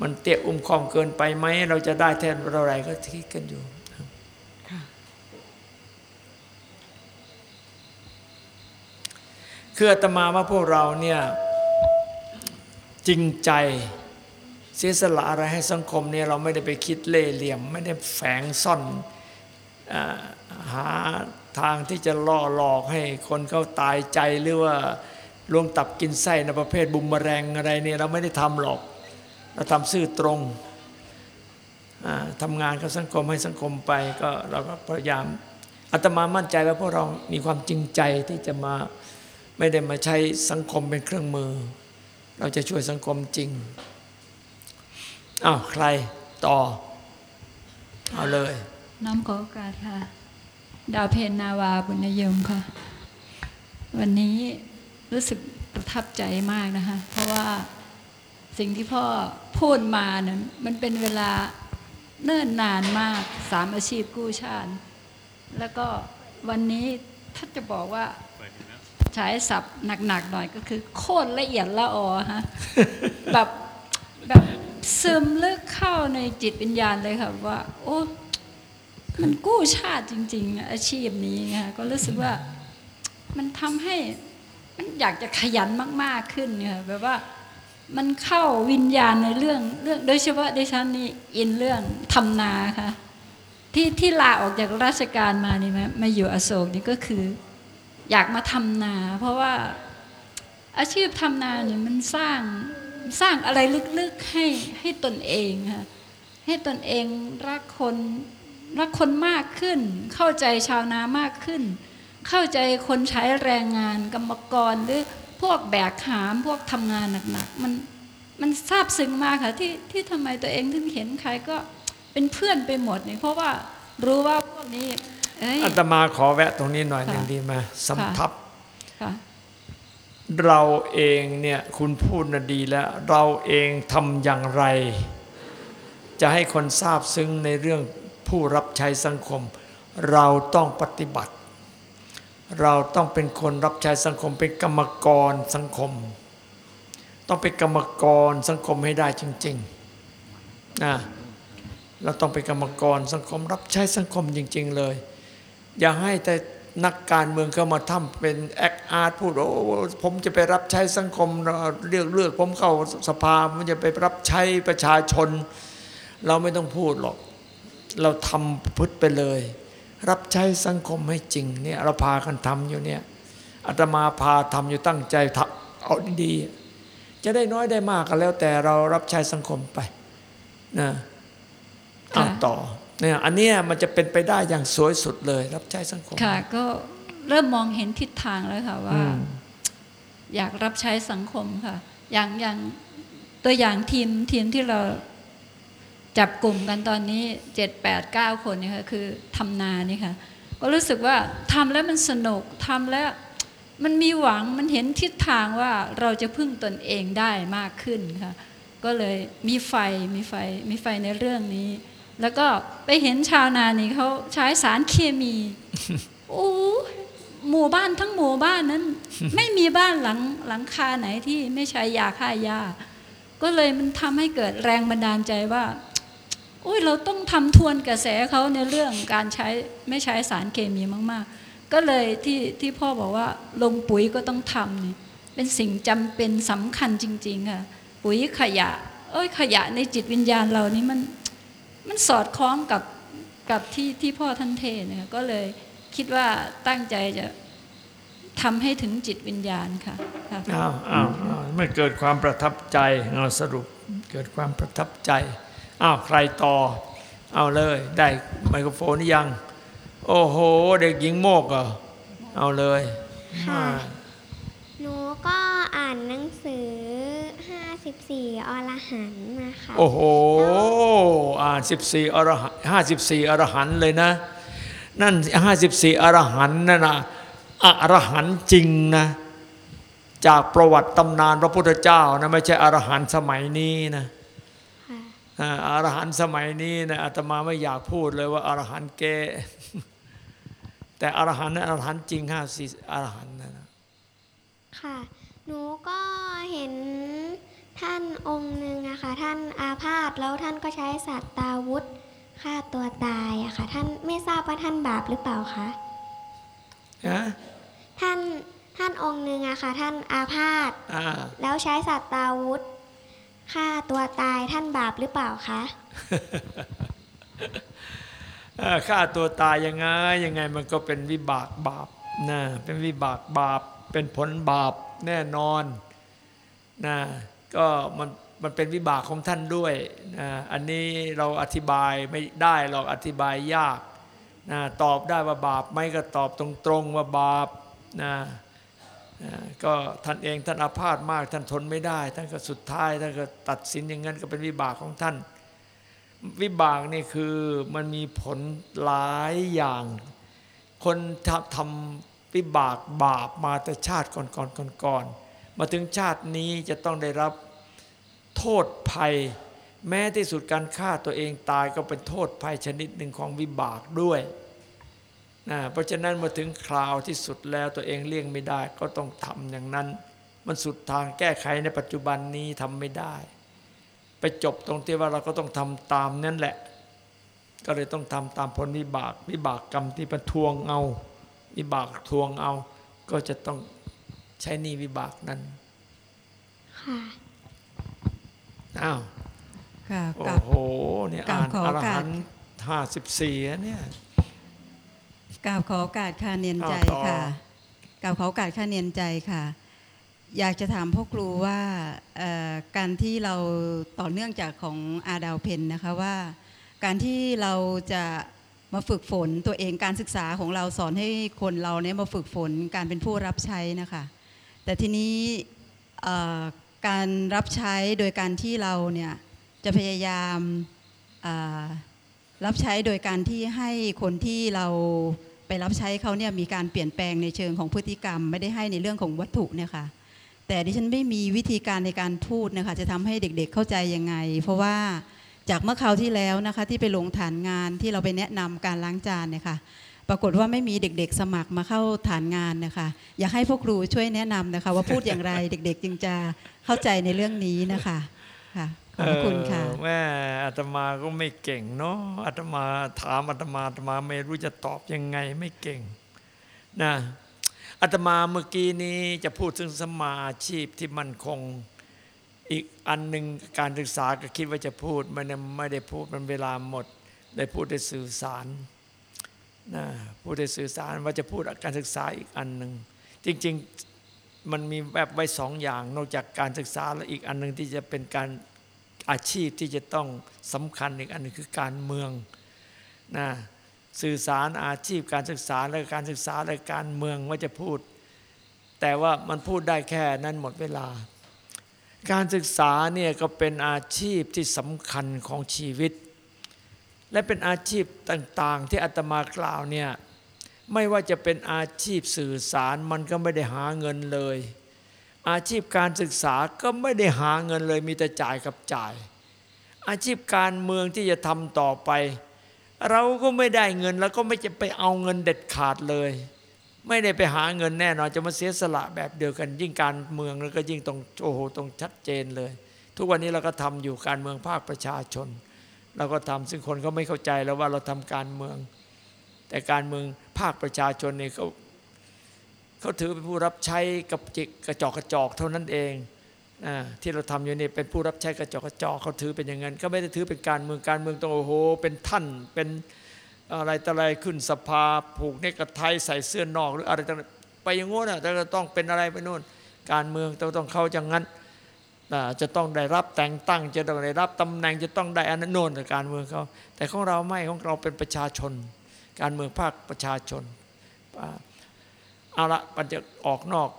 Speaker 1: มันเตี้ยอุ้มคอมเกินไปไหมเราจะได้แทนเราอะไรก็คิดกันอยู่
Speaker 2: คื
Speaker 1: ออาตมาว่าพวกเราเนี่ยจริงใจ เสียสละอะไรให้สังคมเนี่ยเราไม่ได้ไปคิดเล่ห์เหลี่ยม ไม่ได้แฝงซ่อนอหาทางที่จะล่อหลอกให้คนเขาตายใจหรือว่าลวงตับกินไส้ในประเภทบุมแมลงอะไรเนี่ยเราไม่ได้ทำหรอก เราทำซื่อตรงทำงานกับสังคมให้สังคมไปก็เราก็พยายามอาตมามั่นใจว่าพวกเรามีความจริงใจที่จะมาไม่ได้มาใช้สังคมเป็นเครื่องมือ เราจะช่วยสังคมจริง อ้าวใครต่อ เอาเลย
Speaker 3: น้อมขอโอกาสค่ะ ดาวเพนนาวาบุญยมค่ะ วันนี้รู้สึกประทับใจมากนะคะ เพราะว่าสิ่งที่พ่อพูดมาเนี่ยมันเป็นเวลาเนิ่นนานมากสามอาชีพกู้ชาติ แล้วก็วันนี้ถ้าจะบอกว่าใช้ศัพท์หนักๆหน่อยก็คือ โคตรละเอียดละออฮะแบบ ซึมลึกเข้าในจิตวิญญาณเลยค่ะว่า โอ้มันกู้ชาติจริง ๆ อาชีพนี้นะคะก็รู้สึกว่ามันทำให้มันอยากจะขยันมาก ๆขึ้นเนี่ยแบบว่ามันเข้าวิญญาณในเรื่องเรื่อง โดยเฉพาะดิฉันนี่อินเรื่องทำนาค่ะที่ที่ลาออกจากราชการมานี่มามาอยู่อโศกนี่ก็คือ อยากมาทำนา เพราะว่าอาชีพทำนาเนี่ยมันสร้าง สร้างอะไรลึกๆให้ให้ตนเองค่ะให้ตนเองรักคนรักคนมากขึ้น เข้าใจชาวนามากขึ้น เข้าใจคนใช้แรงงานกรรมกรหรือพวกแบกหามพวกทำงานหนักๆมันมันซาบซึ้งมากค่ะที่ที่ทำไมตัวเองถึงเห็นใครก็เป็นเพื่อนไปหมดเนี่ยเพราะว่ารู้ว่าพวกนี้เอ้ย
Speaker 1: อาตมาขอแวะตรงนี้หน่อยหนึ่ง
Speaker 3: ค่ะ
Speaker 1: ดีไหมสำทับ
Speaker 3: ค่ะ
Speaker 1: เราเองเนี่ยคุณพูดนะดีแล้ว เราเองทำอย่างไร จะให้คนทราบซึ้งในเรื่องผู้รับใช้สังคม เราต้องปฏิบัติ เราต้องเป็นคนรับใช้สังคม เป็นกรรมกรสังคม ต้องเป็นกรรมกรสังคมให้ได้จริงๆนะเราต้องเป็นกรรมกรสังคมรับใช้สังคมจริง ๆ เลย อย่าให้แต่ นักการเมืองเข้ามาทำเป็นแอคอาร์ตพูดโอ้ผมจะไปรับใช้สังคมเลือกเลือกผมเข้าสภาผมจะไปรับใช้ประชาชน เราไม่ต้องพูดหรอก เราทำพุทธไปเลย รับใช้สังคมให้จริงเนี่ยเราพากันทำอยู่เนี่ยอาตมาพาทำอยู่ตั้งใจทำเอาดีๆจะได้น้อยได้มากก็แล้วแต่เรารับใช้สังคมไปนะเอา
Speaker 3: ค่ะ
Speaker 1: ต่อ เนี่ยอันเนี้ยมันจะเป็นไปได้อย่างสวยสุดเลย รับใช้สังคม
Speaker 3: ค่ะ ก็เริ่มมองเห็นทิศทางแล้วค่ะว่า
Speaker 1: อืม
Speaker 3: อยากรับใช้สังคมค่ะ อย่างอย่างตัวอย่างทีมทีมที่เราจับกลุ่มกันตอนนี้เจ็ดแปดเก้าคนเนี่ยค่ะคือทำนานี่ค่ะ ก็รู้สึกว่าทำแล้วมันสนุกทำแล้วมันมีหวังมันเห็นทิศทางว่าเราจะพึ่งตนเองได้มากขึ้นค่ะ ก็เลยมีไฟมีไฟมีไฟในเรื่องนี้ แล้วก็ไปเห็นชาวนานี่เขาใช้สารเคมีโอ้หมู่บ้านทั้งหมู่บ้านนั้น ไม่มีบ้านหลังหลังคาไหนที่ไม่ใช้ยาฆ่าหญ้าก็เลยมันทำให้เกิดแรงบันดาลใจว่าโอ้ยเราต้องทำทวนกระแสเขาในเรื่องการใช้ไม่ใช้สารเคมีมาก ๆ ก็เลยที่ที่พ่อบอกว่าลงปุ๋ยก็ต้องทำนี่เป็นสิ่งจำเป็นสำคัญจริง ๆ ค่ะ ปุ๋ยขยะ เอ้ยขยะในจิตวิญญาณเรานี่มัน มันสอดคล้องกับกับที่ที่พ่อท่านเทศน์นะคะก็เลยคิดว่าตั้งใจจะทำให้ถึงจิตวิญญาณค่ะค่ะ
Speaker 1: อ้าวอ้าวอ้าวไม่เกิดความประทับใจเอาสรุปเกิดความประทับใจอ้าวใครต่อ เอาเลยได้ไมโครโฟนหรือยัง โอ้โห เด็กหญิงโมกเหรอเอาเลย
Speaker 4: ค่ะ
Speaker 1: อ่า
Speaker 4: หนูก็อ่านหนังสือ 54 อรหันต์มาค่ะ
Speaker 1: โอ้โห อ่านสิบสี่อรหันห้าสิบสี่อรหันต์เลยนะ นั่นห้าสิบสี่อรหันต์นั่นนะอรหันต์จริงนะ จากประวัติตำนานพระพุทธเจ้านะไม่ใช่อรหันต์สมัยนี้นะ
Speaker 4: ค่ะ
Speaker 1: อ่าอรหันต์สมัยนี้นะอาตมาไม่อยากพูดเลยว่าอรหันต์เกแต่อรหันต์นั้นอรหันต์จริงห้าสี่อรหันต์นะนะ
Speaker 4: ค่ะ หนูก็เห็นท่านองค์หนึ่งอะค่ะ ท่านอาพาธแล้วท่านก็ใช้สัตตาวุธฆ่าตัวตายอะค่ะ ท่านไม่ทราบว่าท่านบาปหรือเปล่าคะ
Speaker 1: นะ
Speaker 4: ท่านท่านองค์หนึ่งอะค่ะ ท่านอาพาธ
Speaker 1: อ่า
Speaker 4: แล้วใช้สัตตาวุธฆ่าตัวตายท่านบาปหรือเปล่าคะ
Speaker 1: เอ่อฆ่าตัวตายยังไงยังไงมันก็เป็นวิบากบาปนะเป็นวิบากบาป เป็นผลบาปแน่นอนนะก็มันมันเป็นวิบากของท่านด้วยนะอันนี้เราอธิบายไม่ได้เราอธิบายยากนะตอบได้ว่าบาปไหมก็ตอบตรงๆว่าบาปนะนะก็ท่านเองท่านอาพาธมากท่านทนไม่ได้ ท่านก็สุดท้ายท่านก็ตัดสินอย่างนั้นก็เป็นวิบากของท่าน วิบากนี่คือมันมีผลหลายอย่าง คนทำทำ วิบากบาปมาแต่ชาติก่อนก่อนก่อนก่อนมาถึงชาตินี้จะต้องได้รับโทษภัย แม้ที่สุดการฆ่าตัวเองตายก็เป็นโทษภัยชนิดหนึ่งของวิบากด้วยนะเพราะฉะนั้นมาถึงคราวที่สุดแล้วตัวเองเลี่ยงไม่ได้ก็ต้องทำอย่างนั้น มันสุดทางแก้ไขในปัจจุบันนี้ทำไม่ได้ ไปจบตรงที่ว่าเราก็ต้องทำตามนั่นแหละ ก็เลยต้องทำตามผลวิบากวิบากกรรมที่มันทวงเอา วิบากทวงเอา ก็จะต้องใช้หนี่วิบากนั้น
Speaker 4: ค่ะ
Speaker 1: อ้าว
Speaker 5: ค่ะ
Speaker 1: โอ้
Speaker 5: กับ
Speaker 1: โหเนี่ย
Speaker 5: กรา
Speaker 1: อ่า
Speaker 5: บ
Speaker 1: น
Speaker 5: ขอ
Speaker 1: อ
Speaker 5: โอ
Speaker 1: ร
Speaker 5: กาส
Speaker 1: หันต์ห้าสิบสี่เนี่ย
Speaker 5: กราบขอโอกาสค่ะเนียนใจ
Speaker 1: อ้าวต่อ
Speaker 5: ค่ะกราบขอโอกาสค่ะเนียนใจค่ะ อยากจะถามพ่อครูว่าเอ่อการที่เราต่อเนื่องจากของอาดาวเพนนะคะว่า การที่เราจะ มาฝึกฝนตัวเองการศึกษาของเราสอนให้คนเราเนี่ยมาฝึกฝนการเป็นผู้รับใช้นะคะแต่ทีนี้การรับใช้โดยการที่เราเนี่ยจะพยายามรับใช้โดยการที่ให้คนที่เราไปรับใช้เขาเนี่ยมีการเปลี่ยนแปลงในเชิงของพฤติกรรม ไม่ได้ให้ในเรื่องของวัตถุเนี่ยค่ะแต่ดิฉันไม่มีวิธีการในการพูดนะคะจะทำให้เด็กๆเข้าใจยังไง เพราะว่า จากเมื่อคราวที่แล้วนะคะ ที่ไปลงฐานงานที่เราไปแนะนำการล้างจานเนี่ยค่ะ ปรากฏว่าไม่มีเด็กๆ สมัครมาเข้าฐานงานนะคะ อยากให้พวกครูช่วยแนะนำนะคะ ว่าพูดอย่างไรเด็ก ๆ จึงจะเข้าใจในเรื่องนี้นะคะค่ะขอบพระคุณค่ะ
Speaker 1: เออแม่อาตมาก็ไม่เก่งเนาะอาตมาถามอาตมาอาตมาไม่รู้จะตอบยังไงไม่เก่งนะอาตมาเมื่อกี้นี้จะพูดถึงสมมาอาชีพที่มั่นคง อีกอันหนึ่งการศึกษาก็คิดว่าจะพูด มันไม่ได้พูดมันเวลาหมด ได้พูดได้สื่อสารนะพูดได้สื่อสารว่าจะพูดการศึกษาอีกอันหนึ่งจริงๆมันมีแบบไว้สองอย่าง นอกจากการศึกษาแล้วอีกอันหนึ่งที่จะเป็นการอาชีพที่จะต้องสำคัญอีกอันหนึงคือการเมืองนะสื่อสารอาชีพการศึกษาและการศึกษาและการเมืองว่าจะพูด แต่ว่ามันพูดได้แค่นั้นหมดเวลา การศึกษาเนี่ยก็เป็นอาชีพที่สำคัญของชีวิต และเป็นอาชีพต่างๆ ที่อาตมากล่าวเนี่ยไม่ว่าจะเป็นอาชีพสื่อสารมันก็ไม่ได้หาเงินเลย อาชีพการศึกษาก็ไม่ได้หาเงินเลยมีแต่จ่ายกับจ่าย อาชีพการเมืองที่จะทำต่อไป เราก็ไม่ได้เงินแล้วก็ไม่จะไปเอาเงินเด็ดขาดเลย ไม่ได้ไปหาเงินแน่นอนจะมาเสียสละแบบเดียวกัน ยิ่งการเมืองแล้วก็ยิ่งต้องโอ้โหต้องชัดเจนเลย ทุกวันนี้เราก็ทำอยู่การเมืองภาคประชาชนเราก็ทำซึ่งคนเขาไม่เข้าใจแล้วว่าเราทำการเมือง แต่การเมืองภาคประชาชนเนี่ยเขาเขาถือเป็นผู้รับใช้กับจิกกระจอกกระจอกเท่านั้นเองอที่เราทำอยู่นี่เป็นผู้รับใช้กระจอกกระจอกเขาถือเป็นอย่างนั้นก็ไม่ได้ถือเป็นการเมืองการเมืองต้องโอ้โหเป็นท่านเป็น อะไรต่ออะไรขึ้นสภาผูกเนกกระไทยใส่เสื้อนอก หรืออะไรต่างๆไปอย่างงู้นอะแต่ก็ต้องเป็นอะไรไปนู่น การเมืองต้องต้องเข้าอย่างนั้นจะต้องได้รับแต่งตั้ง จะต้องได้รับตำแหน่งจะต้องได้อันนั้นโน่นการเมืองเขาแต่ของเราไม่ของเราเป็นประชาชน การเมืองภาคประชาชนเอาละมันจะออกนอก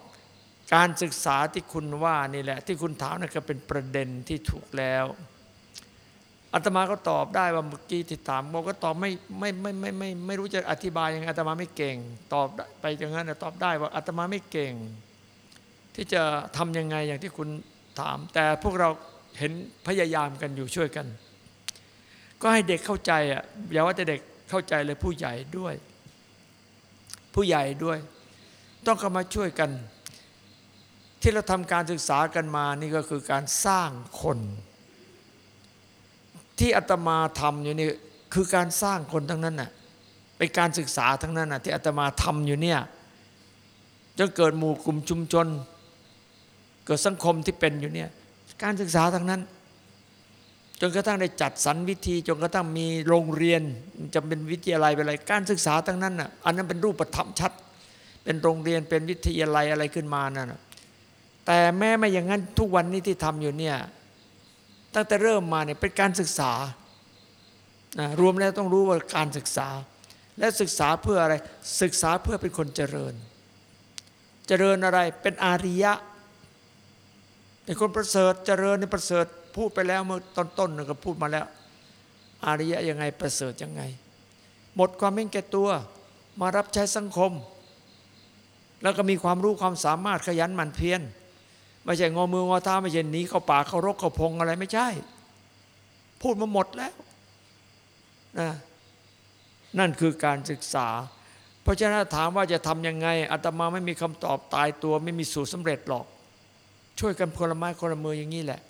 Speaker 1: การศึกษาที่คุณว่านี่แหละ ที่คุณถามนั่นก็เป็นประเด็นที่ถูกแล้ว อาตมาก็ตอบได้ว่าเมื่อกี้ที่ถามบอกก็ตอบไม่ไม่ไม่ไม่ไม่ไม่รู้จะอธิบายยังไงอาตมาไม่เก่ง ตอบไปอย่างนั้นตอบได้ว่าอาตมาไม่เก่ง ที่จะทำยังไงอย่างที่คุณถาม แต่พวกเราเห็นพยายามกันอยู่ช่วยกัน ก็ให้เด็กเข้าใจอะอย่าว่าแต่เด็กเข้าใจเลยผู้ใหญ่ด้วย ผู้ใหญ่ด้วย ต้องเข้ามาช่วยกัน ที่เราทำการศึกษากันมานี่ก็คือการสร้างคน ที่อาตมาทำอยู่นี่คือการสร้างคนทั้งนั้นน่ะเป็นการศึกษาทั้งนั้นน่ะที่อาตมาทำอยู่เนี่ยจนเกิดหมู่กลุ่มชุมชน เกิดสังคมที่เป็นอยู่เนี่ยการศึกษาทั้งนั้น จนกระทั่งได้จัดสรรวิธี จนกระทั่งมีโรงเรียนจะเป็นวิทยาลัยเป็นอะไรการศึกษาทั้งนั้นน่ะอันนั้นเป็นรูปธรรมชัด เป็นโรงเรียนเป็นวิทยาลัยอะไรขึ้นมานั่นแต่แม้ไม่อย่างนั้นทุกวันนี้ที่ทำอยู่เนี่ย ตั้งแต่เริ่มมาเนี่ยเป็นการศึกษานะรวมแล้วต้องรู้ว่าการศึกษา และศึกษาเพื่ออะไรศึกษาเพื่อเป็นคนเจริญ เจริญอะไรเป็นอาริยะ เป็นคนประเสริฐเจริญในประเสริฐพูดไปแล้วเมื่อตอนต้นก็พูดมาแล้ว อาริยะยังไงประเสริฐยังไง หมดความเห็นแก่ตัวมารับใช้สังคม แล้วก็มีความรู้ความสามารถขยันหมั่นเพียร ไม่ใช่งอมืองอเท้าไม่ใช่หนีเข้าป่าเข้ารกเข้าพงอะไรไม่ใช่ พูดมาหมดแล้วนะนั่นคือการศึกษา เพราะฉะนั้นถามว่าจะทำยังไงอาตมาไม่มีคำตอบตายตัว ไม่มีสูตรสำเร็จหรอก ช่วยกันคนละไม้คนละมืออย่างนี้แหละ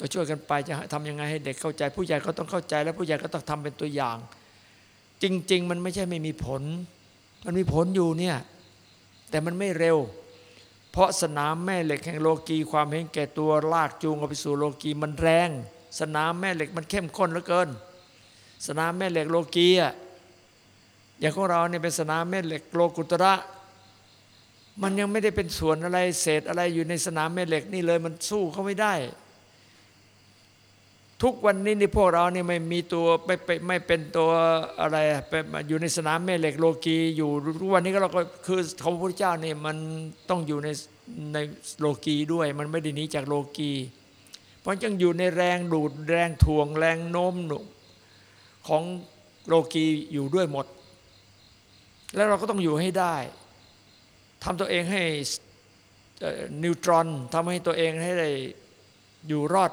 Speaker 1: ก็ช่วยกันไปจะทำยังไงให้เด็กเข้าใจ ผู้ใหญ่ก็ต้องเข้าใจ และผู้ใหญ่ก็ต้องทำเป็นตัวอย่าง จริง ๆ มันไม่ใช่ไม่มีผล มันมีผลอยู่เนี่ยแต่มันไม่เร็ว เพราะสนามแม่เหล็กแห่งโลกีความเห็นแก่ตัวลากจูงเอาไปสู่โลกีมันแรง สนามแม่เหล็กมันเข้มข้นเหลือเกิน สนามแม่เหล็กโลกีอะอย่างของเราเนี่ยเป็นสนามแม่เหล็กโลกุตระ มันยังไม่ได้เป็นส่วนอะไรเศษอะไรอยู่ในสนามแม่เหล็กนี่เลยมันสู้เขาไม่ได้ ทุกวันนี้นี่พวกเราเนี่ยไม่มีตัวไม่ไปไม่เป็นตัวอะไรไปอยู่ในสนามแม่เหล็กโลกีอยู่ทุกวันนี้ก็เราก็คือของพระพุทธเจ้านี่มันต้องอยู่ในในโลกีด้วย มันไม่ได้หนีจากโลกี เพราะยังอยู่ในแรงดูดแรงถ่วงแรงโน้มหนุของโลกีอยู่ด้วยหมด แล้วเราก็ต้องอยู่ให้ได้ทำตัวเองให้นิวตรอนทำให้ตัวเองให้ได้อยู่รอด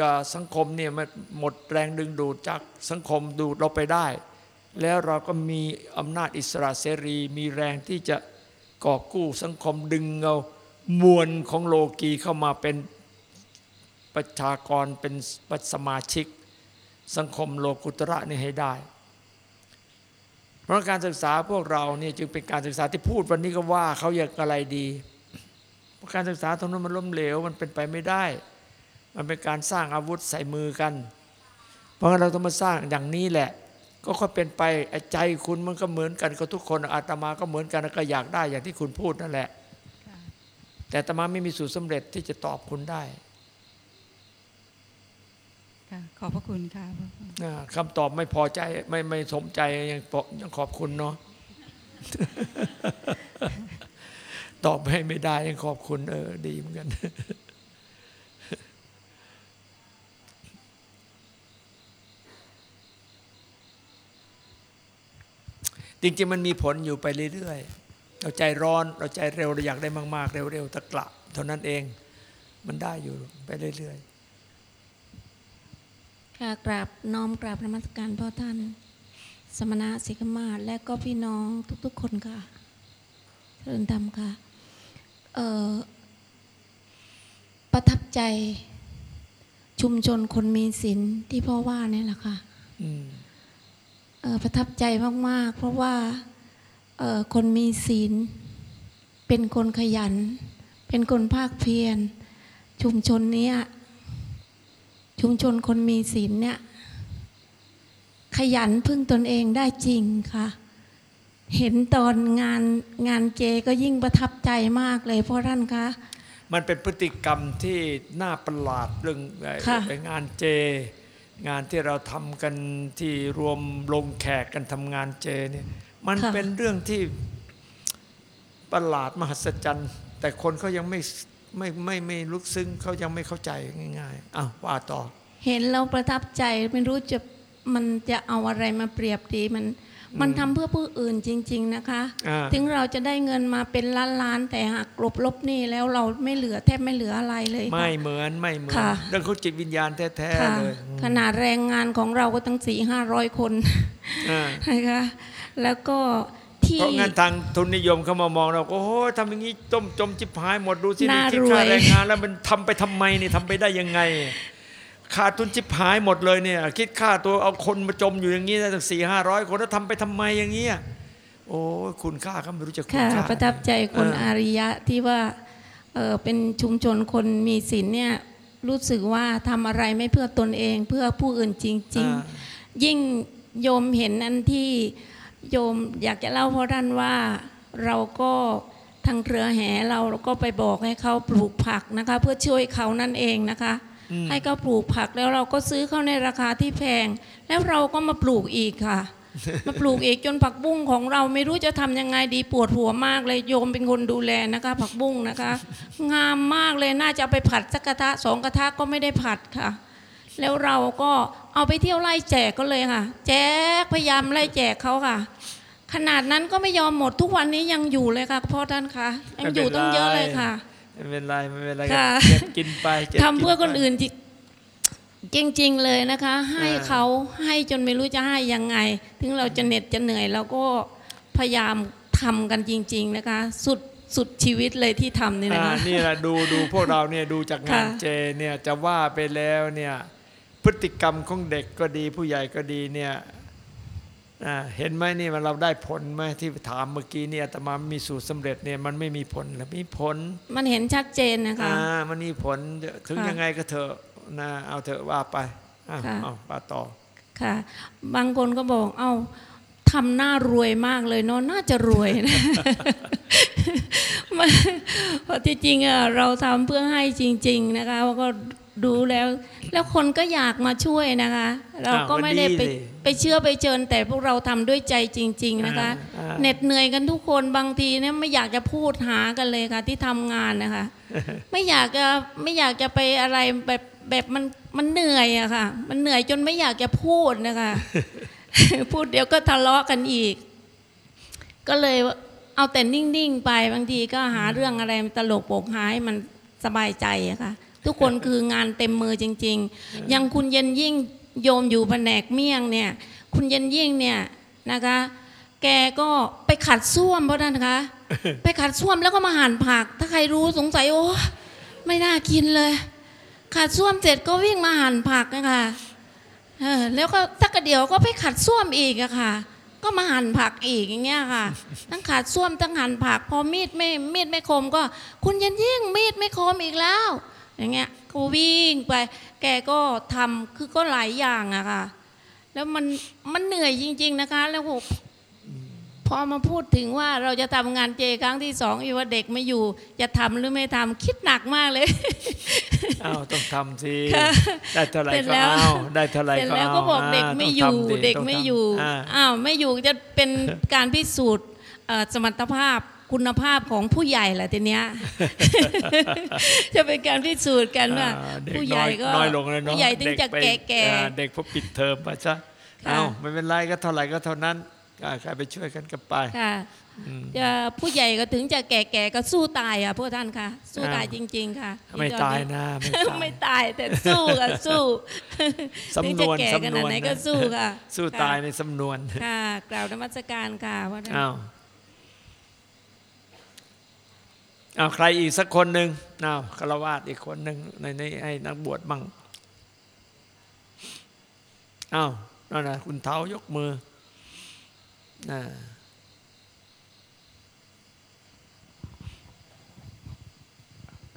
Speaker 1: กับสังคมเนี่ยมันหมดแรงดึงดูดจากสังคมดูดเราไปได้ แล้วเราก็มีอำนาจอิสระเสรี มีแรงที่จะก่อกู้สังคมดึงเอามวลของโลกีเข้ามาเป็นประชากรเป็นปสมาชิก สังคมโลกุตระนี่ให้ได้ เพราะการศึกษาพวกเราเนี่ยจึงเป็นการศึกษาที่พูดวันนี้ก็ว่าเขาอยากอะไรดีเพราะการศึกษาตรงนั้นมันล้มเหลวมันเป็นไปไม่ได้ มันเป็นการสร้างอาวุธใส่มือกัน เพราะงั้นเราต้องมาสร้างอย่างนี้แหละ ก็ค่อยเป็นไปไอ้ใจคุณมันก็เหมือนกันกับทุกคนอาตมาก็เหมือนกันแล้วก็อยากได้อย่างที่คุณพูดนั่นแหละ แต่อาตมาไม่มีสูตรสำเร็จที่จะตอบคุณได้
Speaker 5: ค่ะขอบพระคุณค่ะพระคุณ
Speaker 1: นะคำตอบไม่พอใจไม่ไม่สมใจยังบอกยังขอบคุณเนาะตอบให้ไม่ได้ยังขอบคุณเออดีเหมือนกัน จริงๆมันมีผลอยู่ไปเรื่อยๆเราใจร้อนเราใจเร็วเราอยากได้มาก ๆ เร็วๆตะกละเท่านั้นเองมันได้อยู่ไปเรื่อยๆ
Speaker 6: ค่ะกราบน้อมกราบนมัสการพ่อท่าน สมณะสิกมาศและก็พี่น้องทุก ๆ คนค่ะเชิญทำค่ะเอ่อประทับใจชุมชนคนมีศีลที่พ่อว่าเนี่ยแหละค่ะ
Speaker 1: อืม
Speaker 6: เอ่อ ประทับใจมาก ๆ เพราะว่าเอ่อคนมีศีล เป็นคนขยัน เป็นคนภาคเพียร ชุมชนเนี้ยชุมชนคนมีศีลเนี่ยขยันพึ่งตนเองได้จริงค่ะ เห็นตอนงานงานเจก็ยิ่งประทับใจมากเลยพ่อท่านคะ
Speaker 1: มันเป็นพฤติกรรมที่น่าประหลาดเรื่องไอ้
Speaker 6: ค่ะ
Speaker 1: ไอ้งานเจ งานที่เราทำกันที่รวมลงแขกกันทำงานเจเนี่ยมันเป็นเรื่องที่ประหลาดมหัศจรรย์ แต่คนเขายังไม่ไม่ไม่ไม่ลึกซึ้งเขายังไม่เข้าใจง่ายๆอ้าวว่าต่อ
Speaker 6: เห็นเราประทับใจไม่รู้จะมันจะเอาอะไรมาเปรียบดีมัน มันทำเพื่อผู้อื่นจริง ๆนะคะ
Speaker 1: อ่า
Speaker 6: ถึงเราจะได้เงินมาเป็นล้านล้านๆแต่หากกลบลบหนี้แล้วเราไม่เหลือแทบไม่เหลืออะไรเลยค่ะ
Speaker 1: ไม่เหมือนไม่เหมือน
Speaker 6: ค่ะ
Speaker 1: เรื่องเขาจิตวิญญาณแท้
Speaker 6: ค่ะ
Speaker 1: ๆเลย
Speaker 6: ขนาดแรงงานของเราก็ตั้งสี่ห้าร้อยคน
Speaker 1: อ่า
Speaker 6: นะคะแล้วก็ที่
Speaker 1: เพราะงั้นทางทุนนิยมเขามามองเราก็โอ้โหทำอย่างนี้จมจมจิบหายหมดดูสินี่
Speaker 6: น่า
Speaker 1: คิด
Speaker 6: รวย
Speaker 1: ค่าแรงงานแล้วมันทำไปทำไมนี่ทำไปได้ยังไง ขาดทุนจิบหายหมดเลยเนี่ย คิดค่าตัวเอาคนมาจมอยู่อย่างนี้ได้ตั้งสี่ห้าร้อยคนแล้วทำไปทำไมอย่างเงี้ยโอ้ยคุณค่าเขาไม่รู้จะคุณ
Speaker 6: ค่ะ
Speaker 1: ค่า
Speaker 6: ประทับใจคน
Speaker 1: เออ
Speaker 6: อาริยะที่ว่าเอ่อเป็นชุมชนคนมีศีลเนี่ยรู้สึกว่าทำอะไรไม่เพื่อตนเองเพื่อผู้อื่นจริง
Speaker 1: อ่า
Speaker 6: ๆยิ่งโยมเห็นอันที่โยมอยากจะเล่าเพราะท่านว่าเราก็ทางเครือแห่เราก็ไปบอกให้เขาปลูกผักนะคะ เพื่อช่วยเขานั่นเองนะคะ
Speaker 1: อืม
Speaker 6: ให้เขาปลูกผักแล้วเราก็ซื้อเขาในราคาที่แพง แล้วเราก็มาปลูกอีกค่ะ มาปลูกอีกจนผักบุ้งของเราไม่รู้จะทำยังไงดีปวดหัวมากเลยโยมเป็นคนดูแลนะคะ ผักบุ้งนะคะ งามมากเลยน่าจะเอาไปผัดสักกระทะสองกระทะก็ไม่ได้ผัดค่ะ แล้วเราก็เอาไปเที่ยวไล่แจกก็เลยค่ะ แจกพยายามไล่แจกเขาค่ะขนาดนั้นก็ไม่ยอมหมดทุกวันนี้ยังอยู่เลยค่ะพ่อท่านคะยังอยู่ต้องเยอะเลยค่ะ
Speaker 1: ไม่เป็นไรไม่เป็นไร
Speaker 6: ค่ะ
Speaker 1: เก็บกินไปก็บ
Speaker 6: ทำเพื่อคน
Speaker 1: ไป
Speaker 6: อื่นจริงจริง ๆ เลยนะคะ ให้
Speaker 1: เออ
Speaker 6: เขาให้จนไม่รู้จะให้ยังไง ถึงเราจะเหน็ดจะเหนื่อยเราก็พยายามทำกันจริง ๆ นะคะ สุดสุดชีวิตเลยที่ทำนี่นะ
Speaker 1: อ่า
Speaker 6: คะ
Speaker 1: นี่แหละดูดูพวกเราเนี่ยดูจากงาน
Speaker 6: ค่ะ
Speaker 1: เจเนี่ยจะว่าไปแล้วเนี่ยพฤติกรรมของเด็กก็ดีผู้ใหญ่ก็ดีเนี่ยอ่า เห็นไหมนี่มันเราได้ผลไหมที่ถามเมื่อกี้เนี่ยแต่มามีสูตรสำเร็จเนี่ยมันไม่มีผลหรือมีผล
Speaker 6: มันเห็นชัดเจนนะคะ
Speaker 1: อ่ามันมีผลถึง
Speaker 6: ค่ะ
Speaker 1: ยังไงก็เถอะนะเอาเถอะว่าไปอ้าว
Speaker 6: ค่ะ
Speaker 1: เอาปาต่อ
Speaker 6: ค่ะ บางคนก็บอกเอ้าทำหน้ารวยมากเลยเนาะน่าจะรวยนะมันเพราะที่จริงอะเราทำเพื่อให้จริง ๆ นะคะแล้วก็ ดูแล้ว แล้วคนก็อยากมาช่วยนะคะ เราก็ไม่ได้ไป
Speaker 1: อ่าก็ดีสิ
Speaker 6: ไปเชื่อไปเจิญ แต่พวกเราทำด้วยใจจริง ๆนะคะ
Speaker 1: อ่าอ่า
Speaker 6: เหน็ดเหนื่อยกันทุกคนบางทีเนี่ยไม่อยากจะพูดหากันเลยค่ะ ที่ทำงานนะคะ ไม่อยากจะไม่อยากจะไปอะไรแบบแบบมันมันเหนื่อยอะค่ะ มันเหนื่อยจนไม่อยากจะพูดนะคะ พูดเดี๋ยวก็ทะเลาะกันอีก ก็เลยเอาแต่นิ่ง ๆ ไปบางทีก็หาเรื่องอะไรตลกโปกหายมันสบายใจอะค่ะ ทุกคนคืองานเต็มมือจริง ๆ อย่างคุณเย็นยิ่งโยมอยู่แผนกเมี่ยงเนี่ย คุณเย็นยิ่งเนี่ยนะคะ แกก็ไปขัดส้วมเพราะนั่นนะคะ ไปขัดส้วมแล้วก็มาหั่นผัก ถ้าใครรู้สงสัยโอ้ไม่น่ากินเลย ขัดส้วมเสร็จก็วิ่งมาหั่นผักนะคะเออแล้วก็สักกระเดียวก็ไปขัดส้วมอีกอะค่ะ ก็มาหั่นผักอีกอย่างเงี้ยค่ะ ทั้งขัดส้วมทั้งหั่นผัก พอมีดไม่มีดไม่คมก็ คุณยันยิ่งมีดไม่คมอีกแล้ว อย่างเงี้ยก็วิ่งไป แกก็ทำคือก็หลายอย่างอะค่ะ แล้วมันมันเหนื่อยจริง ๆนะคะ แล้วผมพอมาพูดถึงว่าเราจะทำงานเจครั้งที่สองอีกว่าเด็กไม่อยู่ จะทำหรือไม่ทำคิดหนักมากเลย
Speaker 1: อ้าวต้องทำสิ
Speaker 6: ค่ะ
Speaker 1: ได้เท่าไหร่
Speaker 6: เสร็จ
Speaker 1: ก็
Speaker 6: แล้ว
Speaker 1: เอาได้เท่าไหร่
Speaker 6: เสร็จ
Speaker 1: ก็
Speaker 6: แล้ว
Speaker 1: เอา
Speaker 6: ก็บอกเด็กไม่อยู่า
Speaker 1: ต้องทำสิ
Speaker 6: เด็ก
Speaker 1: ต้อง
Speaker 6: ไม่
Speaker 1: ทำ
Speaker 6: อยู่
Speaker 1: อ่า
Speaker 6: อ้าวไม่อยู่จะเป็นการพิสูจน์เอ่อสมรรถภาพ คุณภาพของผู้ใหญ่แหละทีเนี้ยจะเป็นการพิสูจน์กันว่า
Speaker 1: อ่าเด็ก
Speaker 6: ผู้ใหญ่ก็
Speaker 1: น้อยลงเลยเนาะ
Speaker 6: ผู้ใหญ่ถึงจะ
Speaker 1: เด็ไป
Speaker 6: แก่แก่
Speaker 1: อ่าเด็กพอปิดเทอมไปซะ
Speaker 6: ค่ะ
Speaker 1: เอ้าไม่เป็นไรก็เท่าไหร่ก็เท่านั้นอ่าใครไปช่วยกันก็ไป
Speaker 6: ค่ะจะผู้ใหญ่ก็ถึงจะแก่แก่ๆก็สู้ตายอะพวกท่านค่ะ สู้ตายจริง ๆ ค่ะ
Speaker 1: ไม่ตายนะไม่ตาย
Speaker 6: ไม่ตายแต่สู้ค่ะสู้
Speaker 1: สำนวน
Speaker 6: ถึงจะแก่ขนาดไหน
Speaker 1: สำนวนนะ
Speaker 6: ก็สู้ค่ะ
Speaker 1: สู้
Speaker 6: ค่ะ
Speaker 1: ตายในสำนวน
Speaker 6: ค่ะกล่าวนมัสการค่ะพระท่าน
Speaker 1: อ้าวอ้าใครอีกสักคนหนึ่งเอาวคารวาสอีกคนหนึ่งในในให้นักบวชมั่งเอานั่นนะคุณเท้ายกมือน่ะ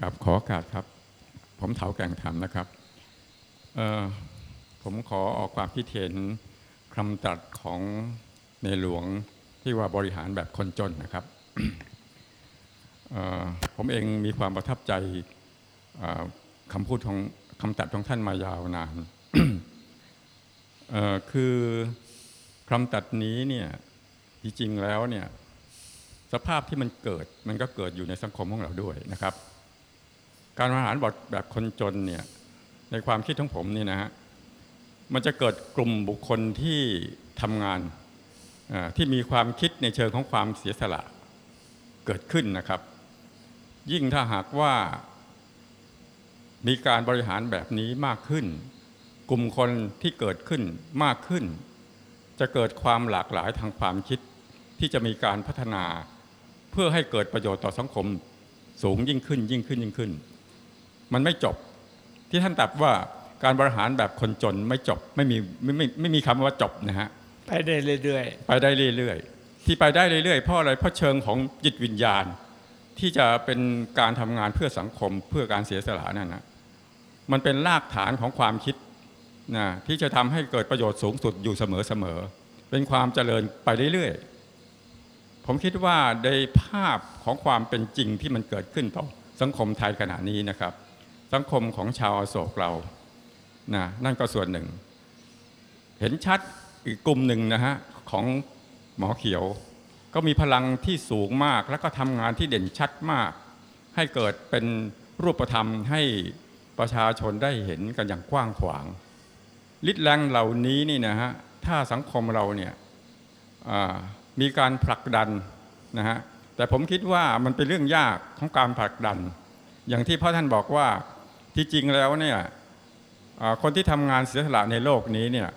Speaker 7: กับขอโอกาสครับ ผมเถาแก่งธรรมนะครับเอ่อผมขอออกความคิดเห็นคำตรัสของในหลวงที่ว่าบริหารแบบคนจนนะครับ ผมเองมีความประทับใจคำพูดของคำตรัสของท่านมายาวนานคือคำตรัสนี้เนี่ยจริงๆแล้วเนี่ยสภาพที่มันเกิดมันก็เกิดอยู่ในสังคมของเราด้วยนะครับ การบริหารบทแบบคนจนเนี่ยในความคิดของผมนี่นะฮะมันจะเกิดกลุ่มบุคคลที่ทำงานที่มีความคิดในเชิงของความเสียสละเกิดขึ้นนะครับ ยิ่งถ้าหากว่า มีการบริหารแบบนี้มากขึ้น กลุ่มคนที่เกิดขึ้นมากขึ้น จะเกิดความหลากหลายทางความคิด ที่จะมีการพัฒนา เพื่อให้เกิดประโยชน์ต่อสังคมสูงยิ่งขึ้นยิ่งขึ้นยิ่งขึ้น มันไม่จบที่ท่านตรัสว่าการบริหารแบบคนจนไม่จบไม่มีไม่ไม่ไม่มีคำว่าจบนะฮะ
Speaker 1: ไปได้เรื่อย
Speaker 7: ไปได้เรื่อยๆที่ไปได้เรื่อยๆเพราะอะไรเพราะเชิงของจิตวิญญาณ ที่จะเป็นการทำงานเพื่อสังคมเพื่อการเสียสละนั่นนะมันเป็นรากฐานของความคิดนะที่จะทำให้เกิดประโยชน์สูงสุดอยู่เสมอๆเป็นความเจริญไปเรื่อยๆ ผมคิดว่าในภาพของความเป็นจริงที่มันเกิดขึ้นต่อสังคมไทยขณะนี้นะครับ สังคมของชาวอโศกเรานะนั่นก็ส่วนหนึ่ง เห็นชัดอีกกลุ่มหนึ่งนะฮะของหมอเขียว ก็มีพลังที่สูงมาก แล้วก็ทำงานที่เด่นชัดมาก ให้เกิดเป็นรูปธรรมให้ประชาชนได้เห็นกันอย่างกว้างขวางฤทธิ์แรงเหล่านี้นี่นะฮะถ้าสังคมเราเนี่ยมีการผลักดันนะฮะแต่ผมคิดว่ามันเป็นเรื่องยากของการผลักดัน อย่างที่พ่อท่านบอกว่าที่จริงแล้วเนี่ยคนที่ทำงานเสียสละในโลกนี้เนี่ย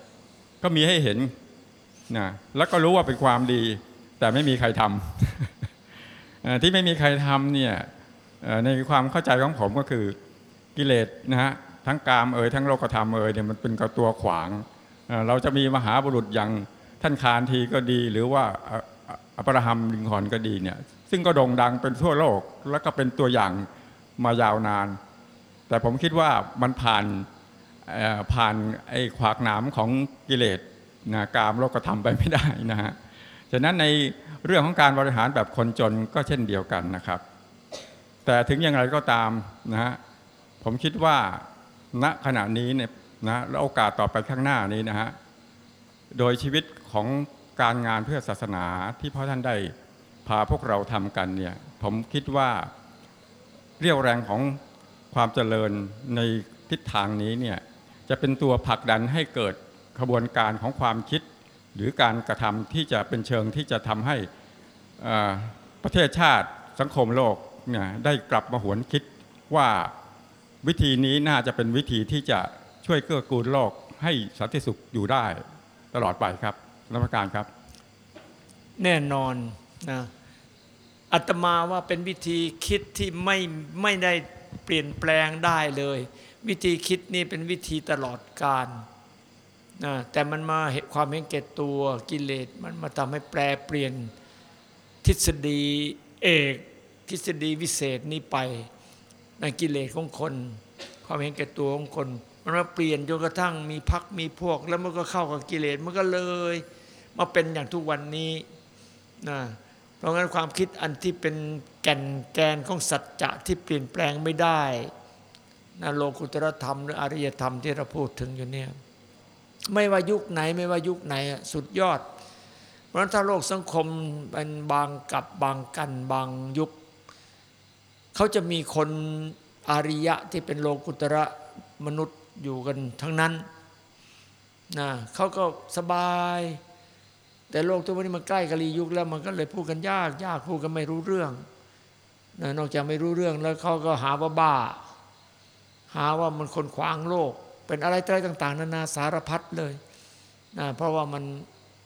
Speaker 7: ก็มีให้เห็นนะแล้วก็รู้ว่าเป็นความดี แต่ไม่มีใครทำที่ไม่มีใครทำเนี่ยในความเข้าใจของผมก็คือกิเลสนะฮะทั้งกามเอ่ยทั้งโลกธรรมเอ่ยเนี่ยมันเป็นกับตัวขวาง เราจะมีมหาบุรุษอย่างท่านคานทีก็ดี หรือว่าอะอะอับราฮัมลิงคอนก็ดีเนี่ยซึ่งก็โด่งดังเป็นทั่วโลกแล้วก็เป็นตัวอย่างมายาวนาน แต่ผมคิดว่ามันผ่านผ่านไอ้ขวากหนามของกิเลสนะกามโลกธรรมไปไม่ได้นะฮะ ฉะนั้นในเรื่องของการบริหารแบบคนจนก็เช่นเดียวกันนะครับ แต่ถึงอย่างไรก็ตามนะฮะผมคิดว่าณขณะนี้เนี่ยนะและโอกาสต่อไปข้างหน้านี้นะฮะโดยชีวิตของการงานเพื่อศาสนาที่พ่อท่านได้พาพวกเราทำกันเนี่ยผมคิดว่าเรี่ยวแรงของความเจริญในทิศทางนี้เนี่ยจะเป็นตัวผลักดันให้เกิดขบวนการของความคิด หรือการกระทำที่จะเป็นเชิงที่จะทำให้ประเทศชาติสังคมโลกเนี่ยได้กลับมาหวนคิดว่าวิธีนี้น่าจะเป็นวิธีที่จะช่วยเกื้อกูลโลกให้สันติสุขอยู่ได้ตลอดไปครับรัฐการครับ
Speaker 1: แน่นอนนะอาตมาว่าเป็นวิธีคิดที่ไม่ไม่ได้เปลี่ยนแปลงได้เลย วิธีคิดนี่เป็นวิธีตลอดการ นะแต่มันมาเห็นความเห็นแก่ตัวกิเลสมันมาทำให้แปลเปลี่ยนทฤษฎีเอกทฤษฎีวิเศษนี้ไปในกิเลสของคน ความเห็นแก่ตัวของคน มันมาเปลี่ยนจนกระทั่งมีพักมีพวก แล้วมันก็เข้ากับกิเลสมันก็เลย มาเป็นอย่างทุกวันนี้นะเพราะงั้นความคิดอันที่เป็นแก่นแกนของสัจจะที่เปลี่ยนแปลงไม่ได้นะโลกุตรธรรมหรืออริยธรรมที่เราพูดถึงอยู่เนี่ย ไม่ว่ายุคไหนไม่ว่ายุคไหนสุดยอด เพราะถ้าโลกสังคมเป็นบางกับบางกันบางยุค เขาจะมีคนอาริยะที่เป็นโลกุตระมนุษย์อยู่กันทั้งนั้นนะเขาก็สบาย แต่โลกทุกวันนี้มันใกล้กะลียุคแล้วมันก็เลยพูดกันยากยากพูดกันไม่รู้เรื่องนะนอกจากไม่รู้เรื่องแล้วเขาก็หาว่าบ้า หาว่ามันคนขวางโลก เป็นอะไรต่าง ๆ นานาสารพัดเลยนะเพราะว่ามัน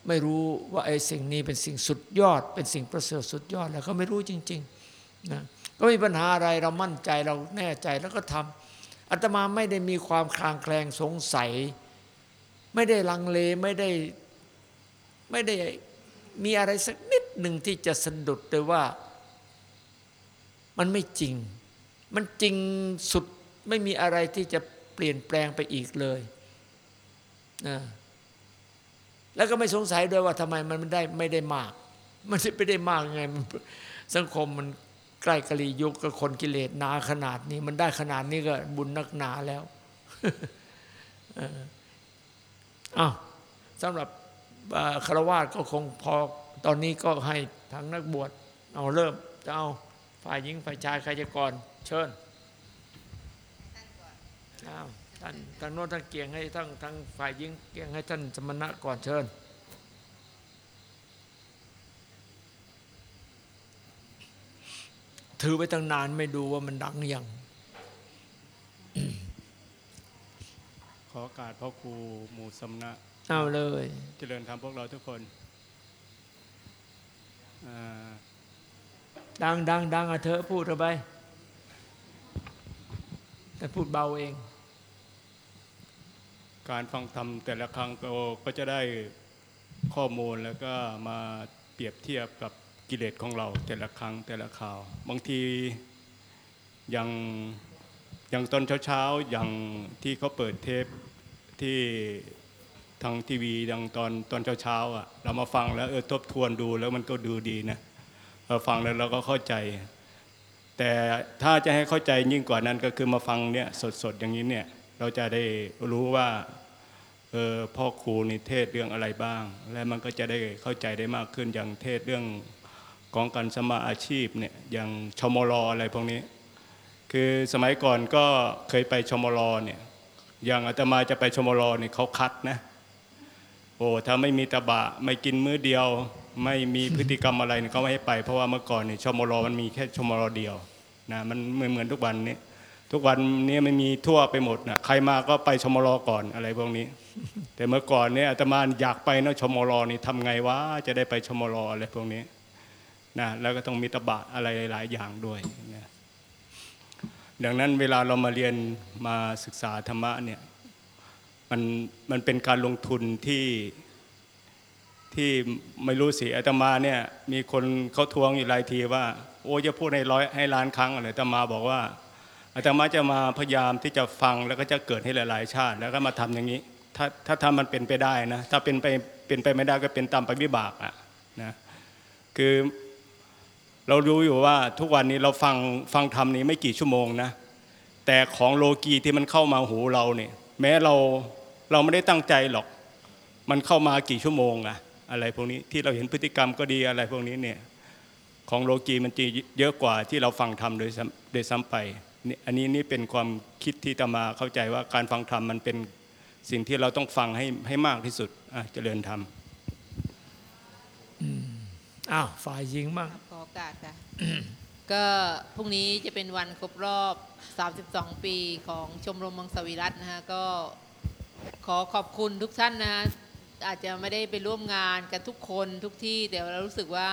Speaker 1: ไม่รู้ว่าไอ้สิ่งนี้เป็นสิ่งสุดยอด เป็นสิ่งประเสริฐสุดยอดแล้วเขาไม่รู้จริงๆนะก็ไม่มีปัญหาอะไรเรามั่นใจเราแน่ใจแล้วก็ทำอาตมาไม่ได้มีความคลางแคลงสงสัย ไม่ได้ลังเลไม่ได้ไม่ได้มีอะไรสักนิดหนึ่งที่จะสะดุดเลยว่า มันไม่จริง มันจริงสุดไม่มีอะไรที่จะ เปลี่ยนแปลงไปอีกเลยนะแล้วก็ไม่สงสัยด้วยว่าทำไมมันได้ไม่ได้มาก มันไม่ได้มากไงสังคมมันใกล้กะลียุคกับคนกิเลสนาขนาดนี้ มันได้ขนาดนี้ก็บุญนักหนาแล้วอ้าวสำหรับคารวาสก็คงพอตอนนี้ก็ให้ทางนักบวชเอาเริ่มจะเอาฝ่ายหญิงฝ่ายชายใครจะก่อน เชิญ อ้าวท่านทางโน้นท่านเกียงให้ทั้งทางฝ่ายหญิงเกียงให้ท่านสมณะก่อนเชิญถือไปตั้งนานไม่ดูว่ามันดังยัง
Speaker 8: ขอโอกาสพ่อครูหมู่สำนัก
Speaker 1: เอาเลย
Speaker 8: เจริญธรรมพวกเราทุกคนอ่า
Speaker 1: ดังดังดังอะเธอพูดเข้าไปแต่พูดเบาเอง
Speaker 8: การฟังธรรมแต่ละครั้งก็ก็จะได้ข้อมูลแล้วก็มาเปรียบเทียบกับกิเลสของเราแต่ละครั้งแต่ละข่าว บางทีอย่างอย่างตอนเช้าๆอย่างที่เขาเปิดเทปที่ทางทีวีอย่างตอนตอนเช้าๆอะเรามาฟังแล้วเออทบทวนดูแล้วมันก็ดูดีนะเราฟังแล้วเราก็เข้าใจ แต่ถ้าจะให้เข้าใจยิ่งกว่านั้นก็คือมาฟังเนี่ยสดๆอย่างนี้เนี่ย เราจะได้รู้ว่าเออพ่อครูนี่เทศเรื่องอะไรบ้าง และมันก็จะได้เข้าใจได้มากขึ้นอย่างเทศเรื่องของการสมาอาชีพเนี่ยอย่างชมรออะไรพวกนี้ คือสมัยก่อนก็เคยไปชมรอเนี่ยอย่างอาตมาจะไปชมรอเนี่ยเขาคัดนะโอ้ถ้าไม่มีตะบะไม่กินมื้อเดียว ไม่มีพฤติกรรมอะไรเนี่ยเขาไม่ให้ไป เพราะว่าเมื่อก่อนเนี่ยชมรอมันมีแค่ชมรอเดียวนะมันไม่เหมือนทุกวันนี้ ทุกวันนี้มันมีทั่วไปหมดนะใครมาก็ไปชมรอก่อนอะไรพวกนี้ แต่เมื่อก่อนเนี่ยอาตมาอยากไปนะชมรอนี่ทำไงวะจะได้ไปชมรออะไรพวกนี้นะแล้วก็ต้องมีตบะอะไรหลายอย่างด้วยนะดังนั้นเวลาเรามาเรียนมาศึกษาธรรมะเนี่ยมันมันเป็นการลงทุนที่ที่ไม่รู้สิอาตมาเนี่ยมีคนเขาทวงอยู่หลายทีว่า โอ้จะพูดให้ร้อยให้ล้านครั้งอะไรอาตมาบอกว่า อาตมาจะมาพยายามที่จะฟังแล้วก็จะเกิดให้หลาย ๆ ชาติ แล้วก็มาทำอย่างนี้ ถ้าถ้าทำมันเป็นไปได้นะ ถ้าเป็นไปเป็นไปไม่ได้ก็เป็นตามไปวิบากอะนะคือเรารู้อยู่ว่าทุกวันนี้เราฟังฟังธรรมนี้ไม่กี่ชั่วโมงนะ แต่ของโลกีที่มันเข้ามาหูเราเนี่ย แม้เราเราไม่ได้ตั้งใจหรอก มันเข้ามากี่ชั่วโมงอะอะไรพวกนี้ที่เราเห็นพฤติกรรมก็ดีอะไรพวกนี้เนี่ยของโลกีมันจะเยอะกว่าที่เราฟังธรรมโดยซ้ำโดยซ้ำไป อันนี้นี่เป็นความคิดที่ตมาเข้าใจว่าการฟังธรรมมันเป็นสิ่งที่เราต้องฟังให้ให้มากที่สุดอะเจริญธรรม
Speaker 1: อ้าวฝ่ายหญิงบ้าง
Speaker 9: ขอโอกาสค่ะก็พรุ่งนี้จะเป็นวันครบรอบ 32 ปีของชมรมมังสวิรัตนะฮะก็ขอขอบคุณทุกท่านนะฮะอาจจะไม่ได้ไปร่วมงานกันทุกคนทุกที่แต่เรารู้สึกว่า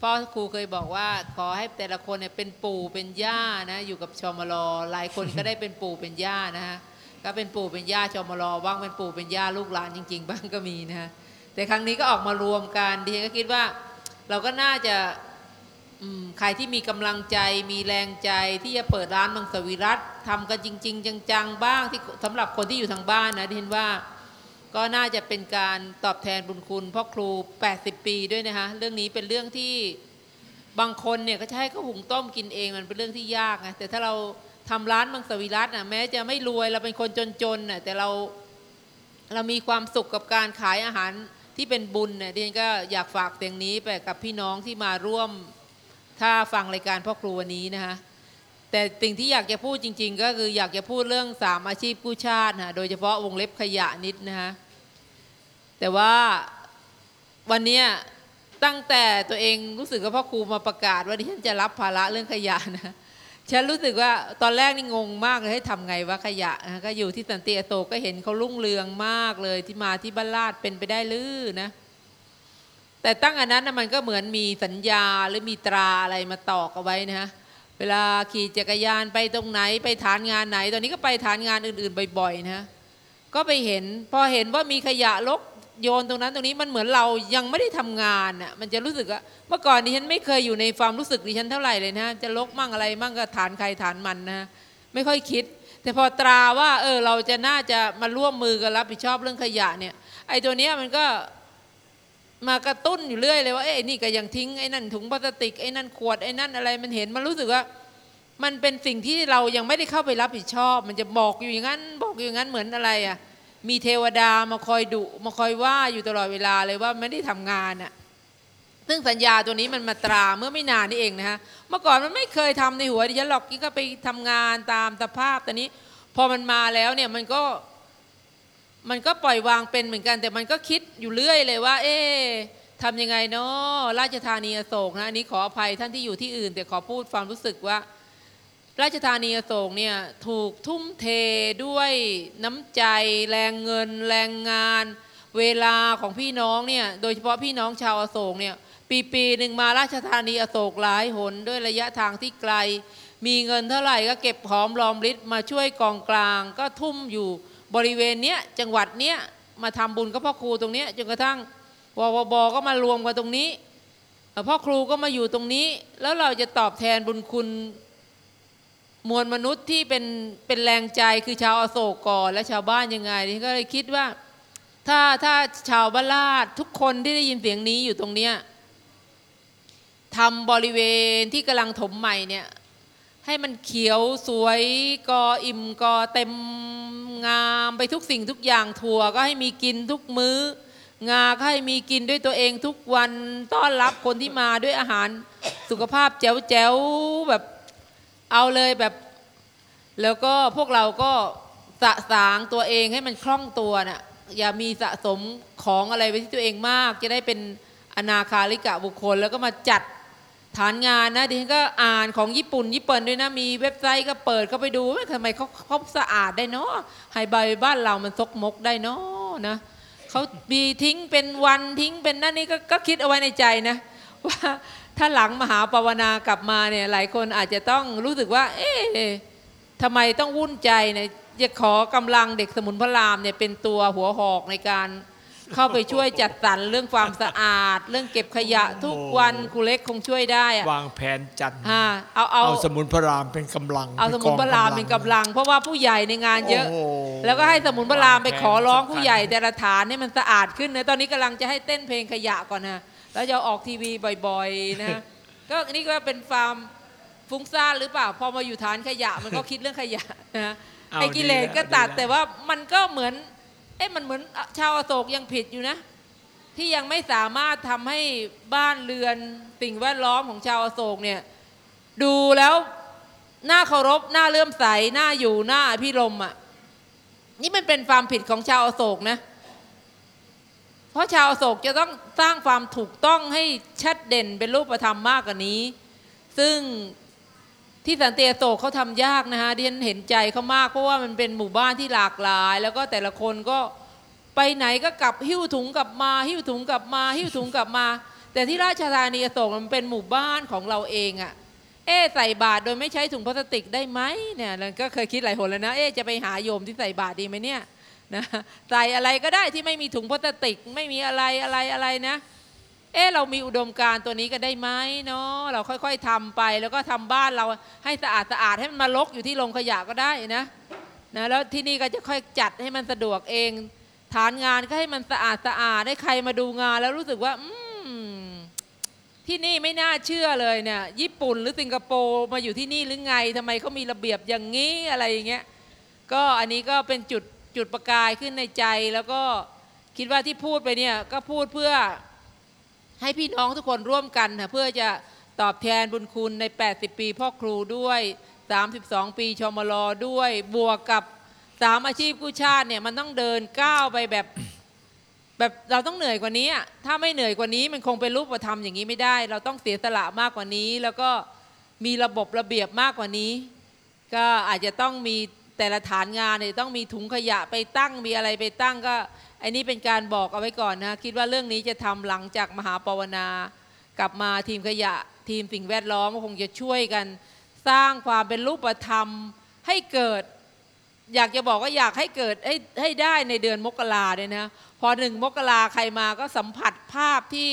Speaker 9: พ่อครูเคยบอกว่าขอให้แต่ละคนเนี่ยเป็นปู่เป็นย่านะอยู่กับชมรอหลายคนก็ได้เป็นปู่เป็นย่านะฮะก็เป็นปู่เป็นย่าชมรบ้างเป็นปู่เป็นย่าลูกหลานจริง ๆ บ้างก็มีนะฮะแต่ครั้งนี้ก็ออกมารวมกันดิฉันก็คิดว่าเราก็น่าจะใครที่มีกำลังใจมีแรงใจที่จะเปิดร้านมังสวิรัตทำกันจริง ๆ จังๆบ้างที่สำหรับคนที่อยู่ทางบ้านนะดิฉันว่า ก็น่าจะเป็นการตอบแทนบุญคุณพ่อครู 80 ปีด้วยนะคะ เรื่องนี้เป็นเรื่องที่บางคนเนี่ยก็จะให้เขาหุงต้มกินเองมันเป็นเรื่องที่ยากนะแต่ถ้าเราทำร้านมังสวิรัตนะแม้จะไม่รวยเราเป็นคนจนๆน่ะแต่เราเรามีความสุขกับการขายอาหารที่เป็นบุญเนี่ยดิฉันก็อยากฝากเสียงนี้ไปกับพี่น้องที่มาร่วมถ้าฟังรายการพ่อครูวันนี้นะคะแต่สิ่งที่อยากจะพูดจริง ๆ ก็คืออยากจะพูดเรื่องสามอาชีพกู้ชาตินะโดยเฉพาะวงเล็บขยะนิดนะคะ แต่ว่าวันนี้ตั้งแต่ตัวเองรู้สึกว่าพ่อครูมาประกาศว่าดิฉันจะรับภาระเรื่องขยะนะฉันรู้สึกว่าตอนแรกนี่งงมากเลยให้ทำไงว่าขยะนะก็อยู่ที่สันติอโศกก็เห็นเขารุ่งเรืองมากเลยที่มาที่บ้านลาดเป็นไปได้หรือนะ แต่ตั้งอันนั้นนะมันก็เหมือนมีสัญญาหรือมีตราอะไรมาตอกเอาไว้นะ เวลาขี่จักรยานไปตรงไหนไปฐานงานไหน ตอนนี้ก็ไปฐานงานอื่น ๆ บ่อย ๆ นะฮะก็ไปเห็นพอเห็นว่ามีขยะลก โยนตรงนั้นตรงนี้มันเหมือนเรายังไม่ได้ทำงานอะมันจะรู้สึกว่าเมื่อก่อนดิฉันไม่เคยอยู่ในความรู้สึกดิฉันเท่าไหร่เลยนะจะลกมั่งอะไรมั่งก็ฐานใครฐานมันนะไม่ค่อยคิด แต่พอตราว่า เออเราจะน่าจะมาร่วมมือกันรับผิดชอบเรื่องขยะเนี่ยไอ้ตัวเนี้ยมันก็มากระตุ้นอยู่เรื่อยเลยว่าเอ้ยนี่ก็ยังทิ้งไอ้นั่นถุงพลาสติกไอ้นั่นขวดไอ้นั่นอะไรมันเห็นมันรู้สึกว่ามันเป็นสิ่งที่เรายังไม่ได้เข้าไปรับผิดชอบ มันจะบอกอยู่อย่างนั้น บอกอยู่อย่างนั้นเหมือนอะไรอะ มีเทวดามาคอยดุมาคอยว่าอยู่ตลอดเวลาเลยว่าไม่ได้ทำงานอะซึ่งสัญญาตัวนี้มันมาตราเมื่อไม่นานนี่เองนะฮะเมื่อก่อนมันไม่เคยทำในหัวดิฉันหรอกกี้ก็ไปทำงานตามสภาพแต่นี้ พอมันมาแล้วเนี่ยมันก็ มันก็ปล่อยวางเป็นเหมือนกัน แต่มันก็คิดอยู่เรื่อยเลยว่า เอ๊ะทำยังไงเนาะราชธานีอโศกนะอันนี้ขออภัยท่านที่อยู่ที่อื่น แต่ขอพูดความรู้สึกว่า ราชธานีอโศกเนี่ยถูกทุ่มเทด้วยน้ำใจ แรงเงิน แรงงาน เวลาของพี่น้องเนี่ยโดยเฉพาะพี่น้องชาวอโศกเนี่ยปีปีหนึ่งมาราชธานีอโศกหลายหน ด้วยระยะทางที่ไกล มีเงินเท่าไหร่ก็เก็บหอมรอมริบมาช่วยกองกลาง ก็ทุ่มอยู่บริเวณเนี้ยจังหวัดเนี้ยมาทำบุญกับพ่อครูตรงเนี้ยจนกระทั่งววบก็มารวมกันตรงนี้พ่อครูก็มาอยู่ตรงนี้ แล้วเราจะตอบแทนบุญคุณ มวลมนุษย์ที่เป็นเป็นแรงใจคือชาวอโศกก่อนและชาวบ้านยังไงนี่ก็เลยคิดว่า ถ้าถ้าชาวบ้านลาดทุกคนที่ได้ยินเสียงนี้อยู่ตรงเนี้ยทำบริเวณที่กำลังถมใหม่เนี่ยให้มันเขียวสวยกออิ่มกอเต็มงามไปทุกสิ่งทุกอย่างถั่วก็ให้มีกินทุกมือ้องาก็ให้มีกินด้วยตัวเองทุกวันต้อนรับคนที่มาด้วยอาหารสุขภาพแจ๋วแจ๋วแบบ เอาเลยแบบ แล้วก็พวกเราก็สะสางตัวเองให้มันคล่องตัวน่ะอย่ามีสะสมของอะไรไปที่ตัวเองมาก จะได้เป็นอนาคาริกะบุคคล แล้วก็มาจัดฐานงานนะดิฉันก็อ่านของญี่ปุ่นญี่ปุ่นด้วยนะ มีเว็บไซต์ก็เปิดเข้าไปดูเอ้ยทำไมเขาเขาสะอาดได้เนาะไฮใบบ้านเรามันซกมกได้เนาะนะเขามีทิ้งเป็นวันทิ้งเป็นนั่นนี่ก็ก็คิดเอาไว้ในใจนะว่า ถ้าหลังมหาปวานากลับมาเนี่ยหลายคนอาจจะต้องรู้สึกว่า เอ๊ะทำไมต้องวุ่นใจเนี่ยจะขอกำลังเด็กสมุนพระรามเนี่ยเป็นตัวหัวหอกในการเข้าไปช่วยจัดสรรเรื่องความสะอาด เรื่องเก็บขยะทุกวันครูเล็กคงช่วยได้อะ
Speaker 1: วางแผนจัด
Speaker 9: อ่าเอาเอา
Speaker 1: เอาสมุนพระรามเป็นกำลัง
Speaker 9: เอาสมุนพระรามเป็นกำลัง เพราะว่าผู้ใหญ่ในงานเยอะ
Speaker 1: โโห
Speaker 9: แล้วก็ให้สมุนพระรามไปขอร้อง
Speaker 1: วางแผน
Speaker 9: ผู้ใหญ่แต่ละฐานให้มันสะอาดขึ้นนะตอนนี้กำลังจะให้เต้นเพลงขยะก่อนนะ แล้วจะเอาออกทีวีบ่อยๆนะก็นี่ก็เป็นฟาร์มฟุ้งซ่านหรือเปล่า พอมาอยู่ฐานขยะมันก็คิดเรื่องขยะนะ
Speaker 1: เอา
Speaker 9: ไอ้กิเลส
Speaker 1: ดีแล้ว
Speaker 9: ก็ตัด
Speaker 1: ดีแล้ว
Speaker 9: แต่ว่ามันก็เหมือนเอ๊ะมันเหมือนชาวอโศกยังผิดอยู่นะ ที่ยังไม่สามารถทำให้บ้านเรือนสิ่งแวดล้อมของชาวอโศกเนี่ยดูแล้วน่าเคารพน่าเลื่อมใสน่าอยู่น่าพิรมย์อะนี่มันเป็นความผิดของชาวอโศกนะ เพราะชาวโศกจะต้องสร้างความถูกต้องให้ชัดเด่นเป็นรูปธรรมมากกว่านี้ ซึ่งที่สันติอโศกเขาทำยากนะฮะดิฉันเห็นใจเขามากเพราะว่ามันเป็นหมู่บ้านที่หลากหลาย แล้วก็แต่ละคนก็ไปไหนก็กลับหิ้วถุงกลับมา หิ้วถุงกลับมา หิ้วถุงกลับมา แต่ที่ราชธานีอโศกมันเป็นหมู่บ้านของเราเองอะเอ๊ใส่บาตรโดยไม่ใช้ถุงพลาสติกได้ไหมเนี่ยเราก็เคยคิดหลายหนแล้วนะเอ๊จะไปหาโยมที่ใส่บาตรดีไหมเนี่ย นะใส่อะไรก็ได้ที่ไม่มีถุงพลาสติกไม่มีอะไรอะไรอะไรนะ เอ๊ะเรามีอุดมการณ์ตัวนี้กันได้ไหมเนาะเราค่อย ๆทำไปแล้วก็ทำบ้านเราให้สะอาดสะอาดให้มันมาลกอยู่ที่โรงขยะก็ได้นะนะแล้วที่นี่ก็จะค่อยจัดให้มันสะดวกเอง ฐานงานก็ให้มันสะอาดสะอาดให้ใครมาดูงาน แล้วรู้สึกว่าอืที่นี่ไม่น่าเชื่อเลยเนี่ยญี่ปุ่นหรือสิงคโปร์มาอยู่ที่นี่หรือไงทำไมเขามีระเบียบอย่างนี้อะไรอย่างเงี้ยก็อันนี้ก็เป็นจุด จุดประกายขึ้นในใจแล้วก็คิดว่าที่พูดไปเนี่ยก็พูดเพื่อให้พี่น้องทุกคนร่วมกันนะเพื่อจะตอบแทนบุญคุณใน 80 ปีพ่อครูด้วย 32 ปีชมรอด้วยบวกกับสามอาชีพกู้ชาติเนี่ยมันต้องเดินก้าวไปแบบแบบเราต้องเหนื่อยกว่านี้ ถ้าไม่เหนื่อยกว่านี้มันคงเป็นรูปธรรมอย่างนี้ไม่ได้ เราต้องเสียสละมากกว่านี้ แล้วก็มีระบบระเบียบมากกว่านี้ ก็อาจจะต้องมี แต่ละฐานงานเนี่ยต้องมีถุงขยะไปตั้งมีอะไรไปตั้งก็อ้นี่เป็นการบอกเอาไว้ก่อนนะคิดว่าเรื่องนี้จะทำหลังจากมหาปวนากลับมาทีมขยะทีมสิ่งแวดล้อมก็คงจะช่วยกัน สร้างความเป็นรูปธรรมให้เกิด อยากจะบอกว่าอยากให้เกิดให้ให้ได้ในเดือนมกราเนี่ยนะพอหนึ่งมกราใครมาก็สัมผัสภาพที่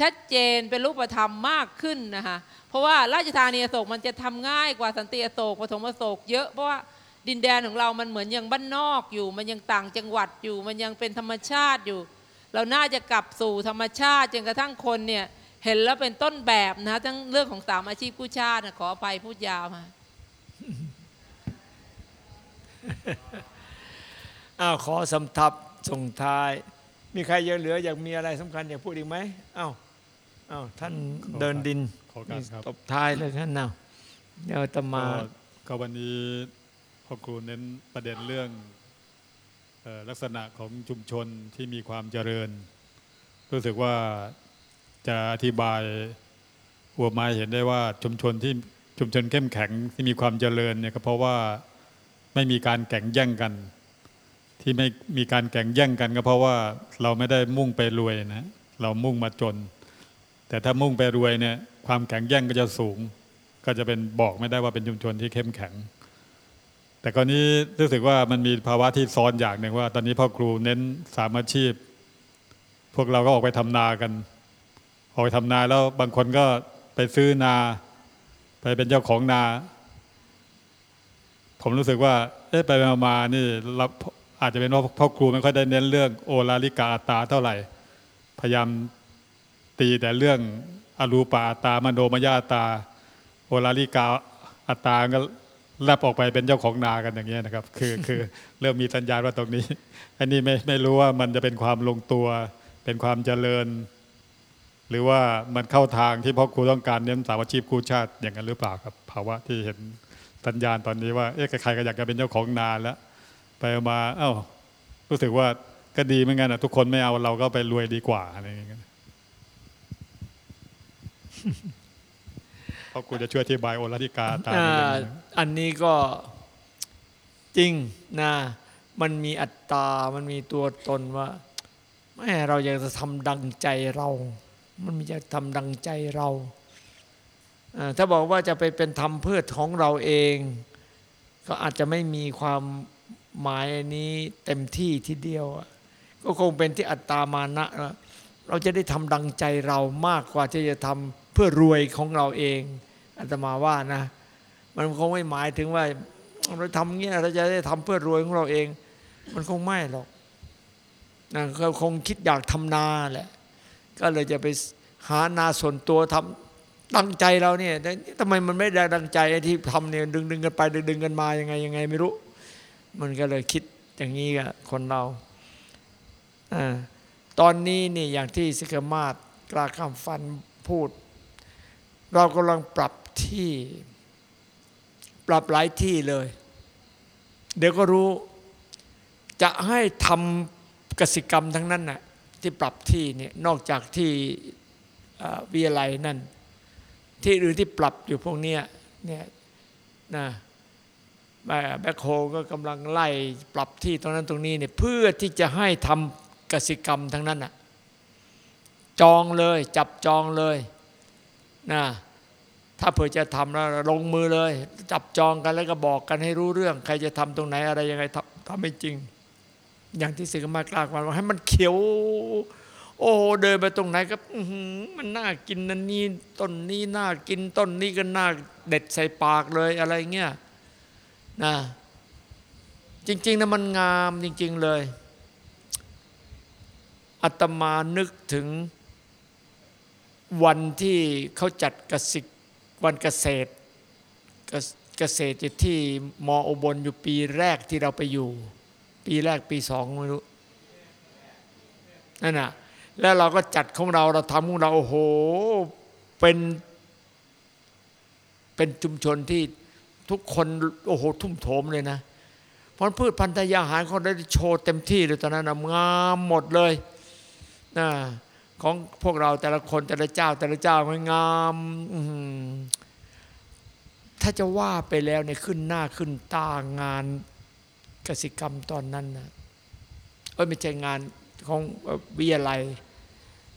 Speaker 9: ชัดเจนเป็นรูปธรรมมากขึ้นนะคะเพราะว่าราชธานีอโศกมันจะทำง่ายกว่าสันติอโศกปฐมอโศกเยอะเพราะว่า ดินแดนของเรามันเหมือนยังบ้านนอกอยู่ มันยังต่างจังหวัดอยู่ มันยังเป็นธรรมชาติอยู่ เราน่าจะกลับสู่ธรรมชาติจนกระทั่งคนเนี่ยเห็นแล้วเป็นต้นแบบนะทั้งเรื่องของสามอาชีพกู้ชาตินะขออภัยพูดยาวมา
Speaker 1: อ้าวขอสำทับส่งท้าย มีใครยังเหลืออยากมีอะไรสำคัญอยากพูดอีกไหมอ้าวอ้าวท่านเดินดิน
Speaker 10: ขอการครับ
Speaker 1: ตบท้ายเลยท่านนาเดี๋ยวอาตมา
Speaker 10: ก็ก็วันนี้ พ่อครูเน้นประเด็นเรื่องออลักษณะของชุมชนที่มีความเจริญ รู้สึกว่าจะอธิบายหัวไม้เห็นได้ว่าชุมชนที่ชุมชนเข้มแข็งที่มีความเจริญเนี่ยก็เพราะว่าไม่มีการแข่งแย่งกัน ที่ไม่มีการแข่งแย่งกัน ก็เพราะว่าเราไม่ได้มุ่งไปรวยนะเรามุ่งมาจน แต่ถ้ามุ่งไปรวยเนี่ยความแข่งแย่งก็จะสูง ก็จะเป็นบอกไม่ได้ว่าเป็นชุมชนที่เข้มแข็ง แต่กรณีรู้สึกว่ามันมีภาวะที่ซ้อนอย่างหนึ่งว่า ตอนนี้พ่อครูเน้นสามอาชีพ พวกเราก็ออกไปทำนากัน ออกไปทำนาแล้วบางคนก็ไปซื้อนา ไปเป็นเจ้าของนา ผมรู้สึกว่าเอ๊ะไปมาๆนี่เราอาจจะเป็นเพราะพ่อครูไม่ค่อยได้เน้นเรื่องโอลาลิกาอัตตาเท่าไหร่ พยายามตีแต่เรื่องอรูปาอัตตามโนมยาตตา โอลาลิกาอัตตาก็ แลบออกไปเป็นเจ้าของนากันอย่างเงี้ยนะครับ คือคือเริ่มมีสัญญาณว่าตรงนี้ อันนี้ไม่ไม่รู้ว่ามันจะเป็นความลงตัว เป็นความเจริญ หรือว่ามันเข้าทางที่พ่อครูต้องการเน้นสาวอาชีพกู้ชาติอย่างนั้นหรือเปล่าครับภาวะที่เห็นสัญญาณตอนนี้ว่าเอ๊ะใครก็อยากจะเป็นเจ้าของนาแล้วไปมาเอ้ารู้สึกว่าก็ดีเหมือนกันนะทุกคนไม่เอาเราก็ไปรวยดีกว่าอะไรอย่างเงี้ย เพราะกูจะช่วยอธิบายโอลาธิกาตาม
Speaker 1: อ่า
Speaker 10: นิดนึง
Speaker 1: อันนี้ก็จริงนะมันมีอัตตา มันมีตัวตนว่าแม่เราอยากจะทำดังใจเรา มันมีจะทำดังใจเราอ่าถ้าบอกว่าจะไปเป็นทำเพื่อของเราเอง ก็อาจจะไม่มีความหมายอันนี้เต็มที่ทีเดียวอะก็คงเป็นที่อัตตามานะว่าเราจะได้ทำดังใจเรามากกว่าที่จะทำ เพื่อรวยของเราเองอาตมาว่านะ มันคงไม่หมายถึงว่าเราทำเงี้ยเราจะได้ทำเพื่อรวยของเราเอง มันคงไม่หรอกนะเขาคงคิดอยากทำนาแหละก็เลยจะไปหานาส่วนตัวทำตั้งใจเราเนี่ยทำไมมันไม่ได้ดังใจไอ้ที่ทำเนี่ยดึงดึงกันไปดึงดึงกันมายังไงยังไงไม่รู้ มันก็เลยคิดอย่างนี้กับคนเราอาตอนนี้นี่อย่างที่สิกมาศกล้าคำฟันพูด เรากำลังปรับที่ ปรับหลายที่เลย เดี๋ยวก็รู้ จะให้ทำกสิกรรมทั้งนั้นน่ะที่ปรับที่เนี่ยนอกจากที่วิทยาลัยนั่น ที่อื่นที่ปรับอยู่พวกเนี้ยเนี่ยนะแบ็คโฮก็กำลังไล่ปรับที่ตรงนั้นตรงนี้เนี่ยเพื่อที่จะให้ทำกสิกรรมทั้งนั้นน่ะจองเลยจับจองเลยนะ ถ้าเผื่อจะทำแล้วลงมือเลย จับจองกันแล้วก็บอกกันให้รู้เรื่อง ใครจะทำตรงไหนอะไรยังไงทำทำให้จริง อย่างที่สิกมากลากว่าให้มันเขียว โอ้เดินไปตรงไหนก็มันน่ากินนั่นนี่ต้นนี้น่ากินต้นนี้ก็น่าเด็ดใส่ปากเลยอะไรเงี้ยนะจริงๆนะมันงามจริง ๆเลยอาตมานึกถึงวันที่เขาจัดกสิก วันเกษตรเกษตรอยู่ที่มออุบลอยู่ปีแรกที่เราไปอยู่ ปีแรกปีสองไม่รู้นั่นน่ะแล้วเราก็จัดของเราเราทำของเราโอ้โหเป็นเป็นชุมชนที่ทุกคนโอ้โหทุ่มโถมเลยนะเพราะพืชพันธุ์ธัญญาหารเขาได้โชว์เต็มที่เลยตอนนั้นนะงามหมดเลยนะ ของพวกเราแต่ละคนแต่ละเจ้า แต่ละเจ้ามันงามถ้าจะว่าไปแล้วเนี่ยขึ้นหน้าขึ้นตางานกสิกรรมตอนนั้นนะเอ้ยไม่ใช่งานของวิทยาลัย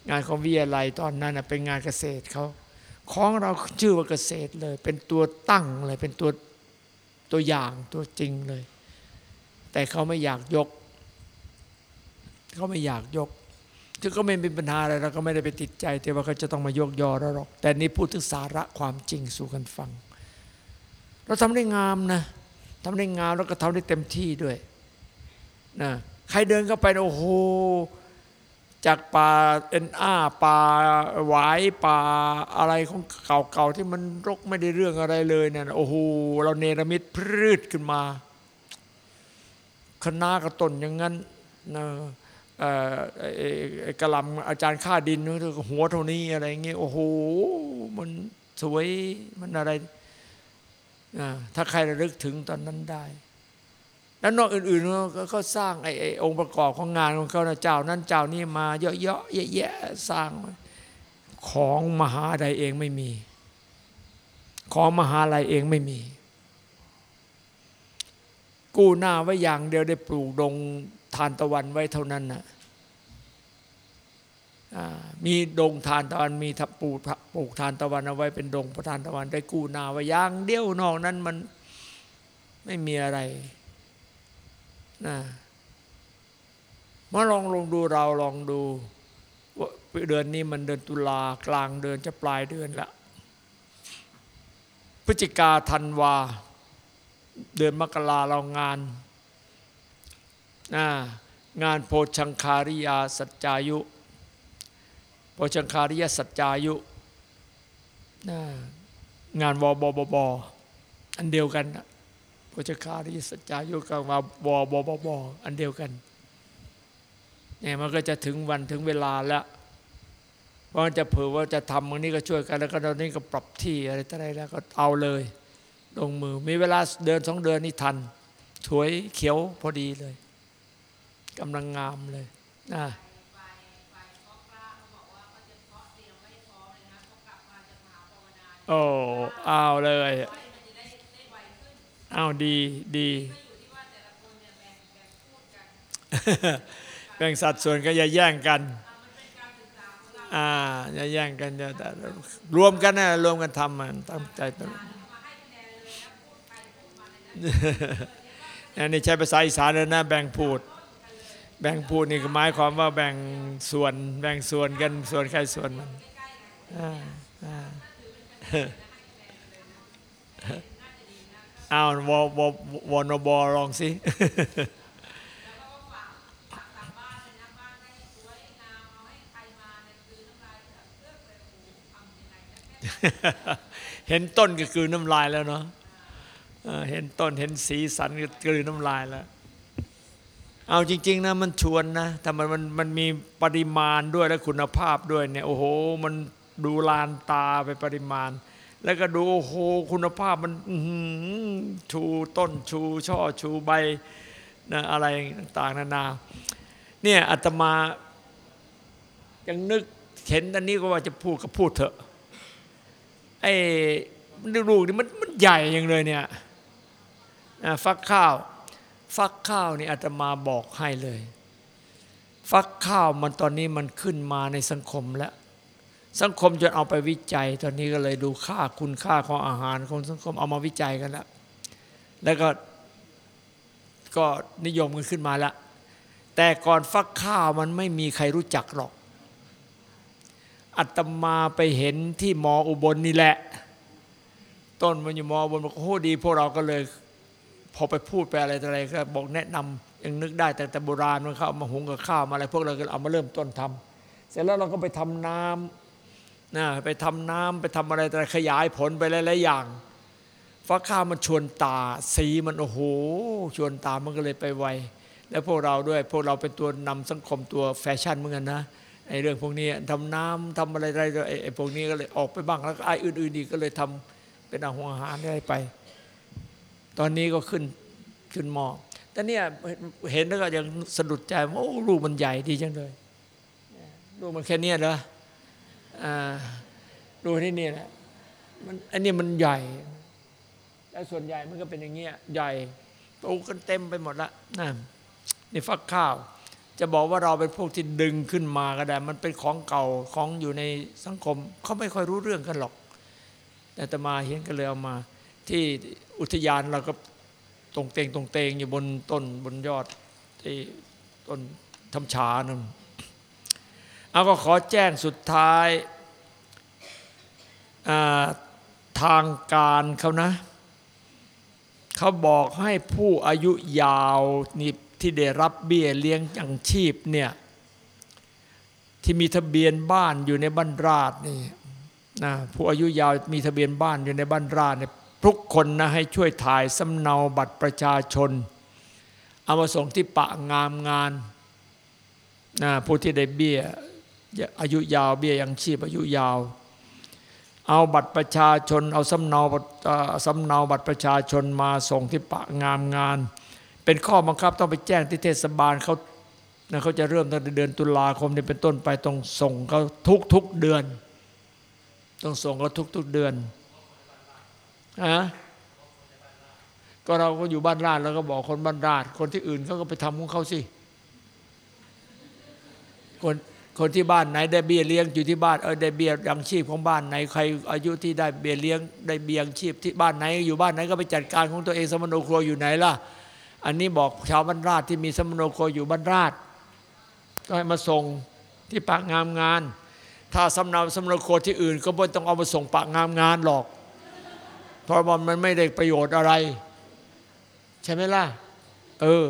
Speaker 1: งานของวิทยาลัยตอนนั้นนะเป็นงานเกษตรเขาของเราชื่อว่าเกษตรเลย เป็นตัวตั้งเลยเป็นตัวตัวอย่างตัวจริงเลย แต่เขาไม่อยากยก เขาไม่อยากยก คือก็ไม่มีปัญหาอะไรเราก็ไม่ได้ไปติดใจแต่ว่าเขาจะต้องมายกยอเราหรอก แต่นี่พูดถึงสาระความจริงสู่กันฟัง เราทำได้งามนะทำได้งามแล้วก็ทำได้เต็มที่ด้วยนะใครเดินเข้าไปโอ้โหจากป่าเอ็นอ้าป่าหวายป่าอะไรของเก่าๆที่มันรกไม่ได้เรื่องอะไรเลยเนี่ยโอ้โหเราเนรมิตพืชขึ้นมาคณะกระต้นอย่างนั้นนะ เออไอ้กระหลำอาจารย์ค่าดินหัวเท่านี้อะไรเงี้ยโอ้โหมันสวยมันอะไร ถ้าใครระลึกถึงตอนนั้นได้ แล้วนอกอื่นๆก็ก็สร้างไอ้องค์ประกอบของงานของเขานะเจ้านั้นเจ้านี้มาเยอะๆแยะๆสร้าง ของมหาใดเองไม่มี ของมหาลัยเองไม่มี กู้หน้าไว้อย่างเดียวได้ปลูกดง ทานตะวันไว้เท่านั้นนะอ่ามีดงทานตะวันมีทับปลูกปลูกทานตะวันเอาไว้เป็นดงพระทานตะวันได้กู้นาไว้ย่างเดียวนอกนั้นมันไม่มีอะไรนะมาลองลองดูเราลองดูว่าเดือนนี้มันเดือนตุลากลางเดือนจะปลายเดือนละพฤศจิกาธันวา เดือนมกราเรางาน งานโพชังคาริยาสัจจายุ โพชังคาริยาสัจจายุ งานวบบบอันเดียวกันโพชังคาริสัจจายุกังมาบบบบอันเดียวกันเนี่ยมันก็จะถึงวันถึงเวลาแล้วเพราะจะเผื่อว่าจะทำวันนี้ก็ช่วยกันแล้วก็ตอนนี้ก็ปรับที่อะไรต่ออะไรแล้วก็เอาเลย ลงมือมีเวลาเดือนสองเดือนนี่ทันสวยเขียวพอดีเลย กำลังงามเลยนะโอ้เอาเลยอ้าวดีดีแบ่งสัดส่วนก็อย่าแย่งกันอ่าอย่าแย่งกันอย่ารวมกันนะรวมกันทำมันตั้งใจตรงนี่ใช้ภาษาอีสานเลยนะแบ่งพูด แบ่งพูดนี่หมายความว่าแบ่งส่วน แบ่งส่วนกันส่วนใครส่วนมันอ่าอ่าอ้าวววววนบอลองสิเห็นต้นก็คือน้ำลายแล้วเนาะเห็นต้นเห็นสีสันก็คือน้ำลายแล้ว เอาจริง ๆนะมันชวนนะแต่มันมันมันมีปริมาณด้วยและคุณภาพด้วยเนี่ยโอ้โห มันดูลานตาไปปริมาณ แล้วก็ดูโอ้โหคุณภาพมันชูต้นชูช่อชูใบนะอะไรต่างๆนานา เนี่ยอาตมายังนึกเห็นอันนี้ก็ว่าจะพูดก็พูดเถอะไอ้ลูกนี่มันมันใหญ่ยังเลยเนี่ยนะฟักข้าว ฟักข้าวนี่อาตมาบอกให้เลย ฟักข้าวมันตอนนี้มันขึ้นมาในสังคมแล้ว สังคมจนเอาไปวิจัย ตอนนี้ก็เลยดูค่าคุณค่าของอาหารของสังคมเอามาวิจัยกันแล้วแล้วก็ก็นิยมกันขึ้นมาแล้วแต่ก่อนฟักข้าวมันไม่มีใครรู้จักหรอกอัตมาไปเห็นที่มออุบลนี่แหละ ต้นมันอยู่มออุบลบอกโอ้ดี พวกเราก็เลย พอไปพูดไปอะไรอะไรก็บอกแนะนำยังนึกได้แต่แต่โบราณมันเขาเอามาหุงกับข้าวมาอะไรพวกเราก็เอามาเริ่มต้นทำเสร็จแล้วเราก็ไปทำน้ำนะไปทำน้ำไปทำอะไรแต่ขยายผลไปหลายๆอย่างฟักข้าวมันชวนตา สีมันโอ้โห ชวนตามันก็เลยไปไวแล้วพวกเราด้วยพวกเราเป็นตัวนำสังคมตัวแฟชั่นเหมือนกันนะไอ้เรื่องพวกนี้ทำน้ำทำอะไรอะไรไอ้พวกนี้ก็เลยออกไปบ้างแล้วไอ้อื่นๆอีกก็เลยทำเป็นอาหงอาหารได้ไป ตอนนี้ก็ขึ้นขึ้นหมอแต่เนี่ยเห็นแล้วก็ยังสะดุดใจว่าโอ้ลูกมันใหญ่ดีจังเลยลูกมันแค่เนี้ยเหรออ่าลูกที่นี่แหละมันอันนี้มันใหญ่ แล้วส่วนใหญ่มันก็เป็นอย่างเงี้ยใหญ่โตกันเต็มไปหมดละนะนี่ฟักข้าว จะบอกว่าเราเป็นพวกที่ดึงขึ้นมาก็ได้ มันเป็นของเก่าของอยู่ในสังคมเขาไม่ค่อยรู้เรื่องกันหรอก แต่ตมาเห็นก็เลยเอามาที่ อุทยานเราก็ตรงเตงตรงเตงอยู่บนต้นบนยอดที่ต้นทำฉานั่นเอาก็ขอแจ้งสุดท้ายทางการเขานะ เขาบอกให้ผู้อายุยาวนี่ที่ได้รับเบี้ยเลี้ยงยังชีพเนี่ยที่มีทะเบียนบ้านอยู่ในบ้านราชนี่นะผู้อายุยาวมีทะเบียนบ้านอยู่ในบ้านราชเนี่ย ทุกคนนะให้ช่วยถ่ายสำเนาบัตรประชาชน เอามาส่งที่ปะงามงานนะผู้ที่ได้เบี้ยอายุยาวเบี้ยยังชีพอายุยาว เอาบัตรประชาชน เอาสำเนาสำเนาบัตรประชาชนมาส่งที่ปะงามงาน เป็นข้อบังคับต้องไปแจ้งที่เทศบาลเขานะเขาจะเริ่มตั้งแต่เดือนตุลาคมนี้เป็นต้นไปต้องส่งเขาทุกทุกๆเดือน ต้องส่งเขาทุกทุกๆเดือน ฮะก็เราก็อยู่บ้านราชแล้วก็บอกคนบ้านราชคนที่อื่นเขาก็ไปทำของเขาสิคนคนที่บ้านไหนได้เบี้ยเลี้ยงอยู่ที่บ้านเออได้เบี้ยยังชีพของบ้านไหนใคร อายุที่ได้เบี้ยเลี้ยงได้เบี้ยยังชีพที่บ้านไหน อยู่บ้านไหนก็ไปจัดการของตัวเองสมโนครัวอยู่ไหนล่ะ อันนี้บอกชาวบ้านราชที่มีสมโนครัวอยู่บ้านราชก็ให้มาส่งที่ปากงามงาน ถ้าสำเนาสำเนครัวที่อื่น ก็ไม่ต้องเอามาส่งปากงามงานหรอก เพราะว่ามันไม่ได้ประโยชน์อะไร ใช่ไหมล่ะ เออ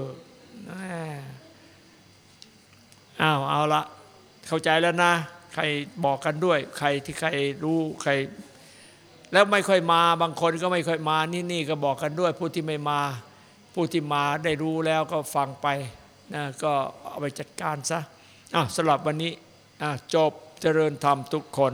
Speaker 1: อ้าวเอาละเข้าใจแล้วนะ ใครบอกกันด้วย ใครที่ใครรู้ใคร แล้วไม่ค่อยมาบางคนก็ไม่ค่อยมานี่นี่ก็บอกกันด้วย ผู้ที่ไม่มา ผู้ที่มาได้รู้แล้วก็ฟังไปนะก็เอาไปจัดการซะอะสำหรับวันนี้อะจบเจริญธรรมทุกคน